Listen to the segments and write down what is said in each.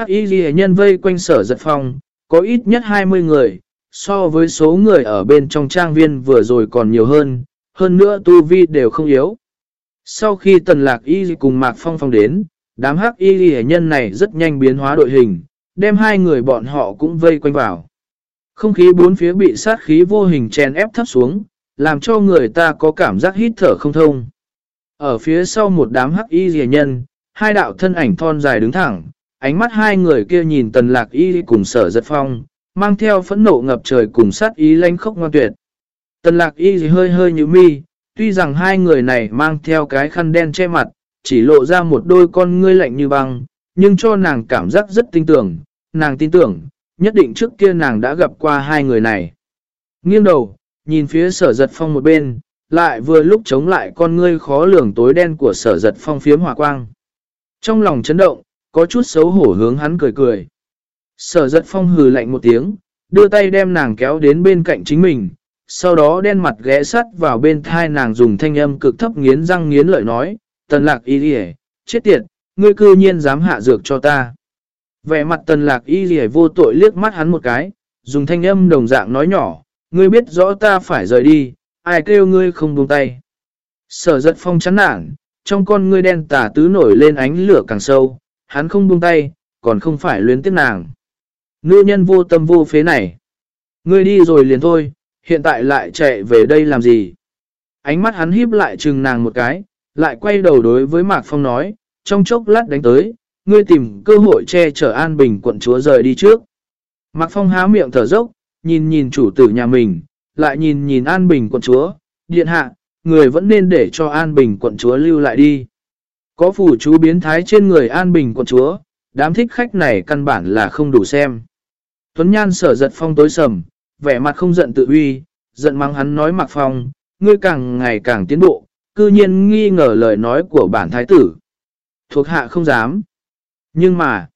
Hắc y ghi nhân vây quanh sở giật phong, có ít nhất 20 người, so với số người ở bên trong trang viên vừa rồi còn nhiều hơn, hơn nữa tu vi đều không yếu. Sau khi tần lạc y cùng Mạc Phong Phong đến, đám hắc y ghi nhân này rất nhanh biến hóa đội hình, đem hai người bọn họ cũng vây quanh vào. Không khí bốn phía bị sát khí vô hình chèn ép thấp xuống, làm cho người ta có cảm giác hít thở không thông. Ở phía sau một đám hắc y rìa nhân, hai đạo thân ảnh thon dài đứng thẳng, ánh mắt hai người kia nhìn tần lạc y cùng sở giật phong, mang theo phẫn nộ ngập trời cùng sát ý lanh khốc ngoan tuyệt. Tần lạc y hơi hơi như mi, tuy rằng hai người này mang theo cái khăn đen che mặt, chỉ lộ ra một đôi con ngươi lạnh như băng, nhưng cho nàng cảm giác rất tin tưởng, nàng tin tưởng, nhất định trước kia nàng đã gặp qua hai người này. Nghiêng đầu, nhìn phía sở giật phong một bên, lại vừa lúc chống lại con ngươi khó lường tối đen của sở giật phong phiếm hỏa quang. Trong lòng chấn động, có chút xấu hổ hướng hắn cười cười. Sở giật phong hừ lạnh một tiếng, đưa tay đem nàng kéo đến bên cạnh chính mình, sau đó đen mặt ghé sắt vào bên thai nàng dùng thanh âm cực thấp nghiến răng nghiến lợi nói, tần lạc y rỉ, chết tiệt, ngươi cư nhiên dám hạ dược cho ta. Vẻ mặt tần lạc y rỉ vô tội liếc mắt hắn một cái, dùng thanh âm đồng dạng nói nhỏ, ngươi biết rõ ta phải rời đi, ai kêu ngươi không buông tay. Sở giật phong chán nản, trong con ngươi đen tả tứ nổi lên ánh lửa càng sâu, hắn không buông tay, còn không phải luyến tiếc nàng. Nữ nhân vô tâm vô phế này. Ngươi đi rồi liền thôi, hiện tại lại chạy về đây làm gì? Ánh mắt hắn híp lại chừng nàng một cái, lại quay đầu đối với Mạc Phong nói, trong chốc lát đánh tới, ngươi tìm cơ hội che chở An Bình quận chúa rời đi trước. Mạc Phong há miệng thở dốc, nhìn nhìn chủ tử nhà mình, lại nhìn nhìn An Bình quận chúa, điện hạ, người vẫn nên để cho An Bình quận chúa lưu lại đi. Có phủ chú biến thái trên người An Bình quận chúa, đám thích khách này căn bản là không đủ xem. Tuấn Nhan sở giật phong tối sầm, vẻ mặt không giận tự uy, giận mắng hắn nói Mạc Phong, ngươi càng ngày càng tiến bộ, cư nhiên nghi ngờ lời nói của bản thái tử. Thuộc hạ không dám. Nhưng mà,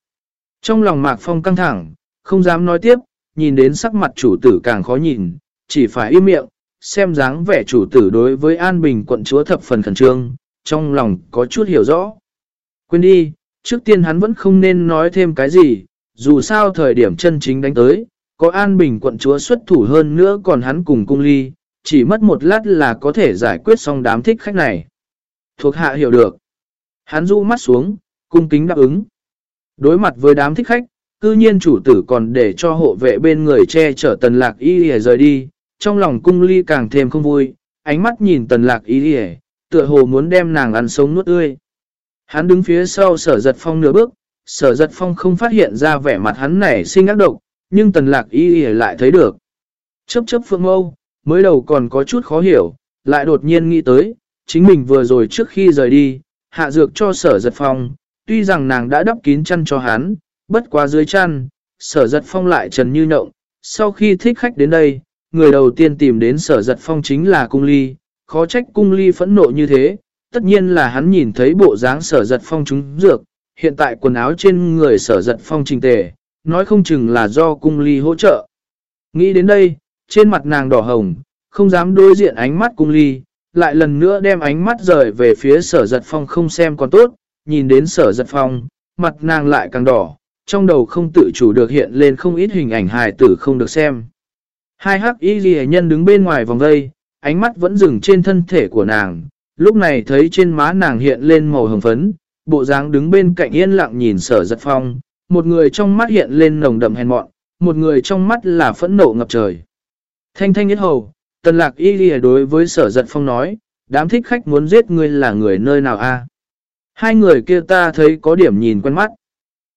trong lòng Mạc Phong căng thẳng, không dám nói tiếp, nhìn đến sắc mặt chủ tử càng khó nhìn, chỉ phải im miệng, xem dáng vẻ chủ tử đối với An Bình quận chúa thập phần khẩn trương, trong lòng có chút hiểu rõ. Quên đi, trước tiên hắn vẫn không nên nói thêm cái gì, dù sao thời điểm chân chính đánh tới, có An Bình quận chúa xuất thủ hơn nữa còn hắn cùng cung ly, chỉ mất một lát là có thể giải quyết xong đám thích khách này. Thuộc hạ hiểu được. Hắn du mắt xuống, cung kính đáp ứng. Đối mặt với đám thích khách, cư nhiên chủ tử còn để cho hộ vệ bên người che chở tần lạc y rời đi, trong lòng cung ly càng thêm không vui, ánh mắt nhìn tần lạc y hề, tựa hồ muốn đem nàng ăn sống nuốt tươi. Hắn đứng phía sau sở giật phong nửa bước, sở giật phong không phát hiện ra vẻ mặt hắn nảy sinh ác độc, nhưng tần lạc y y lại thấy được. Chấp chấp phương mâu, mới đầu còn có chút khó hiểu, lại đột nhiên nghĩ tới, chính mình vừa rồi trước khi rời đi, hạ dược cho sở giật phong, tuy rằng nàng đã đắp kín chăn cho hắn, bất quá dưới chăn, sở giật phong lại trần như nộng, Sau khi thích khách đến đây, người đầu tiên tìm đến sở giật phong chính là cung ly, khó trách cung ly phẫn nộ như thế, tất nhiên là hắn nhìn thấy bộ dáng sở giật phong trúng dược, hiện tại quần áo trên người sở giật phong trình tề, nói không chừng là do cung ly hỗ trợ. Nghĩ đến đây, trên mặt nàng đỏ hồng, không dám đối diện ánh mắt cung ly, lại lần nữa đem ánh mắt rời về phía sở giật phong không xem còn tốt, nhìn đến sở giật phong, mặt nàng lại càng đỏ, trong đầu không tự chủ được hiện lên không ít hình ảnh hài tử không được xem. Hai hắc y ghi nhân đứng bên ngoài vòng dây, ánh mắt vẫn dừng trên thân thể của nàng, lúc này thấy trên má nàng hiện lên màu hồng phấn, bộ dáng đứng bên cạnh yên lặng nhìn sở giật phong, một người trong mắt hiện lên nồng đậm hèn mọn, một người trong mắt là phẫn nộ ngập trời. Thanh thanh nhất hầu, tần lạc y lìa đối với sở giật phong nói, đám thích khách muốn giết ngươi là người nơi nào a Hai người kia ta thấy có điểm nhìn quen mắt.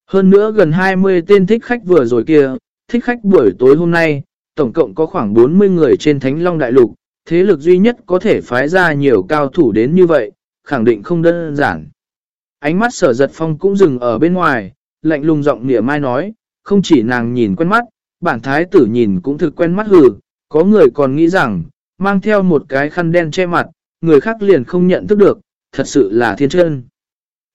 Hơn nữa gần 20 tên thích khách vừa rồi kia, thích khách buổi tối hôm nay, tổng cộng có khoảng 40 người trên Thánh Long Đại Lục, thế lực duy nhất có thể phái ra nhiều cao thủ đến như vậy, khẳng định không đơn giản. Ánh mắt sở giật phong cũng dừng ở bên ngoài, lạnh lùng giọng nịa mai nói, không chỉ nàng nhìn quen mắt, bản thái tử nhìn cũng thực quen mắt hừ, có người còn nghĩ rằng, mang theo một cái khăn đen che mặt, người khác liền không nhận thức được, thật sự là thiên chân.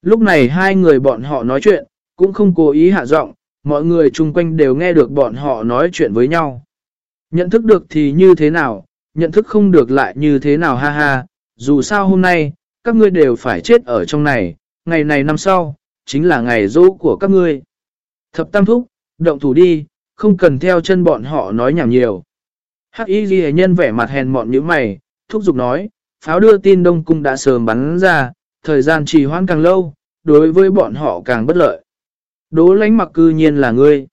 Lúc này hai người bọn họ nói chuyện, cũng không cố ý hạ giọng, mọi người chung quanh đều nghe được bọn họ nói chuyện với nhau. Nhận thức được thì như thế nào, nhận thức không được lại như thế nào ha ha, dù sao hôm nay, các ngươi đều phải chết ở trong này, ngày này năm sau, chính là ngày dỗ của các ngươi. Thập tam thúc, động thủ đi, không cần theo chân bọn họ nói nhảm nhiều. Hắc y ghi nhân vẻ mặt hèn mọn như mày, thúc giục nói, pháo đưa tin Đông Cung đã sớm bắn ra, thời gian trì hoãn càng lâu, đối với bọn họ càng bất lợi. Đố lánh mặc cư nhiên là ngươi.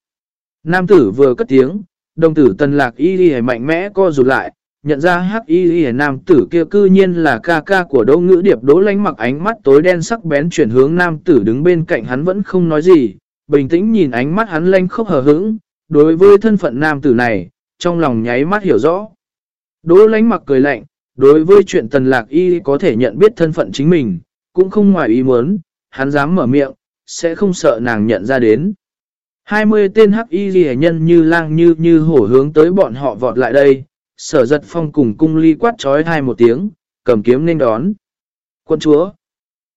Nam tử vừa cất tiếng, đồng tử tần lạc y ghi mạnh mẽ co rụt lại, nhận ra hắc y nam tử kia cư nhiên là ca ca của đỗ ngữ điệp đỗ lánh mặc ánh mắt tối đen sắc bén chuyển hướng nam tử đứng bên cạnh hắn vẫn không nói gì, bình tĩnh nhìn ánh mắt hắn lanh khóc hờ hững, đối với thân phận nam tử này, trong lòng nháy mắt hiểu rõ. Đỗ lánh mặc cười lạnh, đối với chuyện tần lạc y có thể nhận biết thân phận chính mình, cũng không ngoài ý muốn, hắn dám mở miệng, sẽ không sợ nàng nhận ra đến. 20 tên hắc y ghi nhân như lang như như hổ hướng tới bọn họ vọt lại đây, sở giật phong cùng cung ly quát trói hai một tiếng, cầm kiếm nên đón. Quân chúa,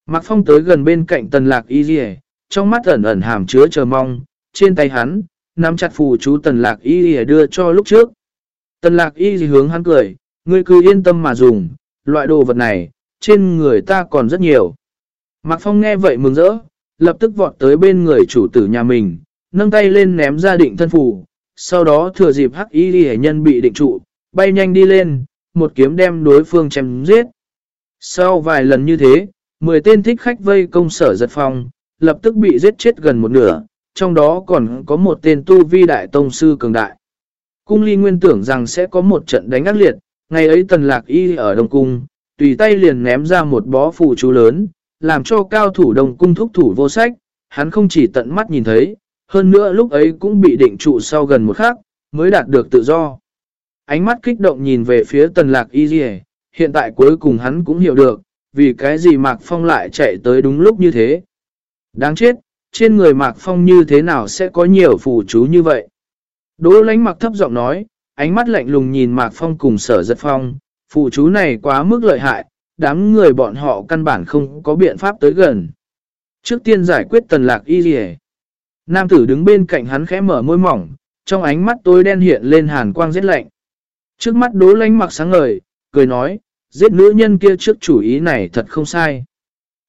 Mạc Phong tới gần bên cạnh tần lạc y dì trong mắt ẩn ẩn hàm chứa chờ mong, trên tay hắn, nắm chặt phù chú tần lạc y dì đưa cho lúc trước. Tần lạc y dì hướng hắn cười, ngươi cứ yên tâm mà dùng, loại đồ vật này, trên người ta còn rất nhiều. Mạc Phong nghe vậy mừng rỡ, lập tức vọt tới bên người chủ tử nhà mình, nâng tay lên ném ra định thân phù, sau đó thừa dịp hắc y ghi nhân bị định trụ, bay nhanh đi lên, một kiếm đem đối phương chém giết. Sau vài lần như thế, 10 tên thích khách vây công sở giật phòng, lập tức bị giết chết gần một nửa, trong đó còn có một tên tu vi đại tông sư cường đại. Cung ly nguyên tưởng rằng sẽ có một trận đánh ác liệt, ngày ấy tần lạc y ở Đông Cung, tùy tay liền ném ra một bó phù chú lớn, làm cho cao thủ Đông Cung thúc thủ vô sách, hắn không chỉ tận mắt nhìn thấy, hơn nữa lúc ấy cũng bị định trụ sau gần một khắc, mới đạt được tự do. Ánh mắt kích động nhìn về phía tần lạc y dì hiện tại cuối cùng hắn cũng hiểu được, vì cái gì Mạc Phong lại chạy tới đúng lúc như thế. Đáng chết, trên người Mạc Phong như thế nào sẽ có nhiều phù chú như vậy? Đỗ lánh mặc thấp giọng nói, ánh mắt lạnh lùng nhìn Mạc Phong cùng sở giật phong, phù chú này quá mức lợi hại, đám người bọn họ căn bản không có biện pháp tới gần. Trước tiên giải quyết tần lạc y dì Nam tử đứng bên cạnh hắn khẽ mở môi mỏng, trong ánh mắt tối đen hiện lên hàn quang rất lạnh. Trước mắt đố lánh mặc sáng ngời, cười nói, giết nữ nhân kia trước chủ ý này thật không sai.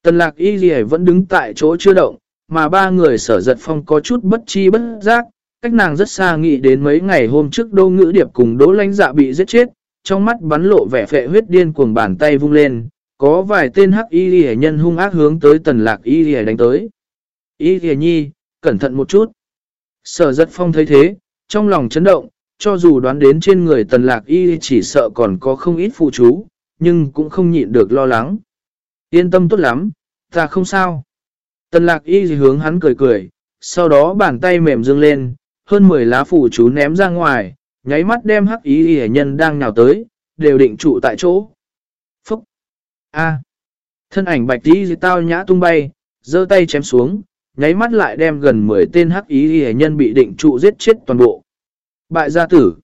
Tần lạc y gì vẫn đứng tại chỗ chưa động, mà ba người sở giật phong có chút bất chi bất giác, cách nàng rất xa nghĩ đến mấy ngày hôm trước đô ngữ điệp cùng đố lánh dạ bị giết chết, trong mắt bắn lộ vẻ phệ huyết điên cuồng bàn tay vung lên, có vài tên hắc y gì nhân hung ác hướng tới tần lạc y gì đánh tới. Y gì nhi, cẩn thận một chút. Sở giật phong thấy thế, trong lòng chấn động, cho dù đoán đến trên người tần lạc y chỉ sợ còn có không ít phụ chú, nhưng cũng không nhịn được lo lắng. Yên tâm tốt lắm, ta không sao. Tần lạc y hướng hắn cười cười, sau đó bàn tay mềm dương lên, hơn 10 lá phụ chú ném ra ngoài, nháy mắt đem hắc y y nhân đang nhào tới, đều định trụ tại chỗ. Phúc! A! Thân ảnh bạch tí tao nhã tung bay, giơ tay chém xuống, nháy mắt lại đem gần 10 tên hắc y y nhân bị định trụ giết chết toàn bộ. Bại gia tử.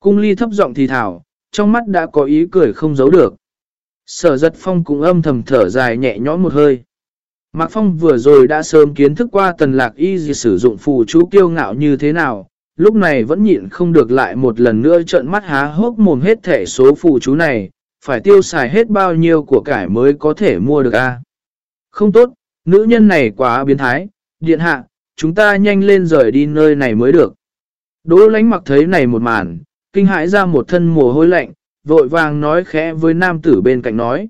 Cung ly thấp giọng thì thảo, trong mắt đã có ý cười không giấu được. Sở giật phong cũng âm thầm thở dài nhẹ nhõm một hơi. Mạc Phong vừa rồi đã sớm kiến thức qua tần lạc y gì sử dụng phù chú kiêu ngạo như thế nào, lúc này vẫn nhịn không được lại một lần nữa trợn mắt há hốc mồm hết thể số phù chú này, phải tiêu xài hết bao nhiêu của cải mới có thể mua được a Không tốt, nữ nhân này quá biến thái, điện hạ, chúng ta nhanh lên rời đi nơi này mới được. Đỗ lánh mặc thấy này một màn, kinh hãi ra một thân mồ hôi lạnh, vội vàng nói khẽ với nam tử bên cạnh nói.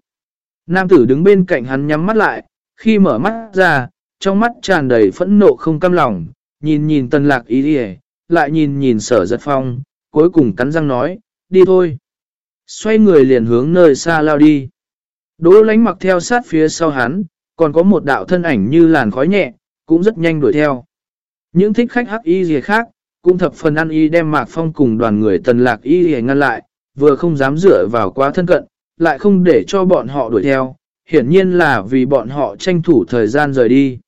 Nam tử đứng bên cạnh hắn nhắm mắt lại, khi mở mắt ra, trong mắt tràn đầy phẫn nộ không cam lòng, nhìn nhìn tần lạc ý đi lại nhìn nhìn sở giật phong, cuối cùng cắn răng nói, đi thôi. Xoay người liền hướng nơi xa lao đi. Đỗ lánh mặc theo sát phía sau hắn, còn có một đạo thân ảnh như làn khói nhẹ, cũng rất nhanh đuổi theo. Những thích khách hắc y gì khác, cũng thập phần ăn y đem Mạc Phong cùng đoàn người tần lạc y để ngăn lại, vừa không dám dựa vào quá thân cận, lại không để cho bọn họ đuổi theo, hiển nhiên là vì bọn họ tranh thủ thời gian rời đi.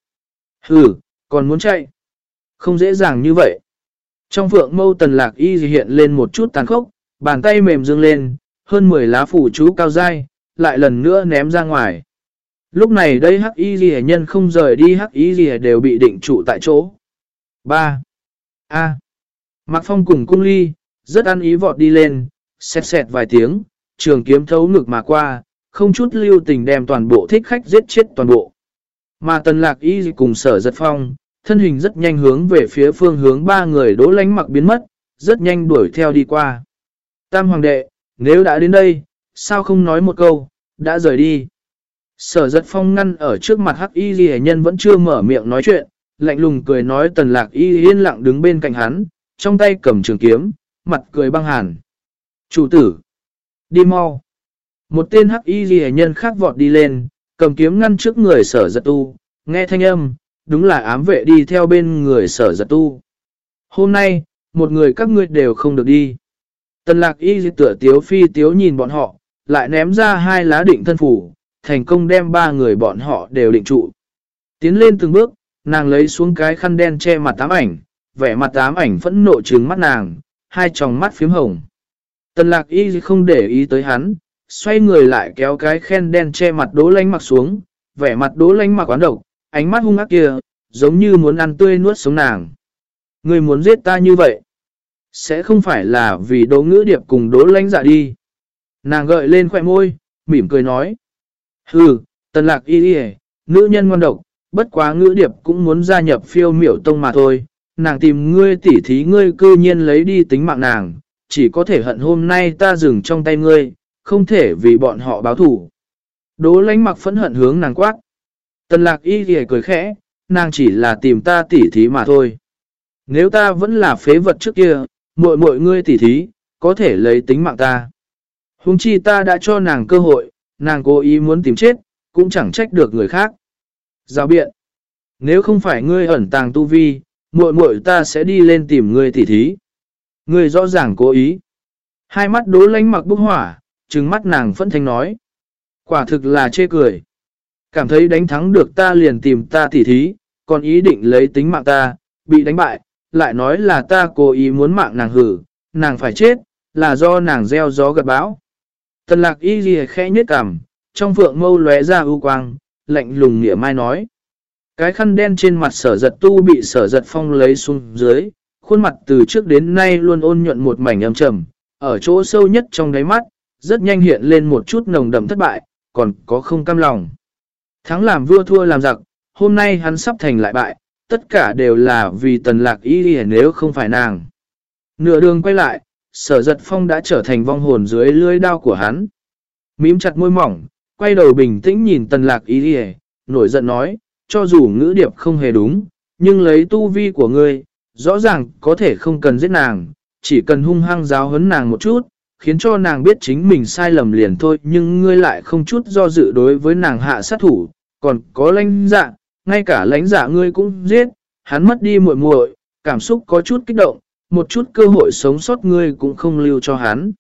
Hừ, còn muốn chạy? Không dễ dàng như vậy. Trong phượng mâu tần lạc y hiện lên một chút tàn khốc, bàn tay mềm dương lên, hơn 10 lá phủ chú cao dai, lại lần nữa ném ra ngoài. Lúc này đây hắc y ghi nhân không rời đi hắc y ghi đều bị định trụ tại chỗ. 3. A. Mạc Phong cùng cung ly, rất ăn ý vọt đi lên, xẹt xẹt vài tiếng, trường kiếm thấu ngực mà qua, không chút lưu tình đem toàn bộ thích khách giết chết toàn bộ. Mà tần lạc y cùng sở giật phong, thân hình rất nhanh hướng về phía phương hướng ba người đỗ lánh mặc biến mất, rất nhanh đuổi theo đi qua. Tam hoàng đệ, nếu đã đến đây, sao không nói một câu, đã rời đi. Sở giật phong ngăn ở trước mặt hắc y ghi nhân vẫn chưa mở miệng nói chuyện, lạnh lùng cười nói tần lạc y yên lặng đứng bên cạnh hắn, trong tay cầm trường kiếm, mặt cười băng hàn. Chủ tử, đi mau. Một tên hắc y ghi nhân khác vọt đi lên, cầm kiếm ngăn trước người sở giật tu, nghe thanh âm, đúng là ám vệ đi theo bên người sở giật tu. Hôm nay, một người các ngươi đều không được đi. Tần lạc y tựa tiếu phi tiếu nhìn bọn họ, lại ném ra hai lá định thân phủ, thành công đem ba người bọn họ đều định trụ. Tiến lên từng bước, nàng lấy xuống cái khăn đen che mặt tám ảnh, vẻ mặt tám ảnh phẫn nộ trừng mắt nàng, hai tròng mắt phím hồng. Tần lạc y không để ý tới hắn, xoay người lại kéo cái khen đen che mặt đố lánh mặc xuống, vẻ mặt đố lánh mặc quán độc, ánh mắt hung ác kia, giống như muốn ăn tươi nuốt sống nàng. Người muốn giết ta như vậy, sẽ không phải là vì đố ngữ điệp cùng đố lánh dạ đi. Nàng gợi lên khỏe môi, mỉm cười nói. Hừ, tần lạc y nữ nhân ngon độc, bất quá ngữ điệp cũng muốn gia nhập phiêu miểu tông mà thôi. Nàng tìm ngươi tỉ thí ngươi cư nhiên lấy đi tính mạng nàng, chỉ có thể hận hôm nay ta dừng trong tay ngươi, không thể vì bọn họ báo thủ. Đố lánh mặc phẫn hận hướng nàng quát. Tần lạc y thì cười khẽ, nàng chỉ là tìm ta tỉ thí mà thôi. Nếu ta vẫn là phế vật trước kia, muội muội ngươi tỉ thí, có thể lấy tính mạng ta. Hùng chi ta đã cho nàng cơ hội, nàng cố ý muốn tìm chết, cũng chẳng trách được người khác. Giao biện, nếu không phải ngươi ẩn tàng tu vi, muội muội ta sẽ đi lên tìm ngươi tỉ thí. Ngươi rõ ràng cố ý. Hai mắt đố lánh mặc bốc hỏa, trừng mắt nàng phẫn thanh nói. Quả thực là chê cười. Cảm thấy đánh thắng được ta liền tìm ta tỉ thí, còn ý định lấy tính mạng ta, bị đánh bại, lại nói là ta cố ý muốn mạng nàng hử, nàng phải chết, là do nàng gieo gió gật bão. Tần lạc y ghi khẽ nhết cảm, trong vượng mâu lóe ra ưu quang, lạnh lùng nghĩa mai nói. Cái khăn đen trên mặt sở giật tu bị sở giật phong lấy xuống dưới, khuôn mặt từ trước đến nay luôn ôn nhuận một mảnh âm trầm, ở chỗ sâu nhất trong đáy mắt, rất nhanh hiện lên một chút nồng đậm thất bại, còn có không cam lòng. Thắng làm vua thua làm giặc, hôm nay hắn sắp thành lại bại, tất cả đều là vì tần lạc y nếu không phải nàng. Nửa đường quay lại, sở giật phong đã trở thành vong hồn dưới lưới đao của hắn. Mím chặt môi mỏng, quay đầu bình tĩnh nhìn tần lạc ý đi nổi giận nói, cho dù ngữ điệp không hề đúng, nhưng lấy tu vi của ngươi, rõ ràng có thể không cần giết nàng, chỉ cần hung hăng giáo huấn nàng một chút, khiến cho nàng biết chính mình sai lầm liền thôi, nhưng ngươi lại không chút do dự đối với nàng hạ sát thủ, còn có lãnh dạ, ngay cả lãnh dạ ngươi cũng giết, hắn mất đi muội muội, cảm xúc có chút kích động, một chút cơ hội sống sót ngươi cũng không lưu cho hắn.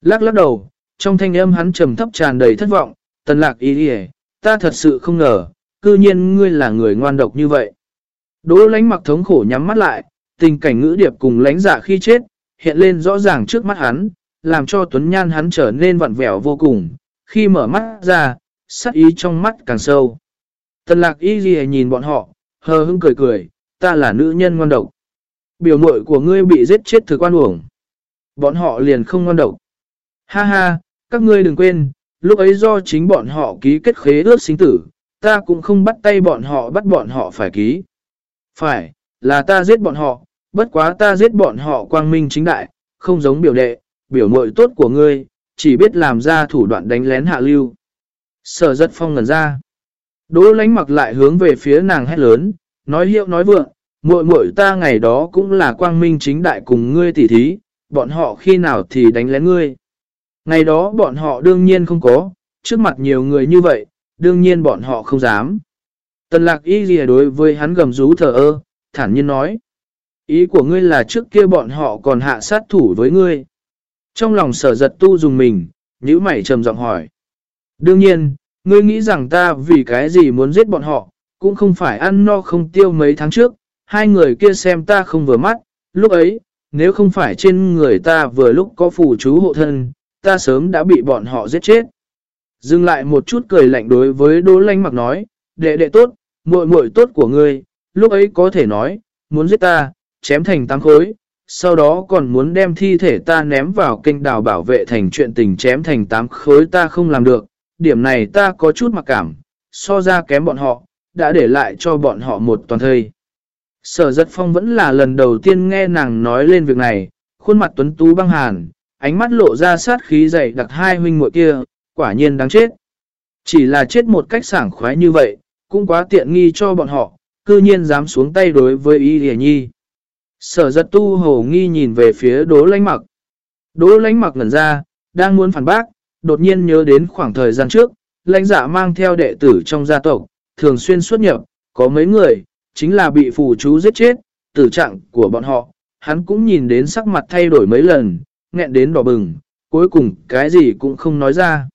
Lắc lắc đầu, trong thanh âm hắn trầm thấp tràn đầy thất vọng, tần lạc ý đi ta thật sự không ngờ, cư nhiên ngươi là người ngoan độc như vậy. Đỗ lánh mặc thống khổ nhắm mắt lại, tình cảnh ngữ điệp cùng lánh dạ khi chết, hiện lên rõ ràng trước mắt hắn, làm cho tuấn nhan hắn trở nên vặn vẹo vô cùng, khi mở mắt ra, sắc ý trong mắt càng sâu. Tần lạc y ghi nhìn bọn họ, hờ hững cười cười, ta là nữ nhân ngoan độc. Biểu mội của ngươi bị giết chết thực quan uổng. Bọn họ liền không ngoan độc. Ha ha, các ngươi đừng quên, lúc ấy do chính bọn họ ký kết khế ước sinh tử, ta cũng không bắt tay bọn họ bắt bọn họ phải ký. Phải, là ta giết bọn họ, bất quá ta giết bọn họ quang minh chính đại, không giống biểu đệ, biểu mội tốt của ngươi, chỉ biết làm ra thủ đoạn đánh lén hạ lưu. Sở rất phong ngần ra. Đỗ lánh mặc lại hướng về phía nàng hét lớn, nói hiệu nói vượng, muội muội ta ngày đó cũng là quang minh chính đại cùng ngươi tỉ thí, bọn họ khi nào thì đánh lén ngươi. Ngày đó bọn họ đương nhiên không có, trước mặt nhiều người như vậy, đương nhiên bọn họ không dám. Tần lạc y gì đối với hắn gầm rú thờ ơ, thản nhiên nói. Ý của ngươi là trước kia bọn họ còn hạ sát thủ với ngươi. Trong lòng sở giật tu dùng mình, nhữ mày trầm giọng hỏi. Đương nhiên, ngươi nghĩ rằng ta vì cái gì muốn giết bọn họ, cũng không phải ăn no không tiêu mấy tháng trước, hai người kia xem ta không vừa mắt, lúc ấy, nếu không phải trên người ta vừa lúc có phù chú hộ thân, ta sớm đã bị bọn họ giết chết. Dừng lại một chút cười lạnh đối với Đỗ Lanh Mặc nói, đệ đệ tốt, muội muội tốt của ngươi, lúc ấy có thể nói, muốn giết ta, chém thành tám khối, sau đó còn muốn đem thi thể ta ném vào kênh đào bảo vệ thành chuyện tình chém thành tám khối ta không làm được, điểm này ta có chút mặc cảm, so ra kém bọn họ, đã để lại cho bọn họ một toàn thây. Sở giật phong vẫn là lần đầu tiên nghe nàng nói lên việc này, khuôn mặt tuấn tú băng hàn, ánh mắt lộ ra sát khí dày đặc hai huynh muội kia, quả nhiên đáng chết. Chỉ là chết một cách sảng khoái như vậy, cũng quá tiện nghi cho bọn họ, cư nhiên dám xuống tay đối với Y Lìa Nhi. Sở giật tu hồ nghi nhìn về phía đố lánh mặc. Đố lánh mặc ngẩn ra, đang muốn phản bác, đột nhiên nhớ đến khoảng thời gian trước, lãnh giả mang theo đệ tử trong gia tộc, thường xuyên xuất nhập, có mấy người, chính là bị phù chú giết chết, tử trạng của bọn họ, hắn cũng nhìn đến sắc mặt thay đổi mấy lần, nghẹn đến đỏ bừng, cuối cùng cái gì cũng không nói ra.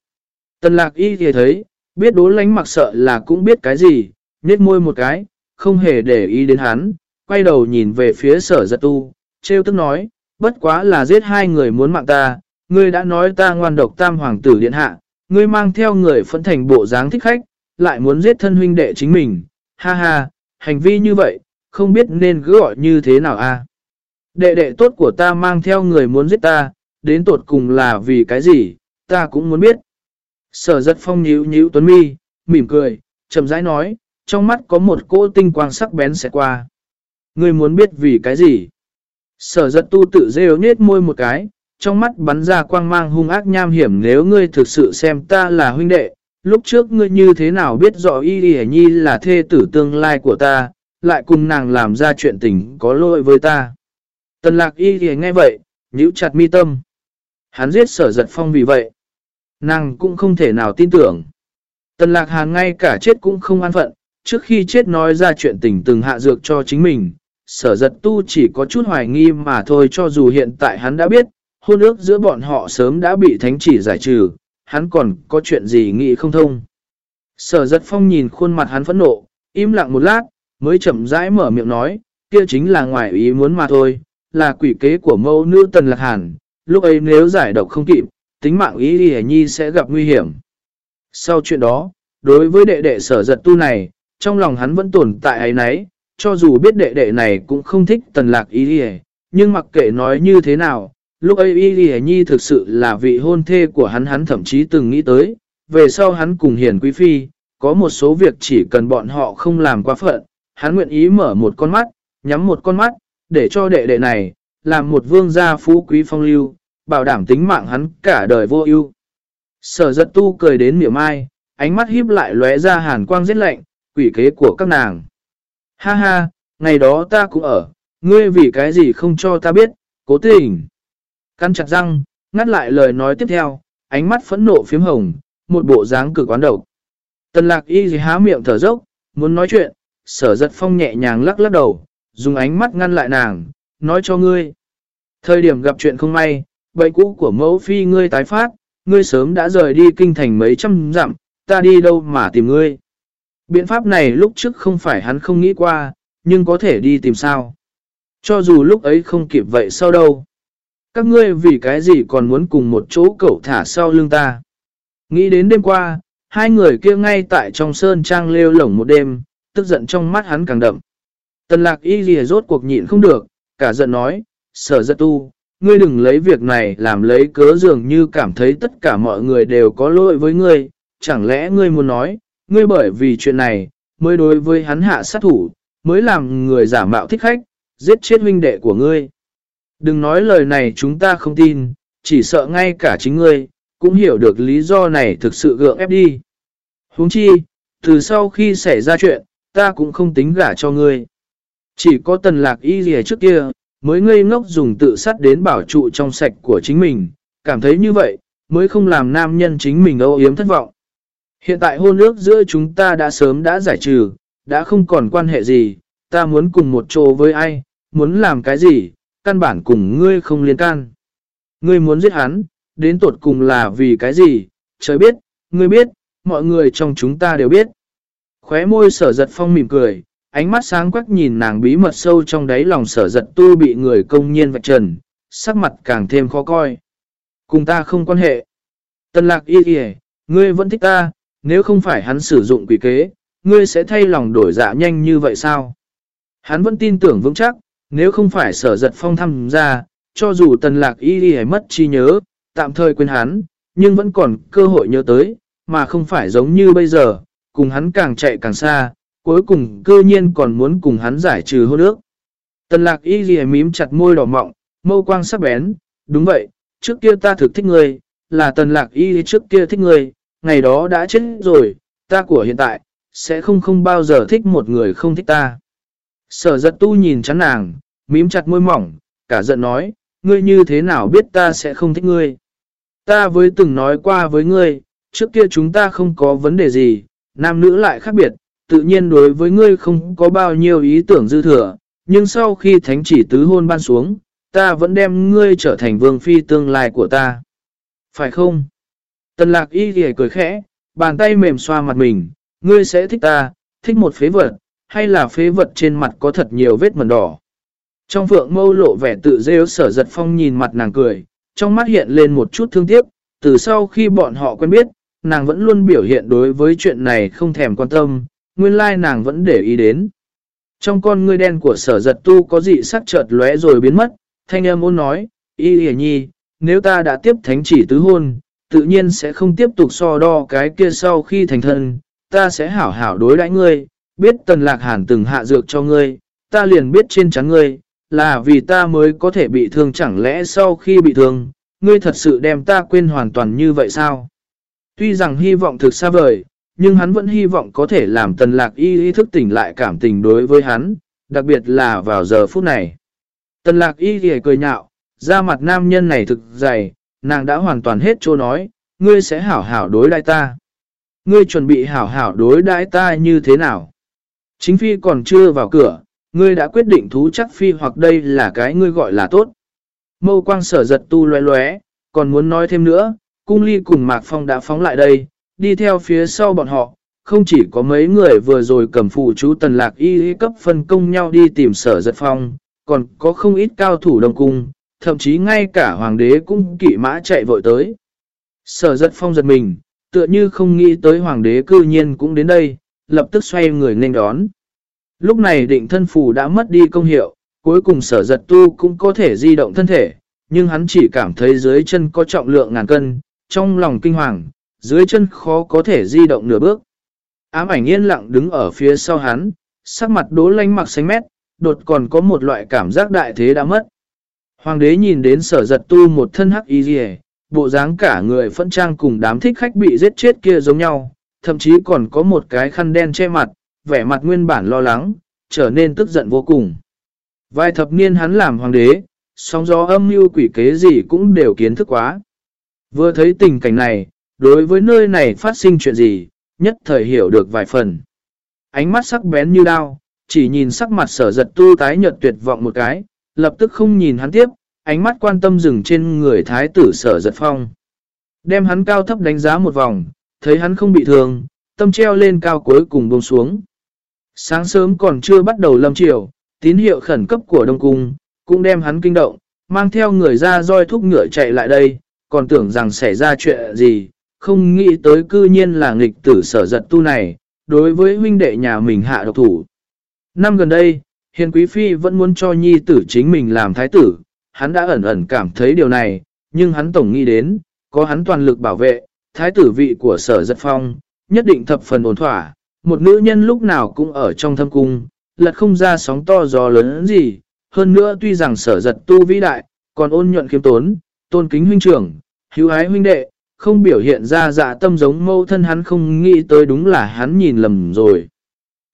Tần lạc y thì thấy, biết đố lánh mặc sợ là cũng biết cái gì, nhét môi một cái, không hề để ý đến hắn, quay đầu nhìn về phía sở giật tu, trêu tức nói, bất quá là giết hai người muốn mạng ta, ngươi đã nói ta ngoan độc tam hoàng tử điện hạ, ngươi mang theo người phẫn thành bộ dáng thích khách, lại muốn giết thân huynh đệ chính mình, ha ha, hành vi như vậy, không biết nên cứ gọi như thế nào a Đệ đệ tốt của ta mang theo người muốn giết ta, đến tột cùng là vì cái gì, ta cũng muốn biết. Sở giật phong nhíu nhíu tuấn mi, mỉm cười, chậm rãi nói, trong mắt có một cỗ tinh quang sắc bén sẽ qua. Ngươi muốn biết vì cái gì? Sở giật tu tự rêu nết môi một cái, trong mắt bắn ra quang mang hung ác nham hiểm nếu ngươi thực sự xem ta là huynh đệ, lúc trước ngươi như thế nào biết rõ y y nhi là thê tử tương lai của ta, lại cùng nàng làm ra chuyện tình có lỗi với ta. Tần lạc y y nghe vậy, nhíu chặt mi tâm. Hắn giết sở giật phong vì vậy. Nàng cũng không thể nào tin tưởng. Tần lạc hàn ngay cả chết cũng không an phận, trước khi chết nói ra chuyện tình từng hạ dược cho chính mình. Sở giật tu chỉ có chút hoài nghi mà thôi cho dù hiện tại hắn đã biết, hôn ước giữa bọn họ sớm đã bị thánh chỉ giải trừ, hắn còn có chuyện gì nghĩ không thông. Sở giật phong nhìn khuôn mặt hắn phẫn nộ, im lặng một lát, mới chậm rãi mở miệng nói, kia chính là ngoài ý muốn mà thôi, là quỷ kế của mẫu nữ tần lạc hàn, lúc ấy nếu giải độc không kịp, tính mạng ý đi nhi sẽ gặp nguy hiểm. Sau chuyện đó, đối với đệ đệ sở giật tu này, trong lòng hắn vẫn tồn tại ấy nấy, cho dù biết đệ đệ này cũng không thích tần lạc ý đi nhưng mặc kệ nói như thế nào, lúc ấy Y đi Nhi thực sự là vị hôn thê của hắn hắn thậm chí từng nghĩ tới, về sau hắn cùng Hiền Quý Phi, có một số việc chỉ cần bọn họ không làm quá phận, hắn nguyện ý mở một con mắt, nhắm một con mắt, để cho đệ đệ này, làm một vương gia phú quý phong lưu, bảo đảm tính mạng hắn cả đời vô ưu. Sở giật tu cười đến miệng mai, ánh mắt híp lại lóe ra hàn quang giết lạnh, quỷ kế của các nàng. Ha ha, ngày đó ta cũng ở, ngươi vì cái gì không cho ta biết, cố tình. Căn chặt răng, ngắt lại lời nói tiếp theo, ánh mắt phẫn nộ phiếm hồng, một bộ dáng cực quán độc. Tần lạc y gì há miệng thở dốc, muốn nói chuyện, sở giật phong nhẹ nhàng lắc lắc đầu, dùng ánh mắt ngăn lại nàng, nói cho ngươi. Thời điểm gặp chuyện không may, bệnh cũ của mẫu phi ngươi tái phát, ngươi sớm đã rời đi kinh thành mấy trăm dặm, ta đi đâu mà tìm ngươi. Biện pháp này lúc trước không phải hắn không nghĩ qua, nhưng có thể đi tìm sao. Cho dù lúc ấy không kịp vậy sau đâu. Các ngươi vì cái gì còn muốn cùng một chỗ cậu thả sau lưng ta. Nghĩ đến đêm qua, hai người kia ngay tại trong sơn trang lêu lổng một đêm, tức giận trong mắt hắn càng đậm. Tần lạc y lìa rốt cuộc nhịn không được, cả giận nói, sở giật tu, ngươi đừng lấy việc này làm lấy cớ dường như cảm thấy tất cả mọi người đều có lỗi với ngươi, chẳng lẽ ngươi muốn nói, ngươi bởi vì chuyện này, mới đối với hắn hạ sát thủ, mới làm người giả mạo thích khách, giết chết huynh đệ của ngươi. Đừng nói lời này chúng ta không tin, chỉ sợ ngay cả chính ngươi, cũng hiểu được lý do này thực sự gượng ép đi. huống chi, từ sau khi xảy ra chuyện, ta cũng không tính gả cho ngươi. Chỉ có tần lạc y gì trước kia, mới ngây ngốc dùng tự sát đến bảo trụ trong sạch của chính mình, cảm thấy như vậy, mới không làm nam nhân chính mình âu yếm thất vọng. Hiện tại hôn ước giữa chúng ta đã sớm đã giải trừ, đã không còn quan hệ gì, ta muốn cùng một chỗ với ai, muốn làm cái gì, căn bản cùng ngươi không liên can. Ngươi muốn giết hắn, đến tuột cùng là vì cái gì, trời biết, ngươi biết, mọi người trong chúng ta đều biết. Khóe môi sở giật phong mỉm cười, ánh mắt sáng quắc nhìn nàng bí mật sâu trong đáy lòng sở giật tu bị người công nhiên vạch trần, sắc mặt càng thêm khó coi. Cùng ta không quan hệ. Tân lạc y kìa, ngươi vẫn thích ta, nếu không phải hắn sử dụng quỷ kế, ngươi sẽ thay lòng đổi dạ nhanh như vậy sao? Hắn vẫn tin tưởng vững chắc, nếu không phải sở giật phong thăm ra, cho dù tần lạc y đi mất chi nhớ, tạm thời quên hắn, nhưng vẫn còn cơ hội nhớ tới, mà không phải giống như bây giờ, cùng hắn càng chạy càng xa, cuối cùng cư nhiên còn muốn cùng hắn giải trừ hôn ước. Tần lạc y ghi mím chặt môi đỏ mọng, mâu quang sắc bén, đúng vậy, trước kia ta thực thích ngươi, là tần lạc y trước kia thích ngươi, ngày đó đã chết rồi, ta của hiện tại, sẽ không không bao giờ thích một người không thích ta. Sở giật tu nhìn chắn nàng, mím chặt môi mỏng, cả giận nói, ngươi như thế nào biết ta sẽ không thích ngươi. Ta với từng nói qua với ngươi, trước kia chúng ta không có vấn đề gì, nam nữ lại khác biệt, tự nhiên đối với ngươi không có bao nhiêu ý tưởng dư thừa, nhưng sau khi thánh chỉ tứ hôn ban xuống, ta vẫn đem ngươi trở thành vương phi tương lai của ta. Phải không? Tần lạc y ghề cười khẽ, bàn tay mềm xoa mặt mình, ngươi sẽ thích ta, thích một phế vật, hay là phế vật trên mặt có thật nhiều vết mẩn đỏ. Trong phượng mâu lộ vẻ tự rêu sở giật phong nhìn mặt nàng cười, trong mắt hiện lên một chút thương tiếc, từ sau khi bọn họ quen biết, nàng vẫn luôn biểu hiện đối với chuyện này không thèm quan tâm, nguyên lai nàng vẫn để ý đến. Trong con ngươi đen của sở giật tu có dị sắc chợt lóe rồi biến mất, thanh âm ôn nói, y hề nhi, nếu ta đã tiếp thánh chỉ tứ hôn, tự nhiên sẽ không tiếp tục so đo cái kia sau khi thành thân, ta sẽ hảo hảo đối đãi ngươi, biết tần lạc hàn từng hạ dược cho ngươi, ta liền biết trên chắn ngươi, là vì ta mới có thể bị thương chẳng lẽ sau khi bị thương, ngươi thật sự đem ta quên hoàn toàn như vậy sao? Tuy rằng hy vọng thực xa vời, nhưng hắn vẫn hy vọng có thể làm tần lạc y ý thức tỉnh lại cảm tình đối với hắn, đặc biệt là vào giờ phút này. Tần lạc y thì cười nhạo, ra mặt nam nhân này thực dày, nàng đã hoàn toàn hết chỗ nói, ngươi sẽ hảo hảo đối đai ta. Ngươi chuẩn bị hảo hảo đối đãi ta như thế nào? Chính phi còn chưa vào cửa, ngươi đã quyết định thú chắc phi hoặc đây là cái ngươi gọi là tốt. Mâu quang sở giật tu loé loé, còn muốn nói thêm nữa, cung ly cùng Mạc Phong đã phóng lại đây, đi theo phía sau bọn họ, không chỉ có mấy người vừa rồi cầm phụ chú tần lạc y cấp phân công nhau đi tìm sở giật phong, còn có không ít cao thủ đồng cung, thậm chí ngay cả hoàng đế cũng kỵ mã chạy vội tới. Sở giật phong giật mình, tựa như không nghĩ tới hoàng đế cư nhiên cũng đến đây, lập tức xoay người nên đón. Lúc này định thân phù đã mất đi công hiệu, cuối cùng sở giật tu cũng có thể di động thân thể, nhưng hắn chỉ cảm thấy dưới chân có trọng lượng ngàn cân, trong lòng kinh hoàng, dưới chân khó có thể di động nửa bước. Ám ảnh yên lặng đứng ở phía sau hắn, sắc mặt đố lanh mặc xanh mét, đột còn có một loại cảm giác đại thế đã mất. Hoàng đế nhìn đến sở giật tu một thân hắc y dì bộ dáng cả người phẫn trang cùng đám thích khách bị giết chết kia giống nhau, thậm chí còn có một cái khăn đen che mặt, vẻ mặt nguyên bản lo lắng, trở nên tức giận vô cùng. Vài thập niên hắn làm hoàng đế, sóng gió âm mưu quỷ kế gì cũng đều kiến thức quá. Vừa thấy tình cảnh này, đối với nơi này phát sinh chuyện gì, nhất thời hiểu được vài phần. Ánh mắt sắc bén như đao, chỉ nhìn sắc mặt sở giật tu tái nhợt tuyệt vọng một cái, lập tức không nhìn hắn tiếp, ánh mắt quan tâm dừng trên người thái tử sở giật phong. Đem hắn cao thấp đánh giá một vòng, thấy hắn không bị thương, tâm treo lên cao cuối cùng buông xuống. Sáng sớm còn chưa bắt đầu lâm chiều, tín hiệu khẩn cấp của Đông Cung, cũng đem hắn kinh động, mang theo người ra roi thúc ngựa chạy lại đây, còn tưởng rằng xảy ra chuyện gì, không nghĩ tới cư nhiên là nghịch tử sở giật tu này, đối với huynh đệ nhà mình hạ độc thủ. Năm gần đây, Hiền Quý Phi vẫn muốn cho nhi tử chính mình làm thái tử, hắn đã ẩn ẩn cảm thấy điều này, nhưng hắn tổng nghĩ đến, có hắn toàn lực bảo vệ, thái tử vị của sở giật phong, nhất định thập phần ổn thỏa, một nữ nhân lúc nào cũng ở trong thâm cung, lật không ra sóng to gió lớn gì, hơn nữa tuy rằng sở giật tu vĩ đại, còn ôn nhuận khiêm tốn, tôn kính huynh trưởng, hữu ái huynh đệ, không biểu hiện ra dạ tâm giống mẫu thân hắn không nghĩ tới đúng là hắn nhìn lầm rồi.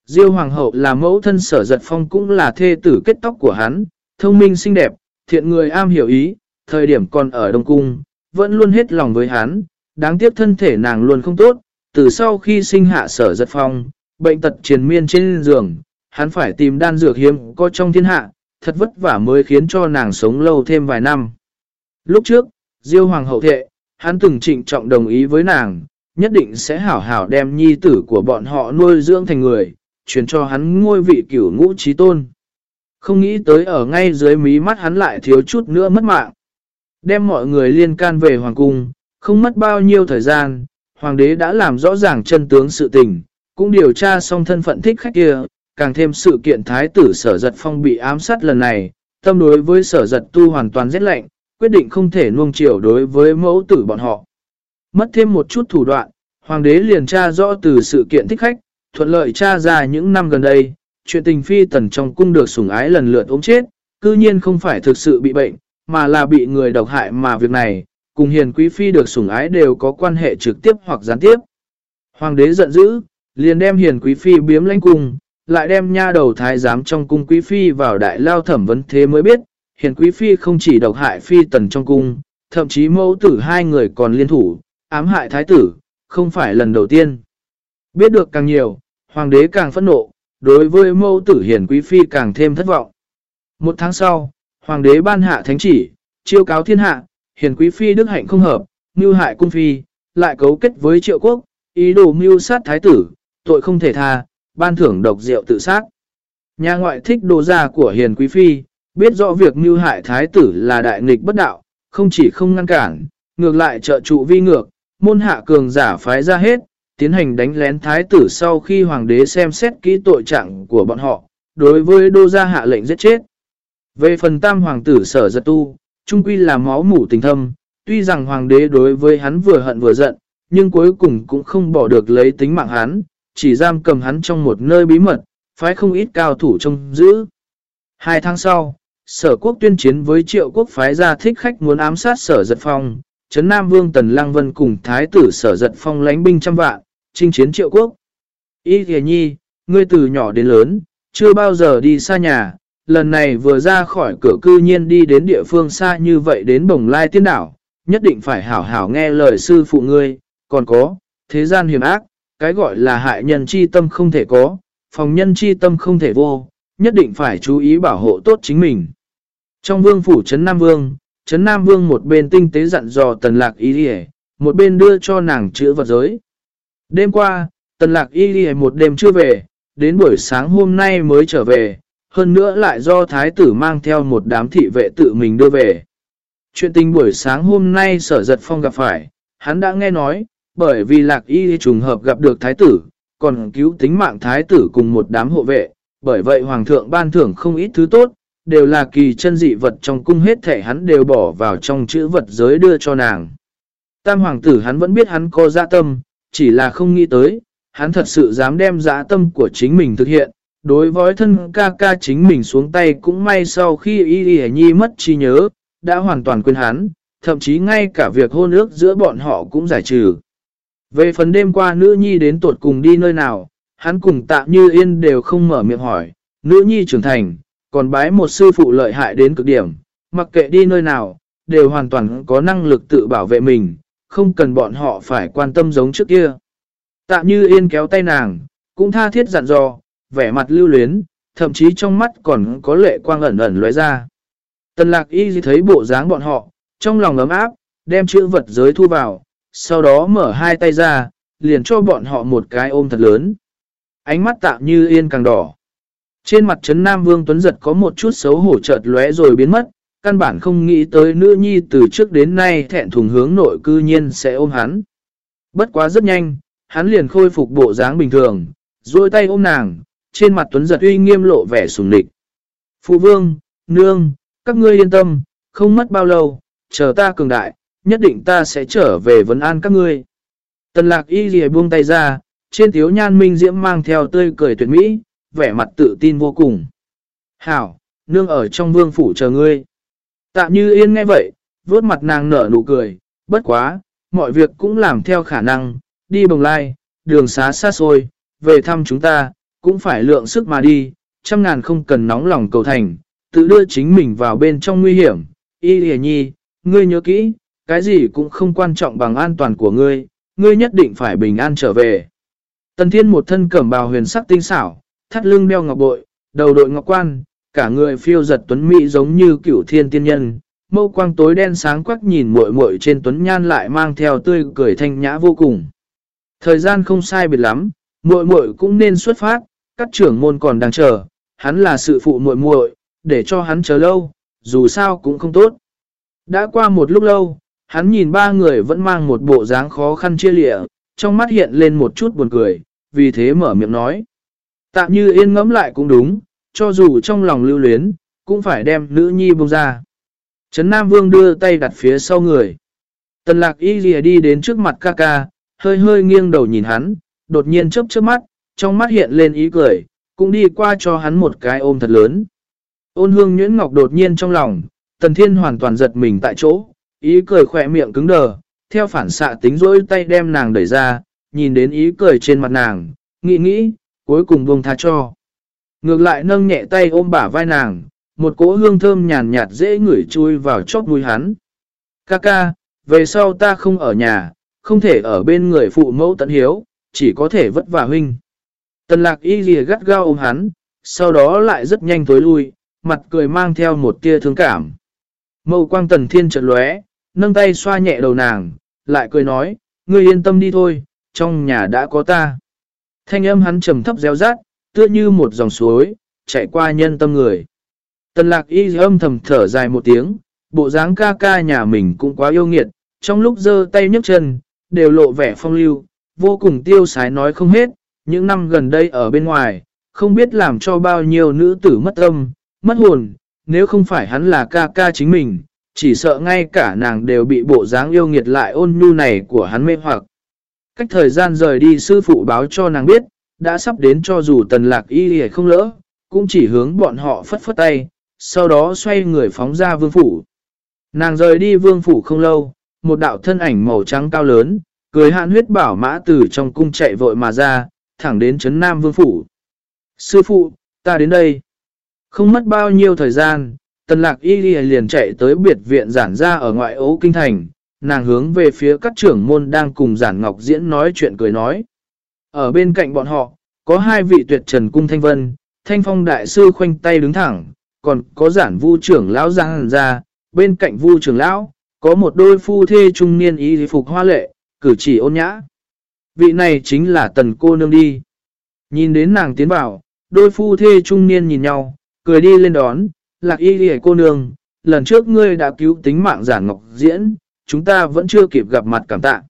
Diêu Hoàng hậu là mẫu thân sở giật phong cũng là thê tử kết tóc của hắn, thông minh xinh đẹp, thiện người am hiểu ý, thời điểm còn ở Đông Cung, vẫn luôn hết lòng với hắn, đáng tiếc thân thể nàng luôn không tốt, từ sau khi sinh hạ sở giật phong, bệnh tật triền miên trên giường, hắn phải tìm đan dược hiếm có trong thiên hạ, thật vất vả mới khiến cho nàng sống lâu thêm vài năm. Lúc trước, Diêu Hoàng hậu thệ, hắn từng trịnh trọng đồng ý với nàng, nhất định sẽ hảo hảo đem nhi tử của bọn họ nuôi dưỡng thành người, truyền cho hắn ngôi vị cửu ngũ trí tôn. Không nghĩ tới ở ngay dưới mí mắt hắn lại thiếu chút nữa mất mạng. Đem mọi người liên can về hoàng cung, không mất bao nhiêu thời gian, hoàng đế đã làm rõ ràng chân tướng sự tình, cũng điều tra xong thân phận thích khách kia, càng thêm sự kiện thái tử sở giật phong bị ám sát lần này, tâm đối với sở giật tu hoàn toàn rét lạnh, quyết định không thể nuông chiều đối với mẫu tử bọn họ. Mất thêm một chút thủ đoạn, hoàng đế liền tra rõ từ sự kiện thích khách, thuận lợi tra ra những năm gần đây, chuyện tình phi tần trong cung được sủng ái lần lượt ốm chết, cư nhiên không phải thực sự bị bệnh, mà là bị người độc hại mà việc này, cùng hiền quý phi được sủng ái đều có quan hệ trực tiếp hoặc gián tiếp. Hoàng đế giận dữ, liền đem hiền quý phi biếm lãnh cung, lại đem nha đầu thái giám trong cung quý phi vào đại lao thẩm vấn thế mới biết, hiền quý phi không chỉ độc hại phi tần trong cung, thậm chí mẫu tử hai người còn liên thủ, ám hại thái tử, không phải lần đầu tiên. Biết được càng nhiều, hoàng đế càng phẫn nộ, đối với mẫu tử hiền quý phi càng thêm thất vọng. Một tháng sau, hoàng đế ban hạ thánh chỉ, chiêu cáo thiên hạ, hiền quý phi đức hạnh không hợp, mưu hại cung phi, lại cấu kết với triệu quốc, ý đồ mưu sát thái tử, tội không thể tha, ban thưởng độc rượu tự sát. Nhà ngoại thích đồ gia của hiền quý phi, biết rõ việc mưu hại thái tử là đại nghịch bất đạo, không chỉ không ngăn cản, ngược lại trợ trụ vi ngược, môn hạ cường giả phái ra hết, tiến hành đánh lén thái tử sau khi hoàng đế xem xét kỹ tội trạng của bọn họ, đối với đô gia hạ lệnh giết chết. Về phần tam hoàng tử sở giật tu, trung quy là máu mủ tình thâm, tuy rằng hoàng đế đối với hắn vừa hận vừa giận, nhưng cuối cùng cũng không bỏ được lấy tính mạng hắn, chỉ giam cầm hắn trong một nơi bí mật, phái không ít cao thủ trông giữ. Hai tháng sau, sở quốc tuyên chiến với triệu quốc phái ra thích khách muốn ám sát sở giật phong, Trấn Nam Vương Tần Lăng Vân cùng Thái tử sở giật phong lánh binh trăm vạn, chinh chiến triệu quốc. Y thề nhi, ngươi từ nhỏ đến lớn, chưa bao giờ đi xa nhà, lần này vừa ra khỏi cửa cư nhiên đi đến địa phương xa như vậy đến bồng lai tiên đảo, nhất định phải hảo hảo nghe lời sư phụ ngươi, còn có, thế gian hiểm ác, cái gọi là hại nhân chi tâm không thể có, phòng nhân chi tâm không thể vô, nhất định phải chú ý bảo hộ tốt chính mình. Trong vương phủ Trấn Nam Vương, Trấn Nam Vương một bên tinh tế dặn dò tần lạc y đi một bên đưa cho nàng chữa vật giới. Đêm qua, tần lạc y đi một đêm chưa về, đến buổi sáng hôm nay mới trở về, hơn nữa lại do thái tử mang theo một đám thị vệ tự mình đưa về. Chuyện tình buổi sáng hôm nay sở giật phong gặp phải, hắn đã nghe nói, bởi vì lạc y trùng hợp gặp được thái tử, còn cứu tính mạng thái tử cùng một đám hộ vệ, bởi vậy hoàng thượng ban thưởng không ít thứ tốt, đều là kỳ chân dị vật trong cung hết thể hắn đều bỏ vào trong chữ vật giới đưa cho nàng. Tam hoàng tử hắn vẫn biết hắn có dạ tâm, chỉ là không nghĩ tới, hắn thật sự dám đem dạ tâm của chính mình thực hiện. Đối với thân ca ca chính mình xuống tay cũng may sau khi y y nhi mất trí nhớ, đã hoàn toàn quên hắn, thậm chí ngay cả việc hôn ước giữa bọn họ cũng giải trừ. Về phần đêm qua nữ nhi đến tuột cùng đi nơi nào, hắn cùng tạ như yên đều không mở miệng hỏi, nữ nhi trưởng thành, còn bái một sư phụ lợi hại đến cực điểm, mặc kệ đi nơi nào, đều hoàn toàn có năng lực tự bảo vệ mình, không cần bọn họ phải quan tâm giống trước kia. Tạ như yên kéo tay nàng, cũng tha thiết dặn dò, vẻ mặt lưu luyến, thậm chí trong mắt còn có lệ quang ẩn ẩn lóe ra. Tần lạc y thấy bộ dáng bọn họ, trong lòng ấm áp, đem chữ vật giới thu vào, sau đó mở hai tay ra, liền cho bọn họ một cái ôm thật lớn. Ánh mắt tạm như yên càng đỏ. Trên mặt trấn Nam Vương Tuấn Giật có một chút xấu hổ chợt lóe rồi biến mất, căn bản không nghĩ tới nữ nhi từ trước đến nay thẹn thùng hướng nội cư nhiên sẽ ôm hắn. Bất quá rất nhanh, hắn liền khôi phục bộ dáng bình thường, duỗi tay ôm nàng, trên mặt Tuấn Giật uy nghiêm lộ vẻ sùng địch. Phụ vương, nương, các ngươi yên tâm, không mất bao lâu, chờ ta cường đại, nhất định ta sẽ trở về vấn an các ngươi. Tần lạc y ghi buông tay ra, trên thiếu nhan minh diễm mang theo tươi cười tuyệt mỹ, vẻ mặt tự tin vô cùng. Hảo, nương ở trong vương phủ chờ ngươi. Tạm như yên nghe vậy, vuốt mặt nàng nở nụ cười, bất quá, mọi việc cũng làm theo khả năng, đi bồng lai, đường xá xa xôi, về thăm chúng ta, cũng phải lượng sức mà đi, trăm ngàn không cần nóng lòng cầu thành, tự đưa chính mình vào bên trong nguy hiểm. Y hề nhi, ngươi nhớ kỹ, cái gì cũng không quan trọng bằng an toàn của ngươi, ngươi nhất định phải bình an trở về. Tần thiên một thân cẩm bào huyền sắc tinh xảo, thắt lưng đeo ngọc bội, đầu đội ngọc quan, cả người phiêu giật tuấn mỹ giống như cửu thiên tiên nhân. Mâu quang tối đen sáng quắc nhìn muội muội trên tuấn nhan lại mang theo tươi cười thanh nhã vô cùng. Thời gian không sai biệt lắm, muội muội cũng nên xuất phát, các trưởng môn còn đang chờ, hắn là sự phụ muội muội, để cho hắn chờ lâu, dù sao cũng không tốt. Đã qua một lúc lâu, hắn nhìn ba người vẫn mang một bộ dáng khó khăn chia lịa, trong mắt hiện lên một chút buồn cười, vì thế mở miệng nói. Tạm như yên ngẫm lại cũng đúng, cho dù trong lòng lưu luyến, cũng phải đem nữ nhi bông ra. Trấn Nam Vương đưa tay đặt phía sau người. Tần lạc y lìa đi đến trước mặt ca ca, hơi hơi nghiêng đầu nhìn hắn, đột nhiên chớp chớp mắt, trong mắt hiện lên ý cười, cũng đi qua cho hắn một cái ôm thật lớn. Ôn hương nhuyễn ngọc đột nhiên trong lòng, tần thiên hoàn toàn giật mình tại chỗ, ý cười khỏe miệng cứng đờ, theo phản xạ tính rỗi tay đem nàng đẩy ra, nhìn đến ý cười trên mặt nàng, nghĩ nghĩ, cuối cùng buông tha cho. Ngược lại nâng nhẹ tay ôm bả vai nàng, một cỗ hương thơm nhàn nhạt dễ ngửi chui vào chóp mũi hắn. Kaka, về sau ta không ở nhà, không thể ở bên người phụ mẫu tận hiếu, chỉ có thể vất vả huynh. Tần lạc y lìa gắt gao ôm hắn, sau đó lại rất nhanh tối lui, mặt cười mang theo một tia thương cảm. Mâu quang tần thiên trật lóe, nâng tay xoa nhẹ đầu nàng, lại cười nói, ngươi yên tâm đi thôi, trong nhà đã có ta. Thanh âm hắn trầm thấp reo rát, tựa như một dòng suối, chạy qua nhân tâm người. Tần lạc y âm thầm thở dài một tiếng, bộ dáng ca ca nhà mình cũng quá yêu nghiệt, trong lúc giơ tay nhấc chân, đều lộ vẻ phong lưu, vô cùng tiêu sái nói không hết, những năm gần đây ở bên ngoài, không biết làm cho bao nhiêu nữ tử mất âm, mất hồn, nếu không phải hắn là ca ca chính mình, chỉ sợ ngay cả nàng đều bị bộ dáng yêu nghiệt lại ôn nhu này của hắn mê hoặc. Cách thời gian rời đi sư phụ báo cho nàng biết, đã sắp đến cho dù tần lạc y hề không lỡ, cũng chỉ hướng bọn họ phất phất tay, sau đó xoay người phóng ra vương phủ. Nàng rời đi vương phủ không lâu, một đạo thân ảnh màu trắng cao lớn, cười hạn huyết bảo mã từ trong cung chạy vội mà ra, thẳng đến Trấn Nam Vương Phủ. Sư phụ, ta đến đây. Không mất bao nhiêu thời gian, tần lạc y liền chạy tới biệt viện giản ra ở ngoại ấu kinh thành, nàng hướng về phía các trưởng môn đang cùng giản ngọc diễn nói chuyện cười nói. Ở bên cạnh bọn họ, có hai vị tuyệt trần cung thanh vân, thanh phong đại sư khoanh tay đứng thẳng, còn có giản vu trưởng lão giang ra, bên cạnh vu trưởng lão, có một đôi phu thê trung niên y phục hoa lệ, cử chỉ ôn nhã. Vị này chính là tần cô nương đi. Nhìn đến nàng tiến vào, đôi phu thê trung niên nhìn nhau, cười đi lên đón, lạc y đi cô nương, lần trước ngươi đã cứu tính mạng giản ngọc diễn, chúng ta vẫn chưa kịp gặp mặt cảm tạ.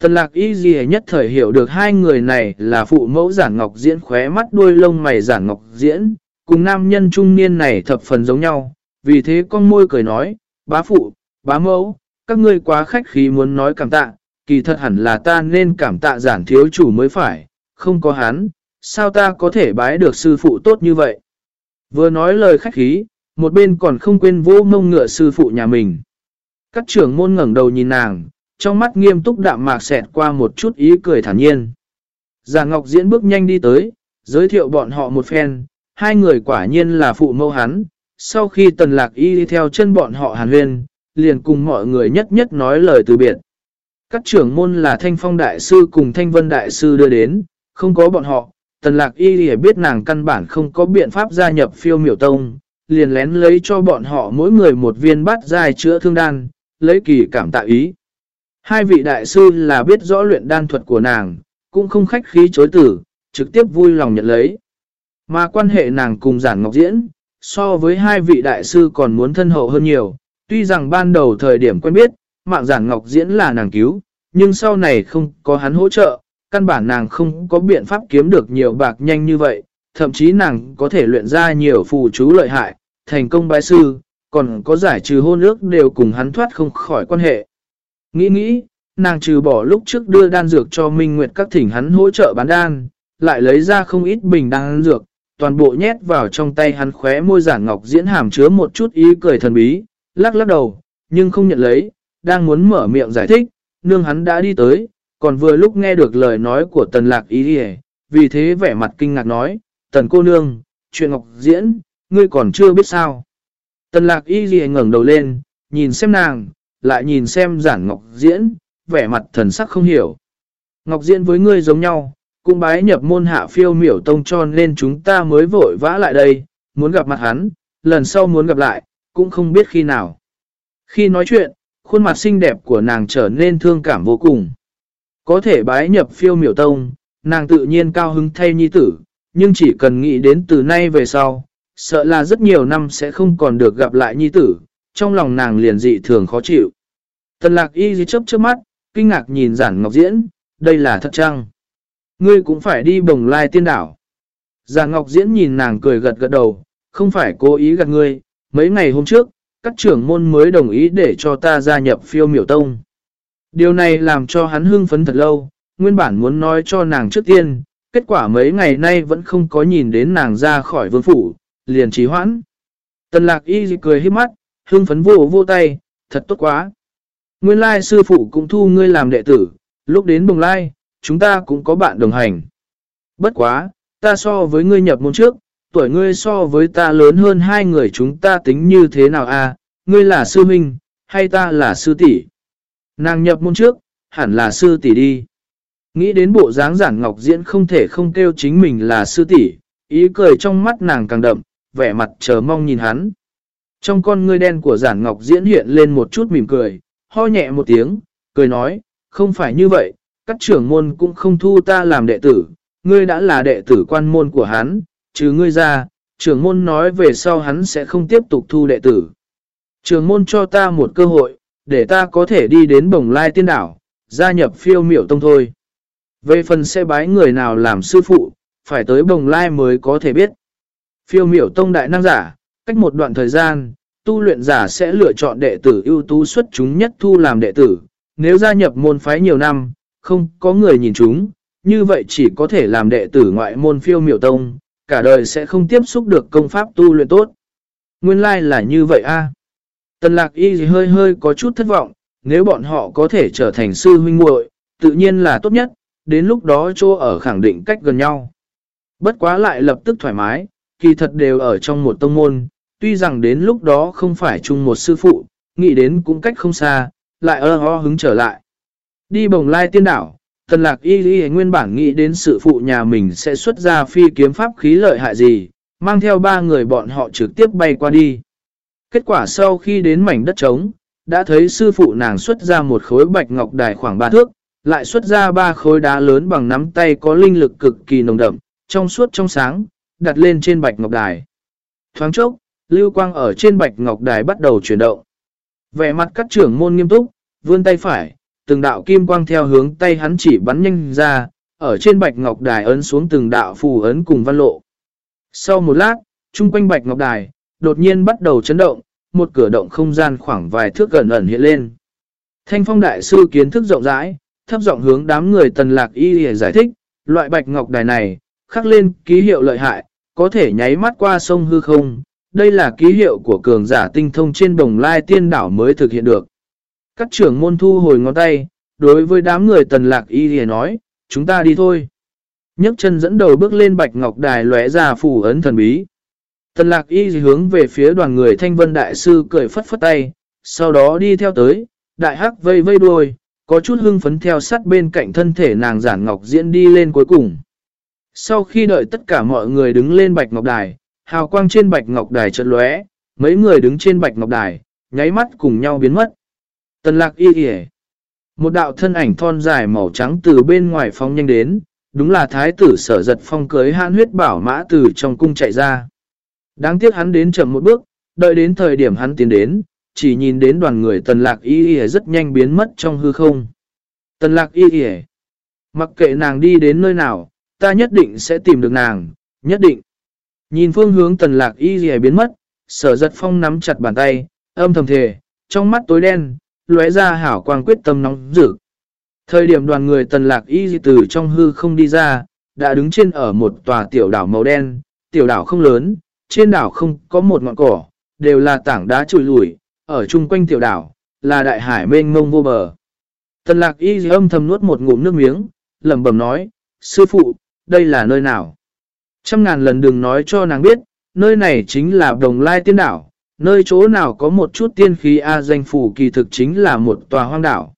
Tần lạc y gì nhất thời hiểu được hai người này là phụ mẫu giản ngọc diễn khóe mắt đuôi lông mày giản ngọc diễn, cùng nam nhân trung niên này thập phần giống nhau, vì thế con môi cười nói, bá phụ, bá mẫu, các ngươi quá khách khí muốn nói cảm tạ, kỳ thật hẳn là ta nên cảm tạ giản thiếu chủ mới phải, không có hắn, sao ta có thể bái được sư phụ tốt như vậy. Vừa nói lời khách khí, một bên còn không quên vô mông ngựa sư phụ nhà mình. Các trưởng môn ngẩng đầu nhìn nàng, trong mắt nghiêm túc đạm mạc xẹt qua một chút ý cười thản nhiên. Già Ngọc Diễn bước nhanh đi tới, giới thiệu bọn họ một phen, hai người quả nhiên là phụ mâu hắn. Sau khi tần lạc y đi theo chân bọn họ hàn huyên, liền cùng mọi người nhất nhất nói lời từ biệt. Các trưởng môn là Thanh Phong Đại Sư cùng Thanh Vân Đại Sư đưa đến, không có bọn họ, Tần Lạc Y đi biết nàng căn bản không có biện pháp gia nhập phiêu miểu tông, liền lén lấy cho bọn họ mỗi người một viên bát dài chữa thương đan, lấy kỳ cảm tạ ý. Hai vị đại sư là biết rõ luyện đan thuật của nàng, cũng không khách khí chối tử, trực tiếp vui lòng nhận lấy. Mà quan hệ nàng cùng giản ngọc diễn, so với hai vị đại sư còn muốn thân hậu hơn nhiều, tuy rằng ban đầu thời điểm quen biết, mạng giản ngọc diễn là nàng cứu, nhưng sau này không có hắn hỗ trợ, căn bản nàng không có biện pháp kiếm được nhiều bạc nhanh như vậy, thậm chí nàng có thể luyện ra nhiều phù chú lợi hại, thành công bái sư, còn có giải trừ hôn ước đều cùng hắn thoát không khỏi quan hệ. Nghĩ nghĩ, nàng trừ bỏ lúc trước đưa đan dược cho Minh Nguyệt các thỉnh hắn hỗ trợ bán đan, lại lấy ra không ít bình đan dược, toàn bộ nhét vào trong tay hắn khóe môi giản ngọc diễn hàm chứa một chút ý cười thần bí, lắc lắc đầu, nhưng không nhận lấy, đang muốn mở miệng giải thích, nương hắn đã đi tới, còn vừa lúc nghe được lời nói của tần lạc ý đi vì thế vẻ mặt kinh ngạc nói, tần cô nương, chuyện ngọc diễn, ngươi còn chưa biết sao. Tần lạc y gì ngẩng đầu lên, nhìn xem nàng, lại nhìn xem giản ngọc diễn, vẻ mặt thần sắc không hiểu. Ngọc diễn với ngươi giống nhau, cũng bái nhập môn hạ phiêu miểu tông cho nên chúng ta mới vội vã lại đây, muốn gặp mặt hắn, lần sau muốn gặp lại, cũng không biết khi nào. Khi nói chuyện, khuôn mặt xinh đẹp của nàng trở nên thương cảm vô cùng. Có thể bái nhập phiêu miểu tông, nàng tự nhiên cao hứng thay nhi tử, nhưng chỉ cần nghĩ đến từ nay về sau, sợ là rất nhiều năm sẽ không còn được gặp lại nhi tử, trong lòng nàng liền dị thường khó chịu. Tần lạc y dì chấp trước mắt, kinh ngạc nhìn giản ngọc diễn, đây là thật chăng? Ngươi cũng phải đi bồng lai tiên đảo. Giản ngọc diễn nhìn nàng cười gật gật đầu, không phải cố ý gạt ngươi, mấy ngày hôm trước, các trưởng môn mới đồng ý để cho ta gia nhập phiêu miểu tông. Điều này làm cho hắn hưng phấn thật lâu, nguyên bản muốn nói cho nàng trước tiên, kết quả mấy ngày nay vẫn không có nhìn đến nàng ra khỏi vương phủ, liền trì hoãn. Tần lạc y cười hít mắt, hương phấn vô vô tay, thật tốt quá. Nguyên lai sư phụ cũng thu ngươi làm đệ tử, lúc đến bồng lai, chúng ta cũng có bạn đồng hành. Bất quá, ta so với ngươi nhập môn trước, tuổi ngươi so với ta lớn hơn hai người chúng ta tính như thế nào a à? ngươi là sư minh, hay ta là sư tỷ Nàng nhập môn trước, hẳn là sư tỷ đi. Nghĩ đến bộ dáng giản ngọc diễn không thể không kêu chính mình là sư tỷ ý cười trong mắt nàng càng đậm, vẻ mặt chờ mong nhìn hắn. Trong con ngươi đen của giản ngọc diễn hiện lên một chút mỉm cười, ho nhẹ một tiếng, cười nói, không phải như vậy, các trưởng môn cũng không thu ta làm đệ tử, ngươi đã là đệ tử quan môn của hắn, trừ ngươi ra, trưởng môn nói về sau hắn sẽ không tiếp tục thu đệ tử. Trưởng môn cho ta một cơ hội, để ta có thể đi đến bồng lai tiên đảo, gia nhập phiêu miểu tông thôi. Về phần sẽ bái người nào làm sư phụ, phải tới bồng lai mới có thể biết. Phiêu miểu tông đại năng giả, cách một đoạn thời gian, tu luyện giả sẽ lựa chọn đệ tử ưu tú xuất chúng nhất thu làm đệ tử. Nếu gia nhập môn phái nhiều năm, không có người nhìn chúng, như vậy chỉ có thể làm đệ tử ngoại môn phiêu miểu tông, cả đời sẽ không tiếp xúc được công pháp tu luyện tốt. Nguyên lai like là như vậy a Tần lạc y hơi hơi có chút thất vọng, nếu bọn họ có thể trở thành sư huynh muội tự nhiên là tốt nhất, đến lúc đó chỗ ở khẳng định cách gần nhau. Bất quá lại lập tức thoải mái, kỳ thật đều ở trong một tông môn, tuy rằng đến lúc đó không phải chung một sư phụ, nghĩ đến cũng cách không xa, lại ơ ho hứng trở lại. Đi bồng lai tiên đảo, tần lạc y y nguyên bản nghĩ đến sự phụ nhà mình sẽ xuất ra phi kiếm pháp khí lợi hại gì, mang theo ba người bọn họ trực tiếp bay qua đi. Kết quả sau khi đến mảnh đất trống, đã thấy sư phụ nàng xuất ra một khối bạch ngọc đài khoảng 3 thước, lại xuất ra ba khối đá lớn bằng nắm tay có linh lực cực kỳ nồng đậm, trong suốt trong sáng, đặt lên trên bạch ngọc đài. Thoáng chốc, lưu quang ở trên bạch ngọc đài bắt đầu chuyển động. Vẻ mặt các trưởng môn nghiêm túc, vươn tay phải, từng đạo kim quang theo hướng tay hắn chỉ bắn nhanh ra, ở trên bạch ngọc đài ấn xuống từng đạo phù ấn cùng văn lộ. Sau một lát, chung quanh bạch ngọc đài, đột nhiên bắt đầu chấn động, một cửa động không gian khoảng vài thước gần ẩn hiện lên. Thanh phong đại sư kiến thức rộng rãi, thấp giọng hướng đám người tần lạc y giải thích, loại bạch ngọc đài này, khắc lên ký hiệu lợi hại, có thể nháy mắt qua sông hư không. Đây là ký hiệu của cường giả tinh thông trên đồng lai tiên đảo mới thực hiện được. Các trưởng môn thu hồi ngón tay, đối với đám người tần lạc y thì nói, chúng ta đi thôi. nhấc chân dẫn đầu bước lên bạch ngọc đài lóe ra phủ ấn thần bí. Tần lạc y hướng về phía đoàn người thanh vân đại sư cười phất phất tay, sau đó đi theo tới, đại hắc vây vây đuôi, có chút hưng phấn theo sát bên cạnh thân thể nàng giản ngọc diễn đi lên cuối cùng. Sau khi đợi tất cả mọi người đứng lên bạch ngọc đài, hào quang trên bạch ngọc đài chợt lóe, mấy người đứng trên bạch ngọc đài, nháy mắt cùng nhau biến mất. Tần lạc y y Một đạo thân ảnh thon dài màu trắng từ bên ngoài phong nhanh đến, đúng là thái tử sở giật phong cưới hãn huyết bảo mã từ trong cung chạy ra. Đáng tiếc hắn đến chậm một bước, đợi đến thời điểm hắn tiến đến, chỉ nhìn đến đoàn người tần lạc y y rất nhanh biến mất trong hư không. Tần lạc y y mặc kệ nàng đi đến nơi nào, ta nhất định sẽ tìm được nàng, nhất định. Nhìn phương hướng tần lạc y y biến mất, sở giật phong nắm chặt bàn tay, âm thầm thề, trong mắt tối đen, lóe ra hảo quang quyết tâm nóng rực. Thời điểm đoàn người tần lạc y từ trong hư không đi ra, đã đứng trên ở một tòa tiểu đảo màu đen, tiểu đảo không lớn, trên đảo không có một ngọn cỏ, đều là tảng đá trùi lùi, ở chung quanh tiểu đảo, là đại hải mênh mông vô bờ. Tần lạc y âm thầm nuốt một ngụm nước miếng, lẩm bẩm nói, sư phụ, đây là nơi nào? Trăm ngàn lần đừng nói cho nàng biết, nơi này chính là đồng lai tiên đảo, nơi chỗ nào có một chút tiên khí A danh phủ kỳ thực chính là một tòa hoang đảo.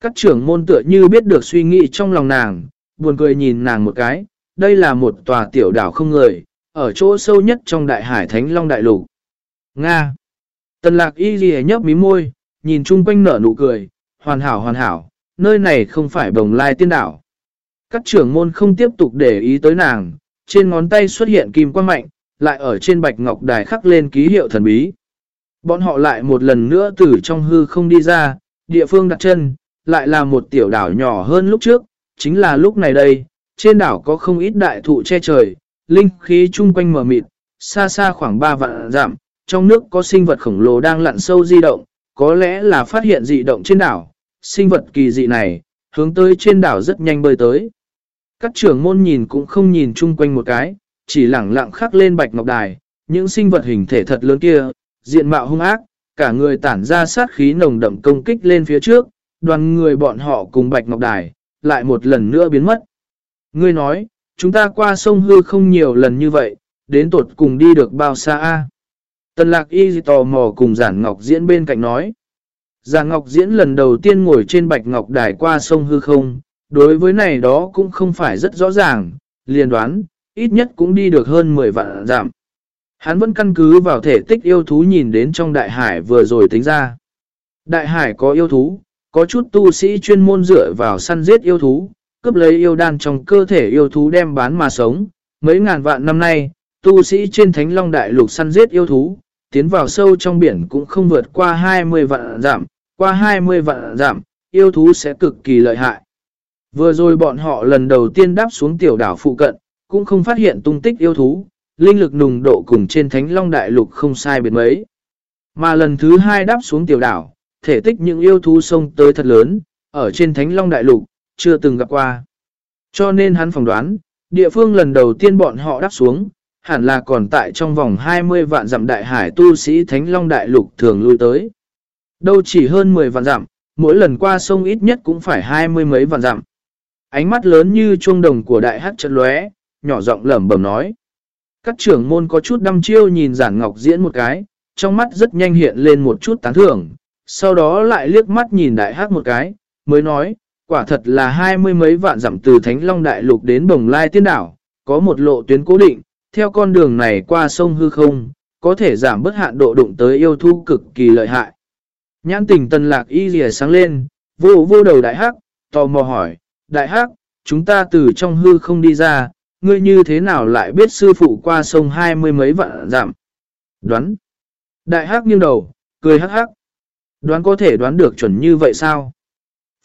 Các trưởng môn tựa như biết được suy nghĩ trong lòng nàng, buồn cười nhìn nàng một cái, đây là một tòa tiểu đảo không người, ở chỗ sâu nhất trong đại hải Thánh Long Đại Lục. Nga Tần lạc y ghi nhấp mí môi, nhìn chung quanh nở nụ cười, hoàn hảo hoàn hảo, nơi này không phải bồng lai tiên đảo. Các trưởng môn không tiếp tục để ý tới nàng, trên ngón tay xuất hiện kim quang mạnh, lại ở trên bạch ngọc đài khắc lên ký hiệu thần bí. Bọn họ lại một lần nữa từ trong hư không đi ra, địa phương đặt chân, lại là một tiểu đảo nhỏ hơn lúc trước, chính là lúc này đây, trên đảo có không ít đại thụ che trời, linh khí chung quanh mở mịt, xa xa khoảng 3 vạn giảm, trong nước có sinh vật khổng lồ đang lặn sâu di động, có lẽ là phát hiện dị động trên đảo. Sinh vật kỳ dị này, hướng tới trên đảo rất nhanh bơi tới. Các trưởng môn nhìn cũng không nhìn chung quanh một cái, chỉ lẳng lặng khắc lên bạch ngọc đài, những sinh vật hình thể thật lớn kia, diện mạo hung ác, cả người tản ra sát khí nồng đậm công kích lên phía trước, đoàn người bọn họ cùng bạch ngọc đài, lại một lần nữa biến mất. Ngươi nói, chúng ta qua sông hư không nhiều lần như vậy, đến tột cùng đi được bao xa a Tần lạc y tò mò cùng giản ngọc diễn bên cạnh nói. Giản ngọc diễn lần đầu tiên ngồi trên bạch ngọc đài qua sông hư không, đối với này đó cũng không phải rất rõ ràng, liền đoán, ít nhất cũng đi được hơn 10 vạn giảm. Hắn vẫn căn cứ vào thể tích yêu thú nhìn đến trong đại hải vừa rồi tính ra. Đại hải có yêu thú, có chút tu sĩ chuyên môn dựa vào săn giết yêu thú, cướp lấy yêu đan trong cơ thể yêu thú đem bán mà sống. Mấy ngàn vạn năm nay, tu sĩ trên Thánh Long Đại Lục săn giết yêu thú, tiến vào sâu trong biển cũng không vượt qua 20 vạn giảm, qua 20 vạn giảm, yêu thú sẽ cực kỳ lợi hại. Vừa rồi bọn họ lần đầu tiên đáp xuống tiểu đảo phụ cận, cũng không phát hiện tung tích yêu thú, linh lực nùng độ cùng trên Thánh Long Đại Lục không sai biệt mấy. Mà lần thứ hai đáp xuống tiểu đảo, thể tích những yêu thú sông tới thật lớn, ở trên Thánh Long Đại Lục, chưa từng gặp qua. Cho nên hắn phỏng đoán, địa phương lần đầu tiên bọn họ đáp xuống, hẳn là còn tại trong vòng 20 vạn dặm đại hải tu sĩ Thánh Long Đại Lục thường lui tới. Đâu chỉ hơn 10 vạn dặm, mỗi lần qua sông ít nhất cũng phải hai mươi mấy vạn dặm. Ánh mắt lớn như chuông đồng của đại hát trận lóe, nhỏ giọng lẩm bẩm nói. Các trưởng môn có chút đăm chiêu nhìn giản ngọc diễn một cái, trong mắt rất nhanh hiện lên một chút tán thưởng, sau đó lại liếc mắt nhìn đại hát một cái, mới nói, quả thật là hai mươi mấy vạn dặm từ Thánh Long Đại Lục đến Bồng Lai Tiên Đảo, có một lộ tuyến cố định, theo con đường này qua sông hư không, có thể giảm bớt hạn độ đụng tới yêu thu cực kỳ lợi hại. Nhãn tình tần lạc y rìa sáng lên, vô vô đầu đại hắc, tò mò hỏi, đại hắc, chúng ta từ trong hư không đi ra, ngươi như thế nào lại biết sư phụ qua sông hai mươi mấy vạn giảm? Đoán. Đại hắc nghiêng đầu, cười hắc hắc. Đoán có thể đoán được chuẩn như vậy sao?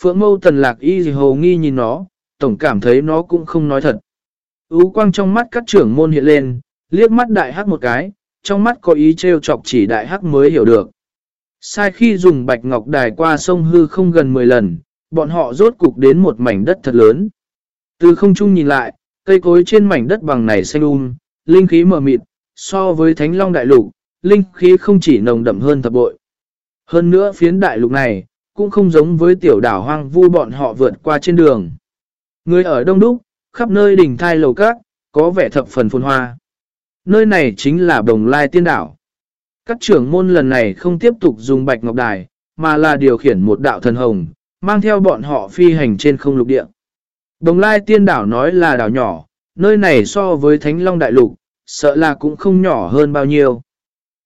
Phượng mâu tần lạc y gì hồ nghi nhìn nó, tổng cảm thấy nó cũng không nói thật. Ú quang trong mắt các trưởng môn hiện lên, liếc mắt đại hắc một cái, trong mắt có ý trêu chọc chỉ đại hắc mới hiểu được. Sai khi dùng bạch ngọc đài qua sông hư không gần 10 lần, bọn họ rốt cục đến một mảnh đất thật lớn. Từ không trung nhìn lại, cây cối trên mảnh đất bằng này xanh um, linh khí mờ mịt, so với thánh long đại lục, linh khí không chỉ nồng đậm hơn thập bội. Hơn nữa phiến đại lục này, cũng không giống với tiểu đảo hoang vu bọn họ vượt qua trên đường. Người ở đông đúc, khắp nơi đỉnh thai lầu các, có vẻ thập phần phồn hoa. Nơi này chính là Đồng Lai Tiên Đảo. Các trưởng môn lần này không tiếp tục dùng bạch ngọc đài, mà là điều khiển một đạo thần hồng, mang theo bọn họ phi hành trên không lục địa. Đồng Lai Tiên Đảo nói là đảo nhỏ, nơi này so với Thánh Long Đại Lục, sợ là cũng không nhỏ hơn bao nhiêu.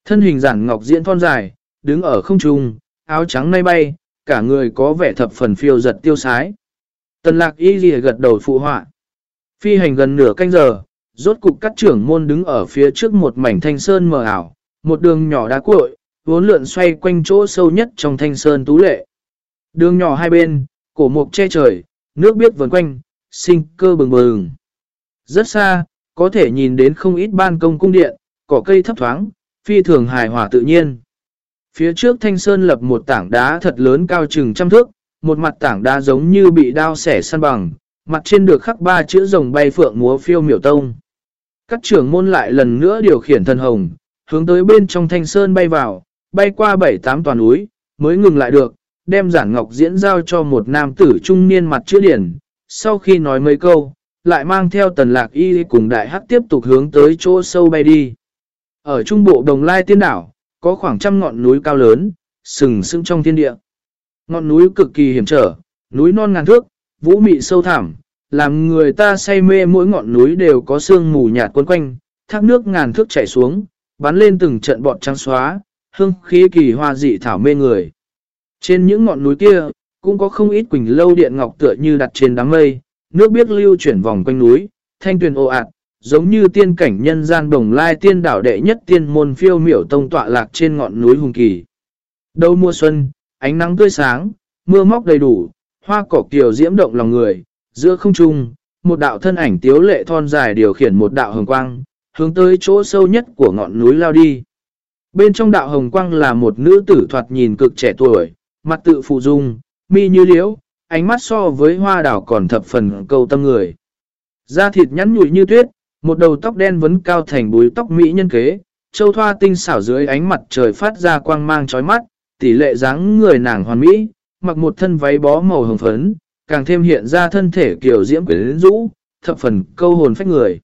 Thân hình giản ngọc diễn thon dài, đứng ở không trung, áo trắng nay bay, cả người có vẻ thập phần phiêu giật tiêu sái. Tần lạc y ghi gật đầu phụ họa. Phi hành gần nửa canh giờ, rốt cục các trưởng môn đứng ở phía trước một mảnh thanh sơn mờ ảo, một đường nhỏ đá cuội, vốn lượn xoay quanh chỗ sâu nhất trong thanh sơn tú lệ. Đường nhỏ hai bên, cổ mục che trời, nước biết vần quanh, sinh cơ bừng bừng. Rất xa, có thể nhìn đến không ít ban công cung điện, cỏ cây thấp thoáng, phi thường hài hòa tự nhiên. Phía trước thanh sơn lập một tảng đá thật lớn cao chừng trăm thước, một mặt tảng đá giống như bị đao xẻ săn bằng, mặt trên được khắc ba chữ rồng bay phượng múa phiêu miểu tông. Các trưởng môn lại lần nữa điều khiển thần hồng, hướng tới bên trong thanh sơn bay vào, bay qua bảy tám toàn núi, mới ngừng lại được, đem giản ngọc diễn giao cho một nam tử trung niên mặt chữ điển. Sau khi nói mấy câu, lại mang theo tần lạc y cùng đại hắc tiếp tục hướng tới chỗ sâu bay đi. Ở trung bộ đồng lai tiên đảo, có khoảng trăm ngọn núi cao lớn, sừng sững trong thiên địa. Ngọn núi cực kỳ hiểm trở, núi non ngàn thước, vũ mị sâu thẳm, làm người ta say mê mỗi ngọn núi đều có sương mù nhạt quấn quanh, thác nước ngàn thước chảy xuống, bắn lên từng trận bọt trắng xóa, hương khí kỳ hoa dị thảo mê người. Trên những ngọn núi kia, cũng có không ít quỳnh lâu điện ngọc tựa như đặt trên đám mây, nước biết lưu chuyển vòng quanh núi, thanh tuyền ồ ạt, giống như tiên cảnh nhân gian đồng lai tiên đảo đệ nhất tiên môn phiêu miểu tông tọa lạc trên ngọn núi hùng kỳ. Đầu mùa xuân, ánh nắng tươi sáng, mưa móc đầy đủ, hoa cỏ kiều diễm động lòng người, giữa không trung, một đạo thân ảnh tiếu lệ thon dài điều khiển một đạo hồng quang, hướng tới chỗ sâu nhất của ngọn núi lao đi. Bên trong đạo hồng quang là một nữ tử thoạt nhìn cực trẻ tuổi, mặt tự phụ dung, mi như liễu, ánh mắt so với hoa đảo còn thập phần câu tâm người. Da thịt nhắn nhụi như tuyết, một đầu tóc đen vấn cao thành búi tóc mỹ nhân kế, châu thoa tinh xảo dưới ánh mặt trời phát ra quang mang chói mắt, tỷ lệ dáng người nàng hoàn mỹ, mặc một thân váy bó màu hồng phấn, càng thêm hiện ra thân thể kiểu diễm quyến rũ, thập phần câu hồn phách người.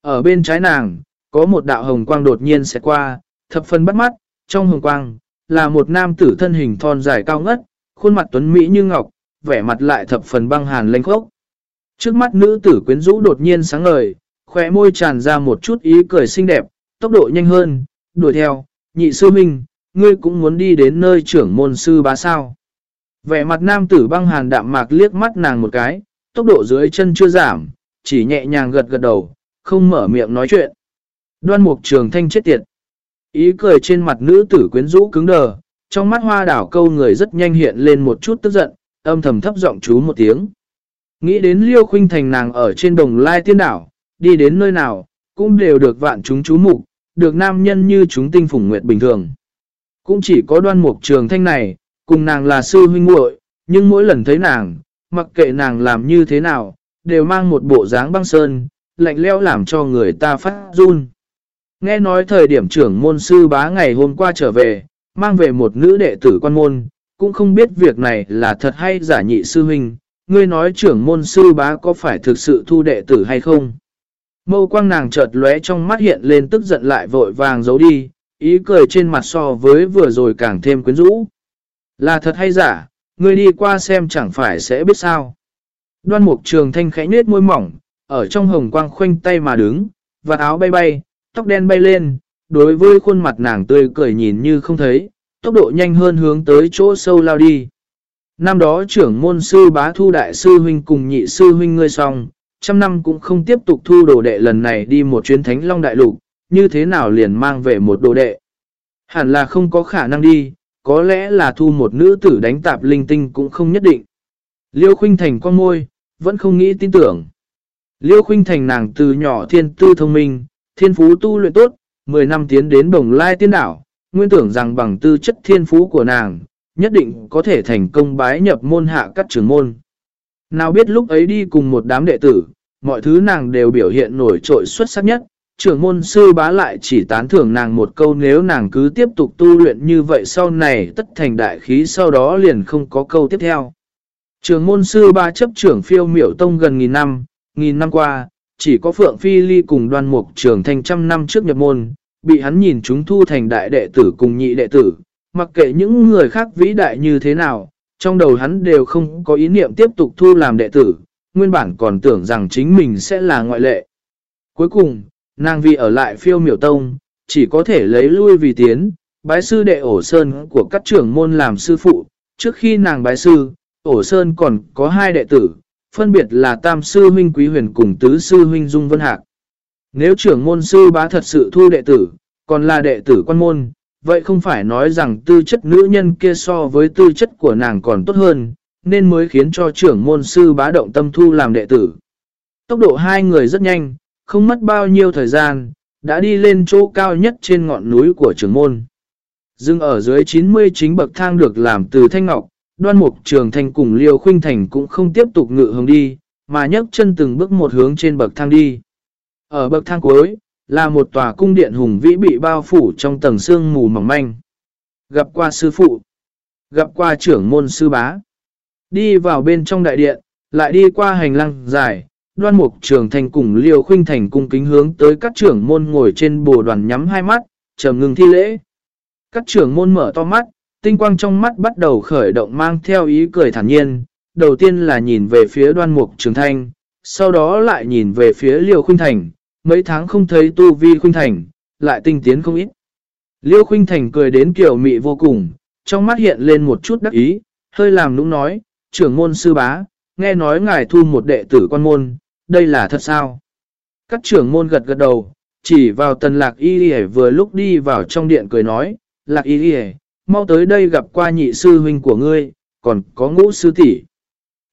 Ở bên trái nàng, có một đạo hồng quang đột nhiên sẽ qua, thập phần bắt mắt, trong hồng quang, là một nam tử thân hình thon dài cao ngất, khuôn mặt tuấn mỹ như ngọc, vẻ mặt lại thập phần băng hàn lênh khốc. Trước mắt nữ tử quyến rũ đột nhiên sáng ngời, khóe môi tràn ra một chút ý cười xinh đẹp, tốc độ nhanh hơn, đuổi theo, nhị sư minh, ngươi cũng muốn đi đến nơi trưởng môn sư bá sao. Vẻ mặt nam tử băng hàn đạm mạc liếc mắt nàng một cái, tốc độ dưới chân chưa giảm, chỉ nhẹ nhàng gật gật đầu, không mở miệng nói chuyện. Đoan mục trường thanh chết tiệt. Ý cười trên mặt nữ tử quyến rũ cứng đờ, trong mắt hoa đảo câu người rất nhanh hiện lên một chút tức giận, âm thầm thấp giọng chú một tiếng. Nghĩ đến liêu khuynh thành nàng ở trên đồng lai tiên đảo, đi đến nơi nào, cũng đều được vạn chúng chú mục, được nam nhân như chúng tinh phủng nguyệt bình thường. Cũng chỉ có đoan mục trường thanh này, cùng nàng là sư huynh muội nhưng mỗi lần thấy nàng, mặc kệ nàng làm như thế nào, đều mang một bộ dáng băng sơn, lạnh leo làm cho người ta phát run. Nghe nói thời điểm trưởng môn sư bá ngày hôm qua trở về, mang về một nữ đệ tử quan môn, cũng không biết việc này là thật hay giả nhị sư huynh, ngươi nói trưởng môn sư bá có phải thực sự thu đệ tử hay không? Mâu quang nàng chợt lóe trong mắt hiện lên tức giận lại vội vàng giấu đi, ý cười trên mặt so với vừa rồi càng thêm quyến rũ. Là thật hay giả, ngươi đi qua xem chẳng phải sẽ biết sao. Đoan mục trường thanh khẽ nết môi mỏng, ở trong hồng quang khoanh tay mà đứng, và áo bay bay, tóc đen bay lên, đối với khuôn mặt nàng tươi cười nhìn như không thấy, tốc độ nhanh hơn hướng tới chỗ sâu lao đi. Năm đó trưởng môn sư bá thu đại sư huynh cùng nhị sư huynh ngươi xong, trăm năm cũng không tiếp tục thu đồ đệ lần này đi một chuyến thánh long đại lục, như thế nào liền mang về một đồ đệ. Hẳn là không có khả năng đi, có lẽ là thu một nữ tử đánh tạp linh tinh cũng không nhất định. Liêu khuynh thành con môi, vẫn không nghĩ tin tưởng. Liêu khuynh thành nàng từ nhỏ thiên tư thông minh, thiên phú tu luyện tốt, 10 năm tiến đến bồng lai tiên đảo, nguyên tưởng rằng bằng tư chất thiên phú của nàng, nhất định có thể thành công bái nhập môn hạ các trưởng môn. Nào biết lúc ấy đi cùng một đám đệ tử, mọi thứ nàng đều biểu hiện nổi trội xuất sắc nhất, trưởng môn sư bá lại chỉ tán thưởng nàng một câu nếu nàng cứ tiếp tục tu luyện như vậy sau này tất thành đại khí sau đó liền không có câu tiếp theo. Trưởng môn sư ba chấp trưởng phiêu miểu tông gần nghìn năm, nghìn năm qua, chỉ có Phượng Phi Ly cùng đoan mục trưởng thành trăm năm trước nhập môn, bị hắn nhìn chúng thu thành đại đệ tử cùng nhị đệ tử, mặc kệ những người khác vĩ đại như thế nào, trong đầu hắn đều không có ý niệm tiếp tục thu làm đệ tử, nguyên bản còn tưởng rằng chính mình sẽ là ngoại lệ. Cuối cùng, nàng vì ở lại phiêu miểu tông, chỉ có thể lấy lui vì tiến, bái sư đệ ổ sơn của các trưởng môn làm sư phụ, trước khi nàng bái sư, ổ sơn còn có hai đệ tử, phân biệt là tam sư huynh quý huyền cùng tứ sư huynh dung vân hạc. Nếu trưởng môn sư bá thật sự thu đệ tử, còn là đệ tử quan môn, vậy không phải nói rằng tư chất nữ nhân kia so với tư chất của nàng còn tốt hơn, nên mới khiến cho trưởng môn sư bá động tâm thu làm đệ tử. Tốc độ hai người rất nhanh, không mất bao nhiêu thời gian, đã đi lên chỗ cao nhất trên ngọn núi của trưởng môn. Dưng ở dưới 99 bậc thang được làm từ thanh ngọc, đoan mục trường thành cùng liêu khuynh thành cũng không tiếp tục ngự hướng đi, mà nhấc chân từng bước một hướng trên bậc thang đi. Ở bậc thang cuối, là một tòa cung điện hùng vĩ bị bao phủ trong tầng sương mù mỏng manh. Gặp qua sư phụ, gặp qua trưởng môn sư bá. Đi vào bên trong đại điện, lại đi qua hành lang dài, đoan mục trường thành cùng liều khuynh thành cung kính hướng tới các trưởng môn ngồi trên bồ đoàn nhắm hai mắt, trầm ngừng thi lễ. Các trưởng môn mở to mắt, tinh quang trong mắt bắt đầu khởi động mang theo ý cười thản nhiên. Đầu tiên là nhìn về phía đoan mục trường thanh, sau đó lại nhìn về phía liều khuynh thành, mấy tháng không thấy tu vi khuynh thành, lại tinh tiến không ít. Liêu khuynh thành cười đến kiểu mị vô cùng, trong mắt hiện lên một chút đắc ý, hơi làm nũng nói, trưởng môn sư bá, nghe nói ngài thu một đệ tử quan môn, đây là thật sao? Các trưởng môn gật gật đầu, chỉ vào tần lạc y vừa lúc đi vào trong điện cười nói, lạc y y mau tới đây gặp qua nhị sư huynh của ngươi, còn có ngũ sư tỷ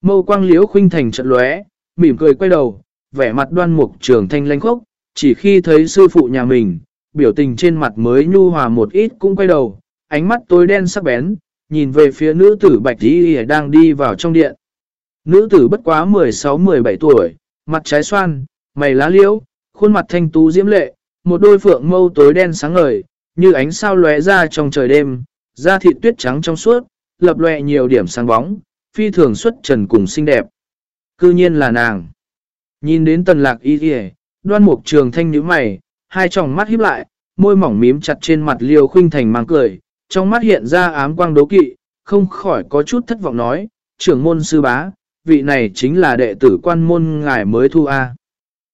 Mâu quang liễu khuynh thành trận lóe, mỉm cười quay đầu, vẻ mặt đoan mục trường thanh lanh khốc, chỉ khi thấy sư phụ nhà mình, biểu tình trên mặt mới nhu hòa một ít cũng quay đầu, ánh mắt tối đen sắc bén, nhìn về phía nữ tử bạch y đang đi vào trong điện. Nữ tử bất quá 16-17 tuổi, mặt trái xoan, mày lá liễu, khuôn mặt thanh tú diễm lệ, một đôi phượng mâu tối đen sáng ngời, như ánh sao lóe ra trong trời đêm, da thịt tuyết trắng trong suốt, lập lòe nhiều điểm sáng bóng, phi thường xuất trần cùng xinh đẹp. Cư nhiên là nàng. Nhìn đến tần lạc y kìa, đoan mục trường thanh nhíu mày, hai tròng mắt híp lại, môi mỏng mím chặt trên mặt liều khuynh thành mang cười, trong mắt hiện ra ám quang đố kỵ, không khỏi có chút thất vọng nói, trưởng môn sư bá, vị này chính là đệ tử quan môn ngài mới thu A.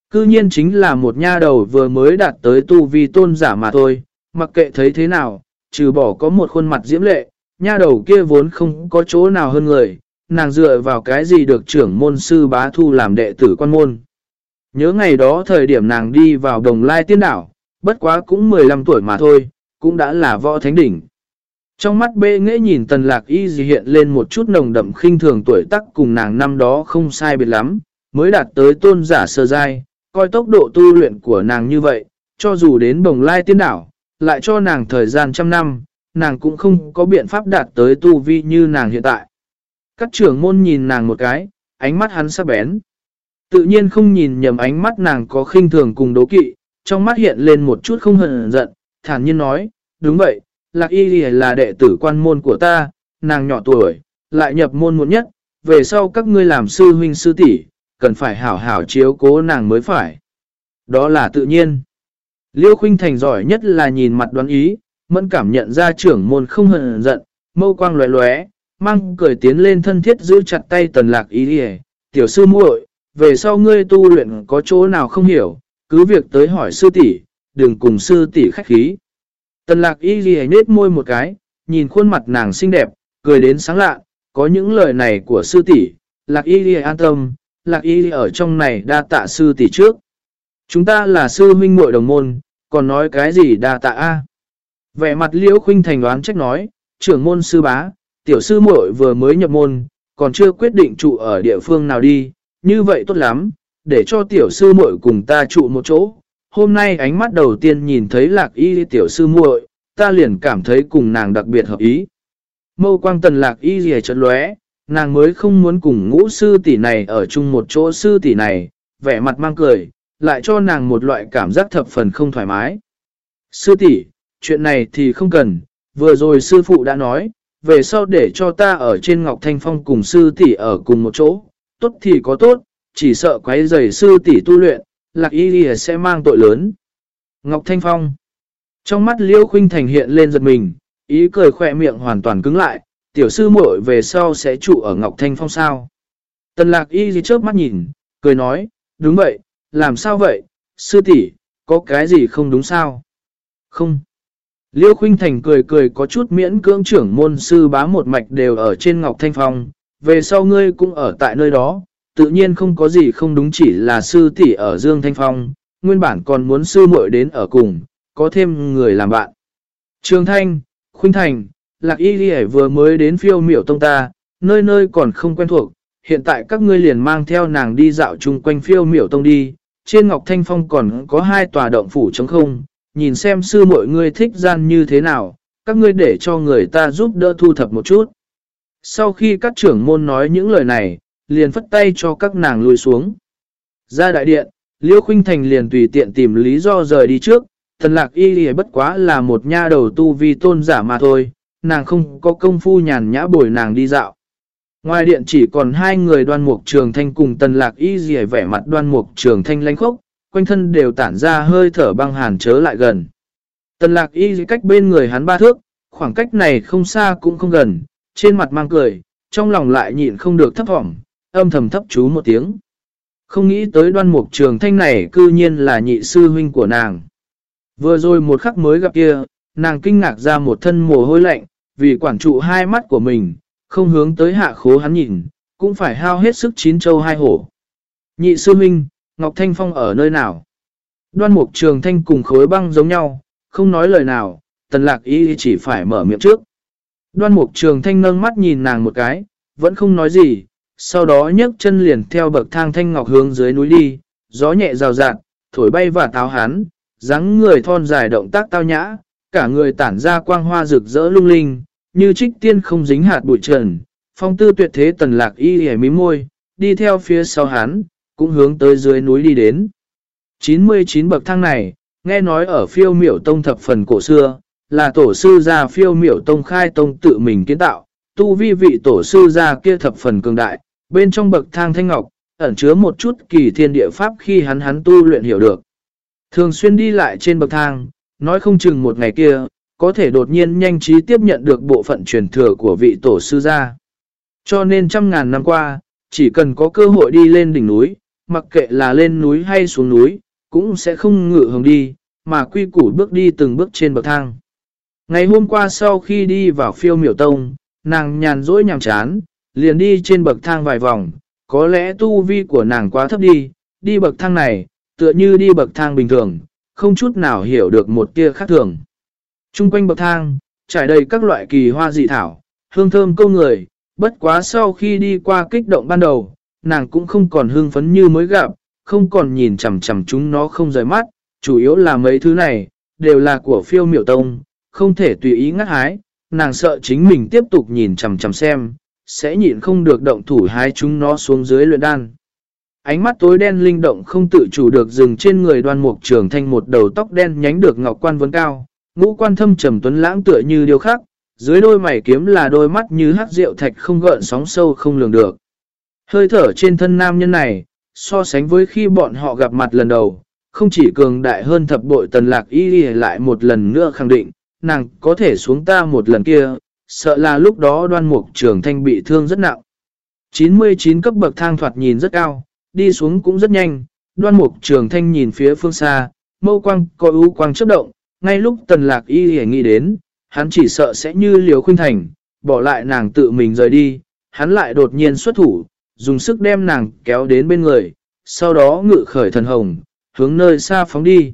Cư nhiên chính là một nha đầu vừa mới đạt tới tu vi tôn giả mà thôi, mặc kệ thấy thế nào, trừ bỏ có một khuôn mặt diễm lệ, nha đầu kia vốn không có chỗ nào hơn người, nàng dựa vào cái gì được trưởng môn sư bá thu làm đệ tử quan môn. Nhớ ngày đó thời điểm nàng đi vào đồng lai tiên đảo, bất quá cũng 15 tuổi mà thôi, cũng đã là võ thánh đỉnh. Trong mắt bê nghệ nhìn tần lạc y gì hiện lên một chút nồng đậm khinh thường tuổi tác cùng nàng năm đó không sai biệt lắm, mới đạt tới tôn giả sơ giai, coi tốc độ tu luyện của nàng như vậy, cho dù đến bồng lai tiên đảo, lại cho nàng thời gian trăm năm, nàng cũng không có biện pháp đạt tới tu vi như nàng hiện tại. Các trưởng môn nhìn nàng một cái, ánh mắt hắn sắc bén. Tự nhiên không nhìn nhầm ánh mắt nàng có khinh thường cùng đố kỵ, trong mắt hiện lên một chút không hận giận, thản nhiên nói, đúng vậy, Lạc Y là đệ tử quan môn của ta, nàng nhỏ tuổi, lại nhập môn muộn nhất, về sau các ngươi làm sư huynh sư tỷ cần phải hảo hảo chiếu cố nàng mới phải. Đó là tự nhiên. Liêu Khuynh Thành giỏi nhất là nhìn mặt đoán ý, mẫn cảm nhận ra trưởng môn không hận giận, mâu quang lóe lóe, mang cười tiến lên thân thiết giữ chặt tay tần lạc ý đi tiểu sư muội về sau ngươi tu luyện có chỗ nào không hiểu, cứ việc tới hỏi sư tỷ đừng cùng sư tỷ khách khí. Tần lạc y ghi nết môi một cái, nhìn khuôn mặt nàng xinh đẹp, cười đến sáng lạ, có những lời này của sư tỷ lạc y ghi an tâm, lạc y ở trong này đa tạ sư tỷ trước. Chúng ta là sư huynh muội đồng môn, còn nói cái gì đa tạ a Vẻ mặt liễu khuynh thành đoán trách nói, trưởng môn sư bá, tiểu sư muội vừa mới nhập môn, còn chưa quyết định trụ ở địa phương nào đi, như vậy tốt lắm, để cho tiểu sư muội cùng ta trụ một chỗ. Hôm nay ánh mắt đầu tiên nhìn thấy lạc y tiểu sư muội, ta liền cảm thấy cùng nàng đặc biệt hợp ý. Mâu quang tần lạc y rìa chợt lóe, nàng mới không muốn cùng ngũ sư tỷ này ở chung một chỗ sư tỷ này, vẻ mặt mang cười, lại cho nàng một loại cảm giác thập phần không thoải mái. Sư tỷ, chuyện này thì không cần, vừa rồi sư phụ đã nói, về sau để cho ta ở trên Ngọc Thanh Phong cùng sư tỷ ở cùng một chỗ, tốt thì có tốt, chỉ sợ quấy rầy sư tỷ tu luyện, lạc y lìa sẽ mang tội lớn. Ngọc Thanh Phong Trong mắt Liêu Khuynh Thành hiện lên giật mình, ý cười khỏe miệng hoàn toàn cứng lại, tiểu sư muội về sau sẽ trụ ở Ngọc Thanh Phong sao. Tần lạc y gì chớp mắt nhìn, cười nói, đúng vậy, làm sao vậy, sư tỷ có cái gì không đúng sao? Không. Liêu Khuynh Thành cười cười có chút miễn cưỡng trưởng môn sư bá một mạch đều ở trên Ngọc Thanh Phong, về sau ngươi cũng ở tại nơi đó, tự nhiên không có gì không đúng chỉ là sư tỷ ở Dương Thanh Phong, nguyên bản còn muốn sư muội đến ở cùng, có thêm người làm bạn. Trường Thanh, Khuynh Thành, Lạc Y Ghi vừa mới đến phiêu miểu tông ta, nơi nơi còn không quen thuộc, hiện tại các ngươi liền mang theo nàng đi dạo chung quanh phiêu miểu tông đi, trên Ngọc Thanh Phong còn có hai tòa động phủ trống không, nhìn xem sư mọi người thích gian như thế nào, các ngươi để cho người ta giúp đỡ thu thập một chút. Sau khi các trưởng môn nói những lời này, liền phất tay cho các nàng lùi xuống. Ra đại điện, Liêu Khuynh Thành liền tùy tiện tìm lý do rời đi trước, thần lạc y lì bất quá là một nha đầu tu vi tôn giả mà thôi, nàng không có công phu nhàn nhã bồi nàng đi dạo. Ngoài điện chỉ còn hai người đoan mục trường thanh cùng tần lạc y dì vẻ mặt đoan mục trường thanh lánh khốc, quanh thân đều tản ra hơi thở băng hàn chớ lại gần. Tần lạc y cách bên người hắn ba thước, khoảng cách này không xa cũng không gần, trên mặt mang cười, trong lòng lại nhịn không được thấp thỏm, âm thầm thấp chú một tiếng. Không nghĩ tới đoan mục trường thanh này cư nhiên là nhị sư huynh của nàng. Vừa rồi một khắc mới gặp kia, nàng kinh ngạc ra một thân mồ hôi lạnh, vì quản trụ hai mắt của mình, không hướng tới hạ khố hắn nhìn, cũng phải hao hết sức chín châu hai hổ. Nhị sư huynh, Ngọc Thanh Phong ở nơi nào? Đoan mục trường thanh cùng khối băng giống nhau, không nói lời nào, tần lạc ý chỉ phải mở miệng trước. Đoan mục trường thanh nâng mắt nhìn nàng một cái, vẫn không nói gì, sau đó nhấc chân liền theo bậc thang thanh ngọc hướng dưới núi đi, gió nhẹ rào rạt, thổi bay và táo hán dáng người thon dài động tác tao nhã, cả người tản ra quang hoa rực rỡ lung linh, như trích tiên không dính hạt bụi trần, phong tư tuyệt thế tần lạc y hề mí môi, đi theo phía sau hắn, cũng hướng tới dưới núi đi đến. 99 bậc thang này, nghe nói ở phiêu miểu tông thập phần cổ xưa, là tổ sư gia phiêu miểu tông khai tông tự mình kiến tạo, tu vi vị tổ sư gia kia thập phần cường đại, bên trong bậc thang thanh ngọc, ẩn chứa một chút kỳ thiên địa pháp khi hắn hắn tu luyện hiểu được. Thường xuyên đi lại trên bậc thang, nói không chừng một ngày kia, có thể đột nhiên nhanh trí tiếp nhận được bộ phận truyền thừa của vị tổ sư gia. Cho nên trăm ngàn năm qua, chỉ cần có cơ hội đi lên đỉnh núi, mặc kệ là lên núi hay xuống núi, cũng sẽ không ngự hướng đi, mà quy củ bước đi từng bước trên bậc thang. Ngày hôm qua sau khi đi vào phiêu miểu tông, nàng nhàn rỗi nhàm chán, liền đi trên bậc thang vài vòng, có lẽ tu vi của nàng quá thấp đi, đi bậc thang này, tựa như đi bậc thang bình thường, không chút nào hiểu được một tia khác thường. Trung quanh bậc thang, trải đầy các loại kỳ hoa dị thảo, hương thơm câu người, bất quá sau khi đi qua kích động ban đầu, nàng cũng không còn hương phấn như mới gặp, không còn nhìn chằm chằm chúng nó không rời mắt, chủ yếu là mấy thứ này, đều là của phiêu miểu tông, không thể tùy ý ngắt hái, nàng sợ chính mình tiếp tục nhìn chằm chằm xem, sẽ nhịn không được động thủ hái chúng nó xuống dưới luyện đan. Ánh mắt tối đen linh động không tự chủ được dừng trên người đoan mục trường thanh một đầu tóc đen nhánh được ngọc quan vấn cao, ngũ quan thâm trầm tuấn lãng tựa như điều khác, dưới đôi mày kiếm là đôi mắt như hắc rượu thạch không gợn sóng sâu không lường được. Hơi thở trên thân nam nhân này, so sánh với khi bọn họ gặp mặt lần đầu, không chỉ cường đại hơn thập bội tần lạc y lại một lần nữa khẳng định, nàng có thể xuống ta một lần kia, sợ là lúc đó đoan mục trường thanh bị thương rất nặng. 99 cấp bậc thang thoạt nhìn rất cao, đi xuống cũng rất nhanh, đoan mục trường thanh nhìn phía phương xa, mâu quang có ưu quang chấp động, ngay lúc tần lạc y hề nghĩ đến, hắn chỉ sợ sẽ như liều khuyên thành, bỏ lại nàng tự mình rời đi, hắn lại đột nhiên xuất thủ, dùng sức đem nàng kéo đến bên người, sau đó ngự khởi thần hồng, hướng nơi xa phóng đi.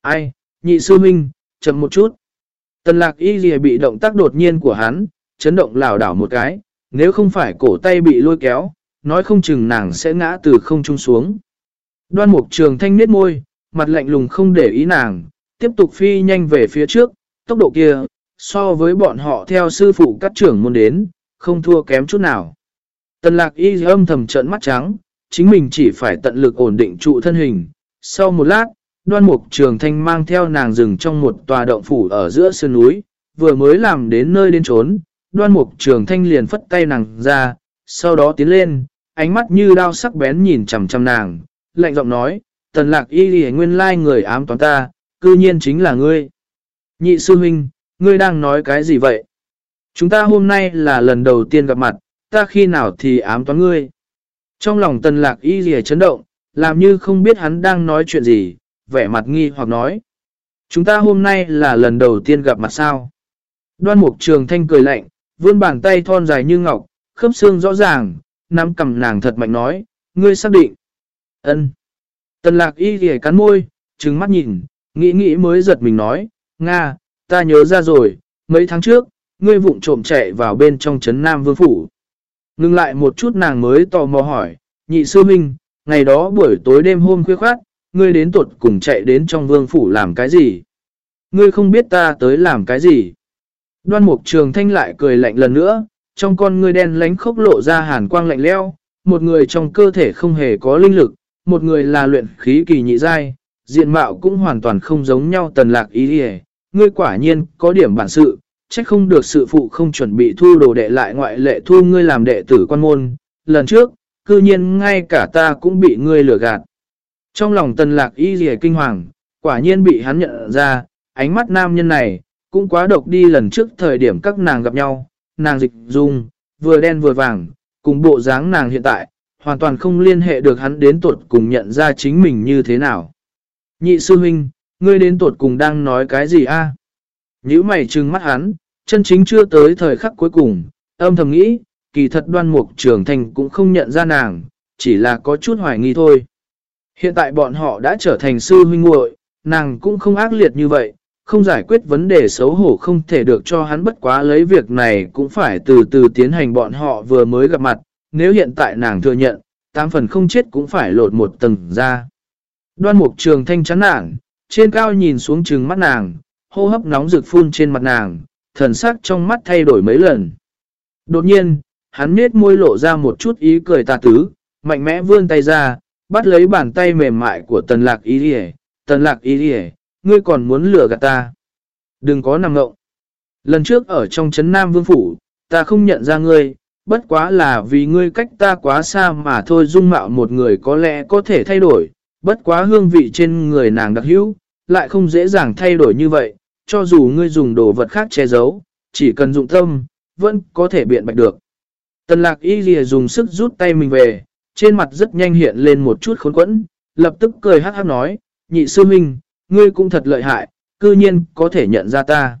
Ai, nhị sư minh, chậm một chút. Tần lạc y gì bị động tác đột nhiên của hắn, chấn động lảo đảo một cái, nếu không phải cổ tay bị lôi kéo, nói không chừng nàng sẽ ngã từ không trung xuống. Đoan mục trường thanh nết môi, mặt lạnh lùng không để ý nàng, tiếp tục phi nhanh về phía trước, tốc độ kia, so với bọn họ theo sư phụ các trưởng môn đến, không thua kém chút nào. Tần lạc y âm thầm trận mắt trắng, chính mình chỉ phải tận lực ổn định trụ thân hình. Sau một lát, đoan mục trường thanh mang theo nàng rừng trong một tòa động phủ ở giữa sơn núi, vừa mới làm đến nơi đến trốn, đoan mục trường thanh liền phất tay nàng ra, sau đó tiến lên, ánh mắt như đao sắc bén nhìn chằm chằm nàng, lạnh giọng nói, tần lạc y lì nguyên lai người ám toán ta, cư nhiên chính là ngươi. Nhị sư huynh, ngươi đang nói cái gì vậy? Chúng ta hôm nay là lần đầu tiên gặp mặt, ta khi nào thì ám toán ngươi. Trong lòng tần lạc y lì chấn động, làm như không biết hắn đang nói chuyện gì, vẻ mặt nghi hoặc nói. Chúng ta hôm nay là lần đầu tiên gặp mặt sao. Đoan mục trường thanh cười lạnh, vươn bàn tay thon dài như ngọc, khớp xương rõ ràng, nắm cầm nàng thật mạnh nói, ngươi xác định. ân Tần lạc y ghề cắn môi, trừng mắt nhìn, nghĩ nghĩ mới giật mình nói, Nga, ta nhớ ra rồi, mấy tháng trước, ngươi vụng trộm chạy vào bên trong trấn Nam Vương Phủ. Ngưng lại một chút nàng mới tò mò hỏi, nhị sư minh, ngày đó buổi tối đêm hôm khuya khoát, ngươi đến tuột cùng chạy đến trong vương phủ làm cái gì? Ngươi không biết ta tới làm cái gì? Đoan mục trường thanh lại cười lạnh lần nữa, trong con ngươi đen lánh khốc lộ ra hàn quang lạnh leo, một người trong cơ thể không hề có linh lực, một người là luyện khí kỳ nhị giai, diện mạo cũng hoàn toàn không giống nhau tần lạc ý đi ngươi quả nhiên có điểm bản sự, trách không được sự phụ không chuẩn bị thu đồ đệ lại ngoại lệ thu ngươi làm đệ tử quan môn, lần trước, cư nhiên ngay cả ta cũng bị ngươi lừa gạt. Trong lòng tần lạc y dì kinh hoàng, quả nhiên bị hắn nhận ra, ánh mắt nam nhân này, cũng quá độc đi lần trước thời điểm các nàng gặp nhau, nàng dịch dung, vừa đen vừa vàng, cùng bộ dáng nàng hiện tại, hoàn toàn không liên hệ được hắn đến tuột cùng nhận ra chính mình như thế nào. Nhị sư huynh, ngươi đến tuột cùng đang nói cái gì a? À? Nhữ mày trừng mắt hắn, chân chính chưa tới thời khắc cuối cùng, âm thầm nghĩ, kỳ thật đoan mục trưởng thành cũng không nhận ra nàng, chỉ là có chút hoài nghi thôi. Hiện tại bọn họ đã trở thành sư huynh muội nàng cũng không ác liệt như vậy, không giải quyết vấn đề xấu hổ không thể được cho hắn bất quá lấy việc này cũng phải từ từ tiến hành bọn họ vừa mới gặp mặt, nếu hiện tại nàng thừa nhận, tám phần không chết cũng phải lột một tầng ra. Đoan mục trường thanh chán nản, trên cao nhìn xuống trừng mắt nàng, hô hấp nóng rực phun trên mặt nàng, thần sắc trong mắt thay đổi mấy lần. Đột nhiên, hắn nết môi lộ ra một chút ý cười tà tứ, mạnh mẽ vươn tay ra, bắt lấy bàn tay mềm mại của tần lạc ý đi Tần lạc ý đi ngươi còn muốn lừa gạt ta. Đừng có nằm ngộng. Lần trước ở trong chấn Nam Vương Phủ, ta không nhận ra ngươi, bất quá là vì ngươi cách ta quá xa mà thôi dung mạo một người có lẽ có thể thay đổi, bất quá hương vị trên người nàng đặc hữu, lại không dễ dàng thay đổi như vậy, cho dù ngươi dùng đồ vật khác che giấu, chỉ cần dụng tâm, vẫn có thể biện bạch được. Tần lạc y lìa dùng sức rút tay mình về, trên mặt rất nhanh hiện lên một chút khốn quẫn, lập tức cười hát hát nói, nhị sư minh, ngươi cũng thật lợi hại, cư nhiên có thể nhận ra ta.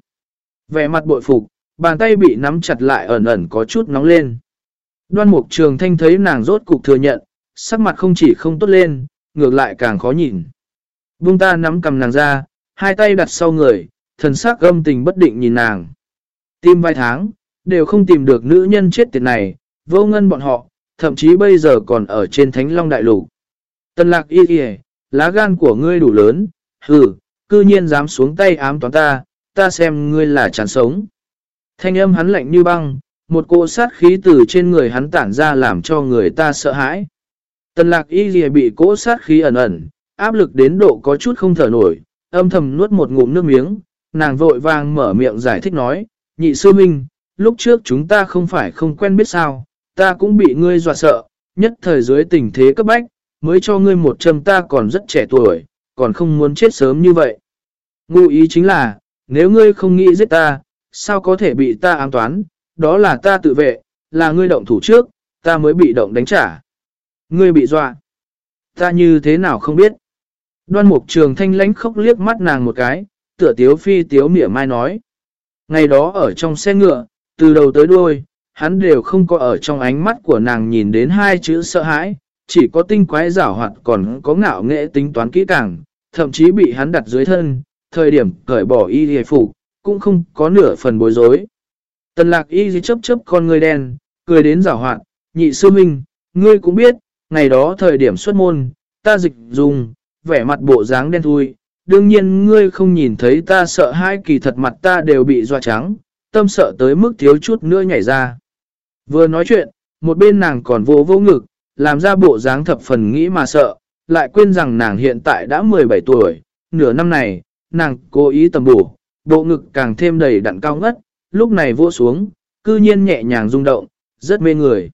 Vẻ mặt bội phục, bàn tay bị nắm chặt lại ẩn ẩn có chút nóng lên. Đoan mục trường thanh thấy nàng rốt cục thừa nhận, sắc mặt không chỉ không tốt lên, ngược lại càng khó nhìn. Bung ta nắm cầm nàng ra, hai tay đặt sau người, thần sắc gâm tình bất định nhìn nàng. Tim vài tháng, đều không tìm được nữ nhân chết tiệt này, vô ngân bọn họ, thậm chí bây giờ còn ở trên Thánh Long Đại Lục. Tân lạc y y lá gan của ngươi đủ lớn, hừ, cư nhiên dám xuống tay ám toán ta, ta xem ngươi là chán sống. Thanh âm hắn lạnh như băng, một cỗ sát khí từ trên người hắn tản ra làm cho người ta sợ hãi. Tần lạc y lìa bị cỗ sát khí ẩn ẩn, áp lực đến độ có chút không thở nổi, âm thầm nuốt một ngụm nước miếng, nàng vội vàng mở miệng giải thích nói, nhị sư minh, lúc trước chúng ta không phải không quen biết sao, ta cũng bị ngươi dọa sợ, nhất thời dưới tình thế cấp bách, mới cho ngươi một châm ta còn rất trẻ tuổi, còn không muốn chết sớm như vậy. Ngụ ý chính là, nếu ngươi không nghĩ giết ta, sao có thể bị ta ám toán, đó là ta tự vệ, là ngươi động thủ trước, ta mới bị động đánh trả. Ngươi bị dọa. Ta như thế nào không biết. Đoan mục trường thanh lánh khóc liếc mắt nàng một cái, tựa tiếu phi tiếu mỉa mai nói. Ngày đó ở trong xe ngựa, từ đầu tới đuôi, hắn đều không có ở trong ánh mắt của nàng nhìn đến hai chữ sợ hãi, chỉ có tinh quái giảo hoạt còn có ngạo nghệ tính toán kỹ càng, thậm chí bị hắn đặt dưới thân, thời điểm cởi bỏ y hề phục cũng không có nửa phần bối rối. Tần lạc y dì chấp chấp con người đen, cười đến giảo hoạt, nhị sư minh, ngươi cũng biết, ngày đó thời điểm xuất môn, ta dịch dùng, vẻ mặt bộ dáng đen thui, đương nhiên ngươi không nhìn thấy ta sợ hai kỳ thật mặt ta đều bị doa trắng, tâm sợ tới mức thiếu chút nữa nhảy ra. Vừa nói chuyện, một bên nàng còn vô vô ngực, làm ra bộ dáng thập phần nghĩ mà sợ, lại quên rằng nàng hiện tại đã 17 tuổi, nửa năm này, nàng cố ý tầm bổ, bộ ngực càng thêm đầy đặn cao ngất, lúc này vô xuống, cư nhiên nhẹ nhàng rung động, rất mê người.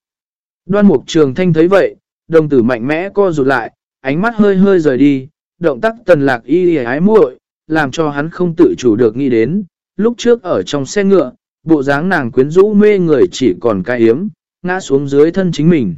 Đoan mục trường thanh thấy vậy, đồng tử mạnh mẽ co rụt lại, ánh mắt hơi hơi rời đi, động tác tần lạc y ái muội, làm cho hắn không tự chủ được nghĩ đến, lúc trước ở trong xe ngựa, bộ dáng nàng quyến rũ mê người chỉ còn cái yếm, ngã xuống dưới thân chính mình.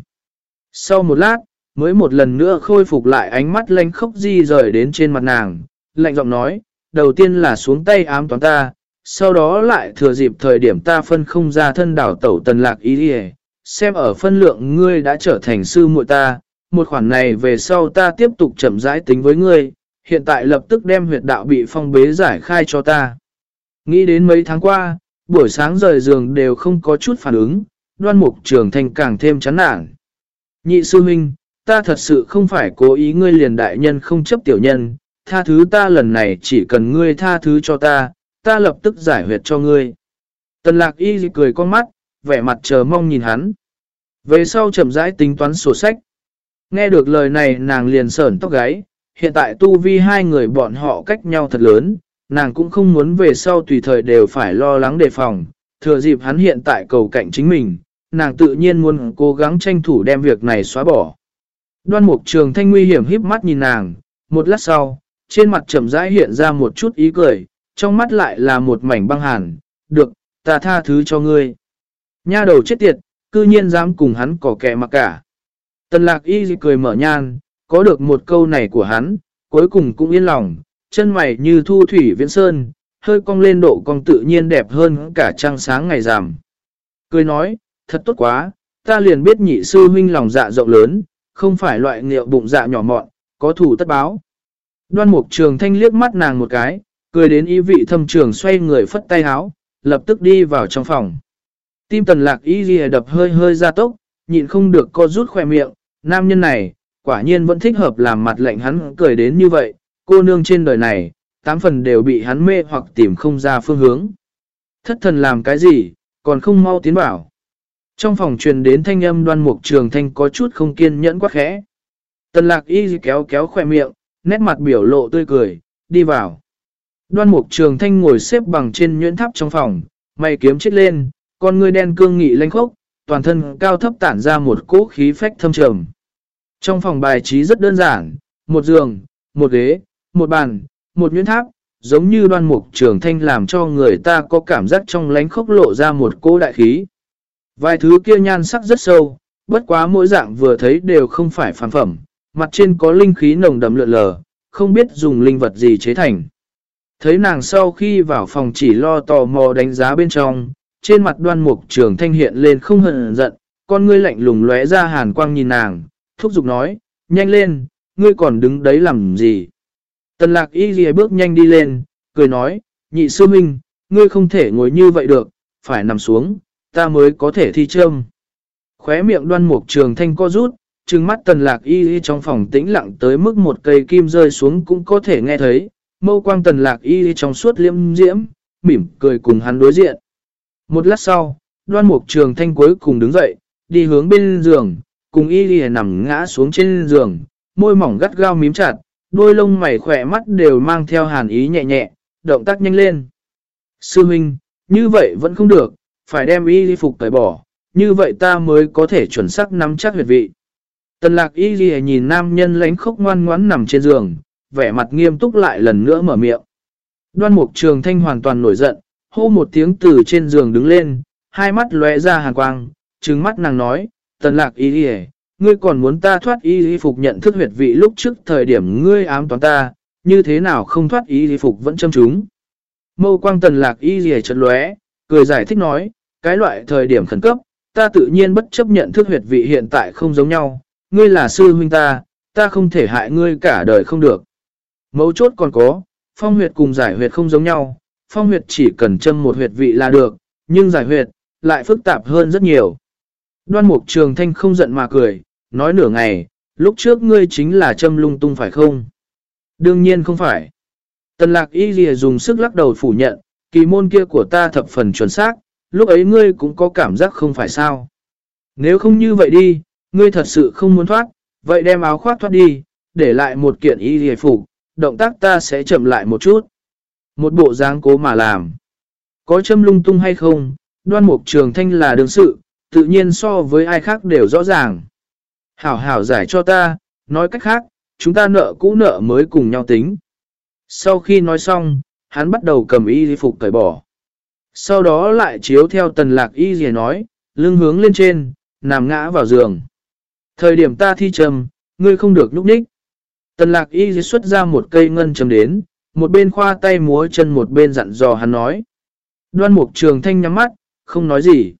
Sau một lát, mới một lần nữa khôi phục lại ánh mắt lanh khốc di rời đến trên mặt nàng, lạnh giọng nói, đầu tiên là xuống tay ám toán ta, sau đó lại thừa dịp thời điểm ta phân không ra thân đảo tẩu tần lạc ý đi xem ở phân lượng ngươi đã trở thành sư muội ta, một khoản này về sau ta tiếp tục chậm rãi tính với ngươi, hiện tại lập tức đem huyệt đạo bị phong bế giải khai cho ta. Nghĩ đến mấy tháng qua, buổi sáng rời giường đều không có chút phản ứng, đoan mục trường thành càng thêm chán nản. Nhị sư huynh, ta thật sự không phải cố ý ngươi liền đại nhân không chấp tiểu nhân, tha thứ ta lần này chỉ cần ngươi tha thứ cho ta, ta lập tức giải huyệt cho ngươi. Tần lạc y cười con mắt, vẻ mặt chờ mong nhìn hắn. Về sau chậm rãi tính toán sổ sách. Nghe được lời này nàng liền sởn tóc gáy, hiện tại tu vi hai người bọn họ cách nhau thật lớn, nàng cũng không muốn về sau tùy thời đều phải lo lắng đề phòng, thừa dịp hắn hiện tại cầu cạnh chính mình, nàng tự nhiên muốn cố gắng tranh thủ đem việc này xóa bỏ. Đoan mục trường thanh nguy hiểm híp mắt nhìn nàng, một lát sau, trên mặt chậm rãi hiện ra một chút ý cười, trong mắt lại là một mảnh băng hàn, được, ta tha thứ cho ngươi. Nha đầu chết tiệt, cư nhiên dám cùng hắn cỏ kẻ mặc cả. Tần lạc y cười mở nhan, có được một câu này của hắn, cuối cùng cũng yên lòng, chân mày như thu thủy viễn sơn, hơi cong lên độ cong tự nhiên đẹp hơn cả trăng sáng ngày rằm. Cười nói, thật tốt quá, ta liền biết nhị sư huynh lòng dạ rộng lớn, không phải loại nghiệu bụng dạ nhỏ mọn, có thủ tất báo. Đoan mục trường thanh liếc mắt nàng một cái, cười đến ý vị thâm trường xoay người phất tay háo, lập tức đi vào trong phòng. Tim tần lạc y ghi đập hơi hơi ra tốc, nhịn không được co rút khỏe miệng, nam nhân này, quả nhiên vẫn thích hợp làm mặt lạnh hắn cười đến như vậy, cô nương trên đời này, tám phần đều bị hắn mê hoặc tìm không ra phương hướng. Thất thần làm cái gì, còn không mau tiến bảo. Trong phòng truyền đến thanh âm đoan mục trường thanh có chút không kiên nhẫn quá khẽ. Tần lạc y kéo kéo khỏe miệng, nét mặt biểu lộ tươi cười, đi vào. Đoan mục trường thanh ngồi xếp bằng trên nhuyễn tháp trong phòng, mày kiếm chết lên, con người đen cương nghị lanh khốc, toàn thân cao thấp tản ra một cỗ khí phách thâm trầm. Trong phòng bài trí rất đơn giản, một giường, một ghế, một bàn, một nhuyễn tháp, giống như đoan mục trường thanh làm cho người ta có cảm giác trong lánh khốc lộ ra một cỗ đại khí. Vài thứ kia nhan sắc rất sâu, bất quá mỗi dạng vừa thấy đều không phải phản phẩm, mặt trên có linh khí nồng đậm lượn lờ, không biết dùng linh vật gì chế thành. Thấy nàng sau khi vào phòng chỉ lo tò mò đánh giá bên trong, trên mặt đoan mục trường thanh hiện lên không hận giận, con ngươi lạnh lùng lóe ra hàn quang nhìn nàng, thúc giục nói, nhanh lên, ngươi còn đứng đấy làm gì? Tần lạc y ghi bước nhanh đi lên, cười nói, nhị sư minh, ngươi không thể ngồi như vậy được, phải nằm xuống, ta mới có thể thi châm. Khóe miệng đoan mục trường thanh co rút, trừng mắt tần lạc y y trong phòng tĩnh lặng tới mức một cây kim rơi xuống cũng có thể nghe thấy, mâu quang tần lạc y y trong suốt liêm diễm, mỉm cười cùng hắn đối diện. Một lát sau, đoan mục trường thanh cuối cùng đứng dậy, đi hướng bên giường, cùng y lìa nằm ngã xuống trên giường, môi mỏng gắt gao mím chặt, đôi lông mày khỏe mắt đều mang theo hàn ý nhẹ nhẹ, động tác nhanh lên. Sư Minh, như vậy vẫn không được, phải đem y phục tẩy bỏ, như vậy ta mới có thể chuẩn xác nắm chắc huyệt vị. Tần lạc y ghi nhìn nam nhân lánh khốc ngoan ngoãn nằm trên giường, vẻ mặt nghiêm túc lại lần nữa mở miệng. Đoan mục trường thanh hoàn toàn nổi giận, hô một tiếng từ trên giường đứng lên, hai mắt lóe ra hàn quang, trừng mắt nàng nói, tần lạc y đi ngươi còn muốn ta thoát y y phục nhận thức huyệt vị lúc trước thời điểm ngươi ám toán ta, như thế nào không thoát y y phục vẫn châm chúng. Mâu quang tần lạc y ghi chật lóe, cười giải thích nói, cái loại thời điểm khẩn cấp, ta tự nhiên bất chấp nhận thức huyệt vị hiện tại không giống nhau, ngươi là sư huynh ta, ta không thể hại ngươi cả đời không được. Mấu chốt còn có, phong huyệt cùng giải huyệt không giống nhau, phong huyệt chỉ cần châm một huyệt vị là được, nhưng giải huyệt lại phức tạp hơn rất nhiều. Đoan mục trường thanh không giận mà cười, nói nửa ngày, lúc trước ngươi chính là châm lung tung phải không? Đương nhiên không phải. Tần lạc y lìa dùng sức lắc đầu phủ nhận, kỳ môn kia của ta thập phần chuẩn xác, lúc ấy ngươi cũng có cảm giác không phải sao. Nếu không như vậy đi, ngươi thật sự không muốn thoát, vậy đem áo khoác thoát đi, để lại một kiện y hề phục, động tác ta sẽ chậm lại một chút. Một bộ dáng cố mà làm. Có châm lung tung hay không, đoan mục trường thanh là đương sự, tự nhiên so với ai khác đều rõ ràng. Hảo hảo giải cho ta, nói cách khác, chúng ta nợ cũ nợ mới cùng nhau tính. Sau khi nói xong, hắn bắt đầu cầm y phục cởi bỏ. Sau đó lại chiếu theo tần lạc y gì nói, lưng hướng lên trên, nằm ngã vào giường. Thời điểm ta thi trầm, ngươi không được nhúc nhích. Tần lạc y xuất ra một cây ngân trầm đến, một bên khoa tay múa chân một bên dặn dò hắn nói. Đoan mục trường thanh nhắm mắt, không nói gì.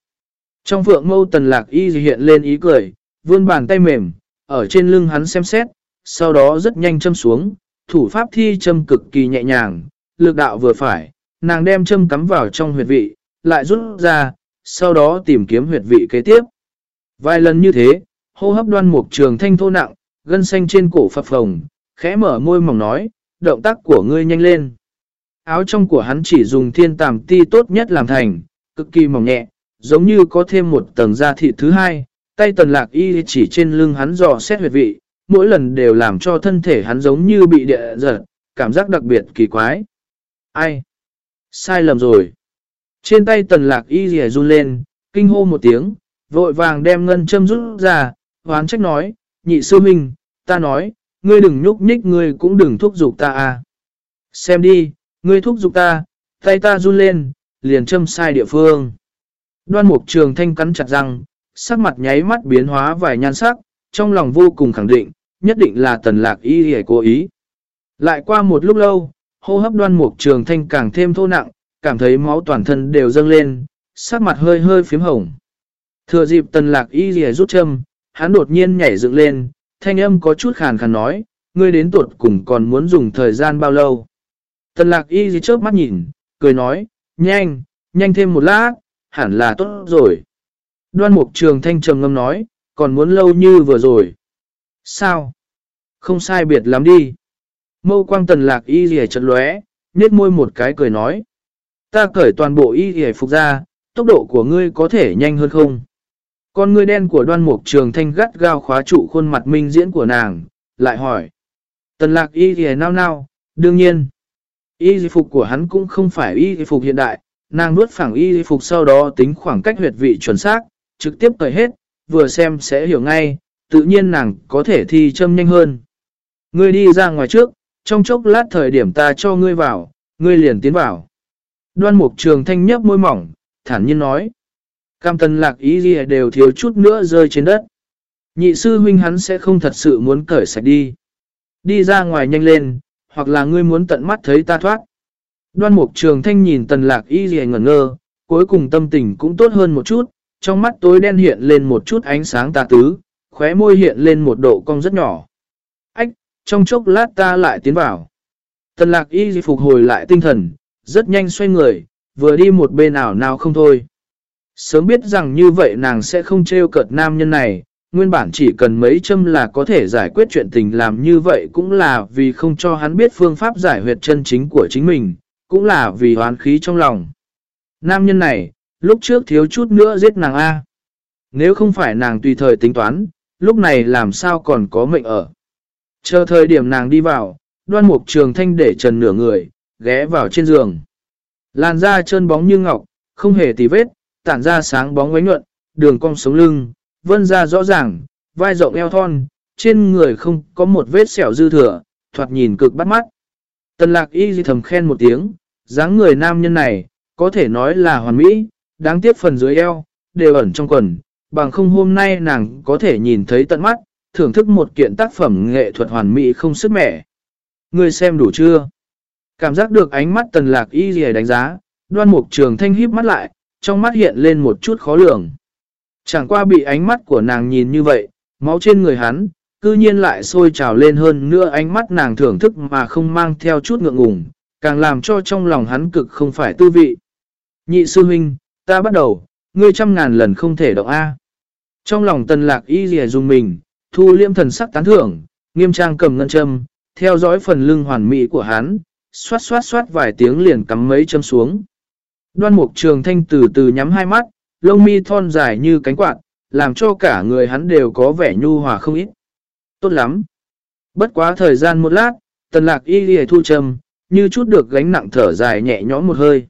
Trong phượng mâu tần lạc y hiện lên ý cười, vươn bàn tay mềm, ở trên lưng hắn xem xét, sau đó rất nhanh châm xuống, thủ pháp thi châm cực kỳ nhẹ nhàng, lực đạo vừa phải, nàng đem châm cắm vào trong huyệt vị, lại rút ra, sau đó tìm kiếm huyệt vị kế tiếp. Vài lần như thế, hô hấp đoan mục trường thanh thô nặng, gân xanh trên cổ phập phồng, khẽ mở môi mỏng nói, động tác của ngươi nhanh lên. Áo trong của hắn chỉ dùng thiên tàm ti tốt nhất làm thành, cực kỳ mỏng nhẹ, giống như có thêm một tầng da thịt thứ hai, tay tần lạc y chỉ trên lưng hắn dò xét huyệt vị, mỗi lần đều làm cho thân thể hắn giống như bị địa giật, cảm giác đặc biệt kỳ quái. Ai? Sai lầm rồi. Trên tay tần lạc y rìa run lên, kinh hô một tiếng, vội vàng đem ngân châm rút ra, hoán trách nói, nhị sư minh, ta nói, ngươi đừng nhúc nhích ngươi cũng đừng thúc giục ta à. Xem đi, ngươi thúc giục ta, tay ta run lên, liền châm sai địa phương. Đoan mục trường thanh cắn chặt răng, sắc mặt nháy mắt biến hóa vài nhan sắc, trong lòng vô cùng khẳng định, nhất định là tần lạc y hề cố ý. Lại qua một lúc lâu, hô hấp đoan mục trường thanh càng thêm thô nặng, cảm thấy máu toàn thân đều dâng lên, sắc mặt hơi hơi phím hồng. Thừa dịp tần lạc y hề rút châm, hắn đột nhiên nhảy dựng lên, thanh âm có chút khàn khàn nói, ngươi đến tuột cùng còn muốn dùng thời gian bao lâu. Tần lạc y dì chớp mắt nhìn, cười nói, nhanh, nhanh thêm một lát, hẳn là tốt rồi. Đoan mục trường thanh trầm ngâm nói, còn muốn lâu như vừa rồi. Sao? Không sai biệt lắm đi. Mâu quang tần lạc y gì chật lóe, nết môi một cái cười nói. Ta cởi toàn bộ y dì phục ra, tốc độ của ngươi có thể nhanh hơn không? Con người đen của đoan mục trường thanh gắt gao khóa trụ khuôn mặt minh diễn của nàng, lại hỏi. Tần lạc y thì nao nao, đương nhiên. Y phục của hắn cũng không phải y phục hiện đại, nàng nuốt phẳng y phục sau đó tính khoảng cách huyệt vị chuẩn xác, trực tiếp cởi hết, vừa xem sẽ hiểu ngay, tự nhiên nàng có thể thi châm nhanh hơn. Ngươi đi ra ngoài trước, trong chốc lát thời điểm ta cho ngươi vào, ngươi liền tiến vào. Đoan mục trường thanh nhấp môi mỏng, thản nhiên nói. Cam tần lạc ý gì đều thiếu chút nữa rơi trên đất. Nhị sư huynh hắn sẽ không thật sự muốn cởi sạch đi. Đi ra ngoài nhanh lên, hoặc là ngươi muốn tận mắt thấy ta thoát. Đoan mục trường thanh nhìn tần lạc y gì ngẩn ngơ, cuối cùng tâm tình cũng tốt hơn một chút, trong mắt tối đen hiện lên một chút ánh sáng tà tứ, khóe môi hiện lên một độ cong rất nhỏ. Ách, trong chốc lát ta lại tiến vào. Tần lạc y phục hồi lại tinh thần, rất nhanh xoay người, vừa đi một bên ảo nào không thôi. Sớm biết rằng như vậy nàng sẽ không trêu cợt nam nhân này, nguyên bản chỉ cần mấy châm là có thể giải quyết chuyện tình làm như vậy cũng là vì không cho hắn biết phương pháp giải huyệt chân chính của chính mình, cũng là vì hoán khí trong lòng. Nam nhân này, lúc trước thiếu chút nữa giết nàng A. Nếu không phải nàng tùy thời tính toán, lúc này làm sao còn có mệnh ở. Chờ thời điểm nàng đi vào, đoan mục trường thanh để trần nửa người, ghé vào trên giường. Làn da trơn bóng như ngọc, không hề tì vết, tản ra sáng bóng quánh nhuận, đường cong sống lưng, vân ra rõ ràng, vai rộng eo thon, trên người không có một vết sẹo dư thừa, thoạt nhìn cực bắt mắt. Tần lạc y di thầm khen một tiếng, dáng người nam nhân này, có thể nói là hoàn mỹ, đáng tiếc phần dưới eo, đều ẩn trong quần, bằng không hôm nay nàng có thể nhìn thấy tận mắt, thưởng thức một kiện tác phẩm nghệ thuật hoàn mỹ không sức mẻ. Người xem đủ chưa? Cảm giác được ánh mắt tần lạc y di đánh giá, đoan mục trường thanh híp mắt lại, trong mắt hiện lên một chút khó lường. Chẳng qua bị ánh mắt của nàng nhìn như vậy, máu trên người hắn, cư nhiên lại sôi trào lên hơn nữa ánh mắt nàng thưởng thức mà không mang theo chút ngượng ngùng, càng làm cho trong lòng hắn cực không phải tư vị. Nhị sư huynh, ta bắt đầu, ngươi trăm ngàn lần không thể động A. Trong lòng tần lạc y dìa dùng mình, thu liêm thần sắc tán thưởng, nghiêm trang cầm ngân châm, theo dõi phần lưng hoàn mỹ của hắn, xoát xoát xoát vài tiếng liền cắm mấy châm xuống. Đoan mục trường thanh từ từ nhắm hai mắt, lông mi thon dài như cánh quạt, làm cho cả người hắn đều có vẻ nhu hòa không ít. Tốt lắm. Bất quá thời gian một lát, tần lạc y ghi thu trầm, như chút được gánh nặng thở dài nhẹ nhõm một hơi.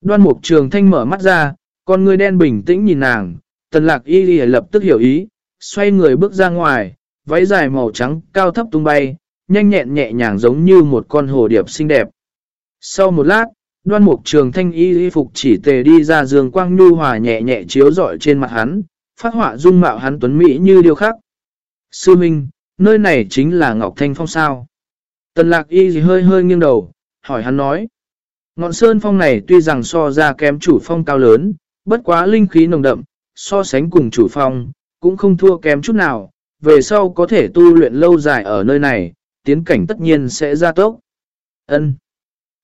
Đoan mục trường thanh mở mắt ra, con người đen bình tĩnh nhìn nàng, tần lạc y ghi lập tức hiểu ý, xoay người bước ra ngoài, váy dài màu trắng cao thấp tung bay, nhanh nhẹn nhẹ nhàng giống như một con hồ điệp xinh đẹp. Sau một lát, đoan mục trường thanh y y phục chỉ tề đi ra giường quang nhu hòa nhẹ nhẹ chiếu rọi trên mặt hắn, phát họa dung mạo hắn tuấn mỹ như điều khác. Sư Minh, nơi này chính là Ngọc Thanh Phong sao? Tần lạc y gì hơi hơi nghiêng đầu, hỏi hắn nói. Ngọn sơn phong này tuy rằng so ra kém chủ phong cao lớn, bất quá linh khí nồng đậm, so sánh cùng chủ phong, cũng không thua kém chút nào, về sau có thể tu luyện lâu dài ở nơi này, tiến cảnh tất nhiên sẽ ra tốc. Ân,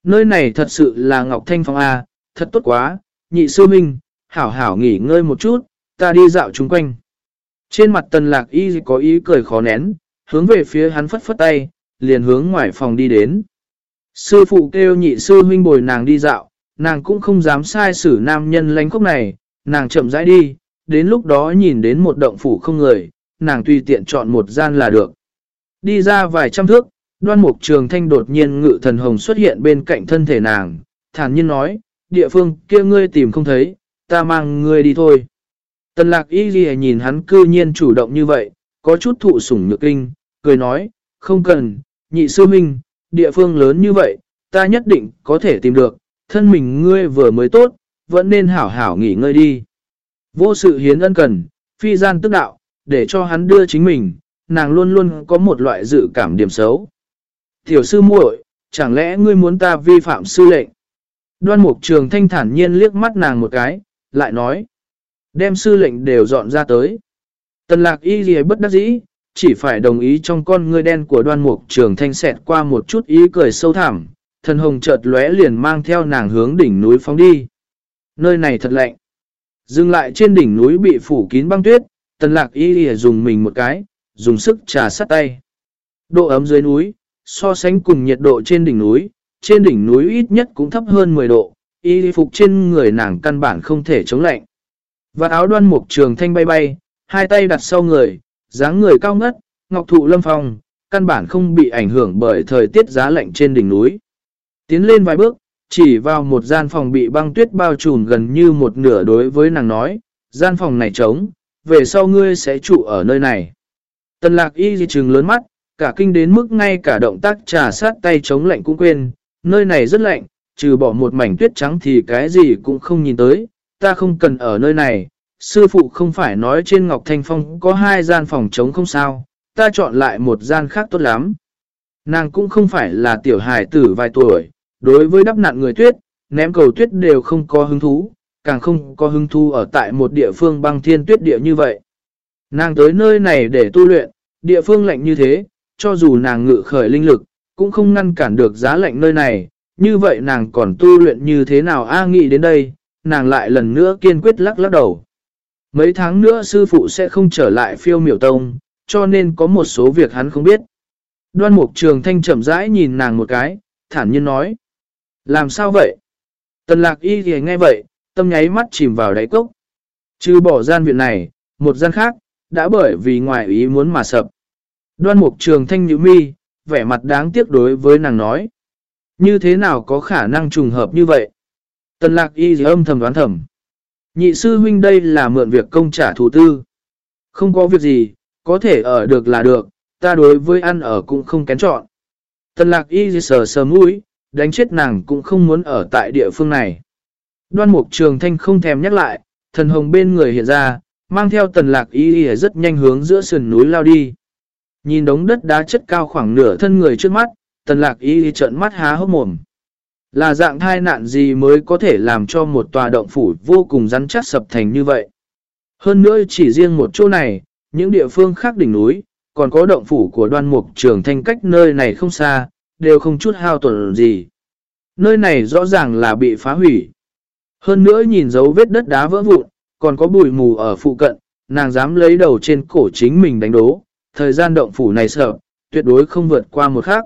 Nơi này thật sự là Ngọc Thanh Phong A, thật tốt quá, nhị sư minh, hảo hảo nghỉ ngơi một chút, ta đi dạo chung quanh. Trên mặt tần lạc y có ý cười khó nén, hướng về phía hắn phất phất tay, liền hướng ngoài phòng đi đến. Sư phụ kêu nhị sư huynh bồi nàng đi dạo, nàng cũng không dám sai xử nam nhân lánh khốc này, nàng chậm rãi đi, đến lúc đó nhìn đến một động phủ không người, nàng tùy tiện chọn một gian là được. Đi ra vài trăm thước, đoan mục trường thanh đột nhiên ngự thần hồng xuất hiện bên cạnh thân thể nàng, thản nhiên nói, địa phương kia ngươi tìm không thấy, ta mang ngươi đi thôi. Tần lạc y ghi nhìn hắn cư nhiên chủ động như vậy, có chút thụ sủng nhược kinh, cười nói, không cần, nhị sư minh, địa phương lớn như vậy, ta nhất định có thể tìm được, thân mình ngươi vừa mới tốt, vẫn nên hảo hảo nghỉ ngơi đi. Vô sự hiến ân cần, phi gian tức đạo, để cho hắn đưa chính mình, nàng luôn luôn có một loại dự cảm điểm xấu. Tiểu sư muội, chẳng lẽ ngươi muốn ta vi phạm sư lệnh? Đoan mục trường thanh thản nhiên liếc mắt nàng một cái, lại nói. Đem sư lệnh đều dọn ra tới. Tần lạc y gì bất đắc dĩ, chỉ phải đồng ý trong con ngươi đen của đoan mục trường thanh xẹt qua một chút ý cười sâu thẳm, thần hồng chợt lóe liền mang theo nàng hướng đỉnh núi phóng đi. Nơi này thật lạnh. Dừng lại trên đỉnh núi bị phủ kín băng tuyết, tần lạc y lìa dùng mình một cái, dùng sức trà sắt tay. Độ ấm dưới núi, so sánh cùng nhiệt độ trên đỉnh núi, trên đỉnh núi ít nhất cũng thấp hơn 10 độ, y phục trên người nàng căn bản không thể chống lạnh. Và áo đoan mục trường thanh bay bay, hai tay đặt sau người, dáng người cao ngất, ngọc thụ lâm phong, căn bản không bị ảnh hưởng bởi thời tiết giá lạnh trên đỉnh núi. Tiến lên vài bước, chỉ vào một gian phòng bị băng tuyết bao trùm gần như một nửa đối với nàng nói, gian phòng này trống, về sau ngươi sẽ trụ ở nơi này. Tần lạc y di trừng lớn mắt, cả kinh đến mức ngay cả động tác trà sát tay chống lạnh cũng quên, nơi này rất lạnh, trừ bỏ một mảnh tuyết trắng thì cái gì cũng không nhìn tới, ta không cần ở nơi này, sư phụ không phải nói trên Ngọc Thanh Phong có hai gian phòng trống không sao, ta chọn lại một gian khác tốt lắm. Nàng cũng không phải là tiểu hài tử vài tuổi, đối với đắp nạn người tuyết, ném cầu tuyết đều không có hứng thú, càng không có hứng thú ở tại một địa phương băng thiên tuyết địa như vậy. Nàng tới nơi này để tu luyện, địa phương lạnh như thế, cho dù nàng ngự khởi linh lực, cũng không ngăn cản được giá lạnh nơi này, như vậy nàng còn tu luyện như thế nào a nghĩ đến đây, nàng lại lần nữa kiên quyết lắc lắc đầu. Mấy tháng nữa sư phụ sẽ không trở lại phiêu miểu tông, cho nên có một số việc hắn không biết. Đoan mục trường thanh chậm rãi nhìn nàng một cái, thản nhiên nói. Làm sao vậy? Tần lạc y thì nghe vậy, tâm nháy mắt chìm vào đáy cốc. Chứ bỏ gian viện này, một gian khác, đã bởi vì ngoài ý muốn mà sập. Đoan mục trường thanh nhữ mi, vẻ mặt đáng tiếc đối với nàng nói. Như thế nào có khả năng trùng hợp như vậy? Tần lạc y âm thầm đoán thầm. Nhị sư huynh đây là mượn việc công trả thủ tư. Không có việc gì, có thể ở được là được, ta đối với ăn ở cũng không kén chọn. Tần lạc y sờ sờ mũi, đánh chết nàng cũng không muốn ở tại địa phương này. Đoan mục trường thanh không thèm nhắc lại, thần hồng bên người hiện ra, mang theo tần lạc y rất nhanh hướng giữa sườn núi lao đi. Nhìn đống đất đá chất cao khoảng nửa thân người trước mắt, tần lạc y trợn mắt há hốc mồm. Là dạng thai nạn gì mới có thể làm cho một tòa động phủ vô cùng rắn chắc sập thành như vậy. Hơn nữa chỉ riêng một chỗ này, những địa phương khác đỉnh núi, còn có động phủ của đoan mục trường thanh cách nơi này không xa, đều không chút hao tổn gì. Nơi này rõ ràng là bị phá hủy. Hơn nữa nhìn dấu vết đất đá vỡ vụn, còn có bụi mù ở phụ cận, nàng dám lấy đầu trên cổ chính mình đánh đố. Thời gian động phủ này sợ, tuyệt đối không vượt qua một khắc.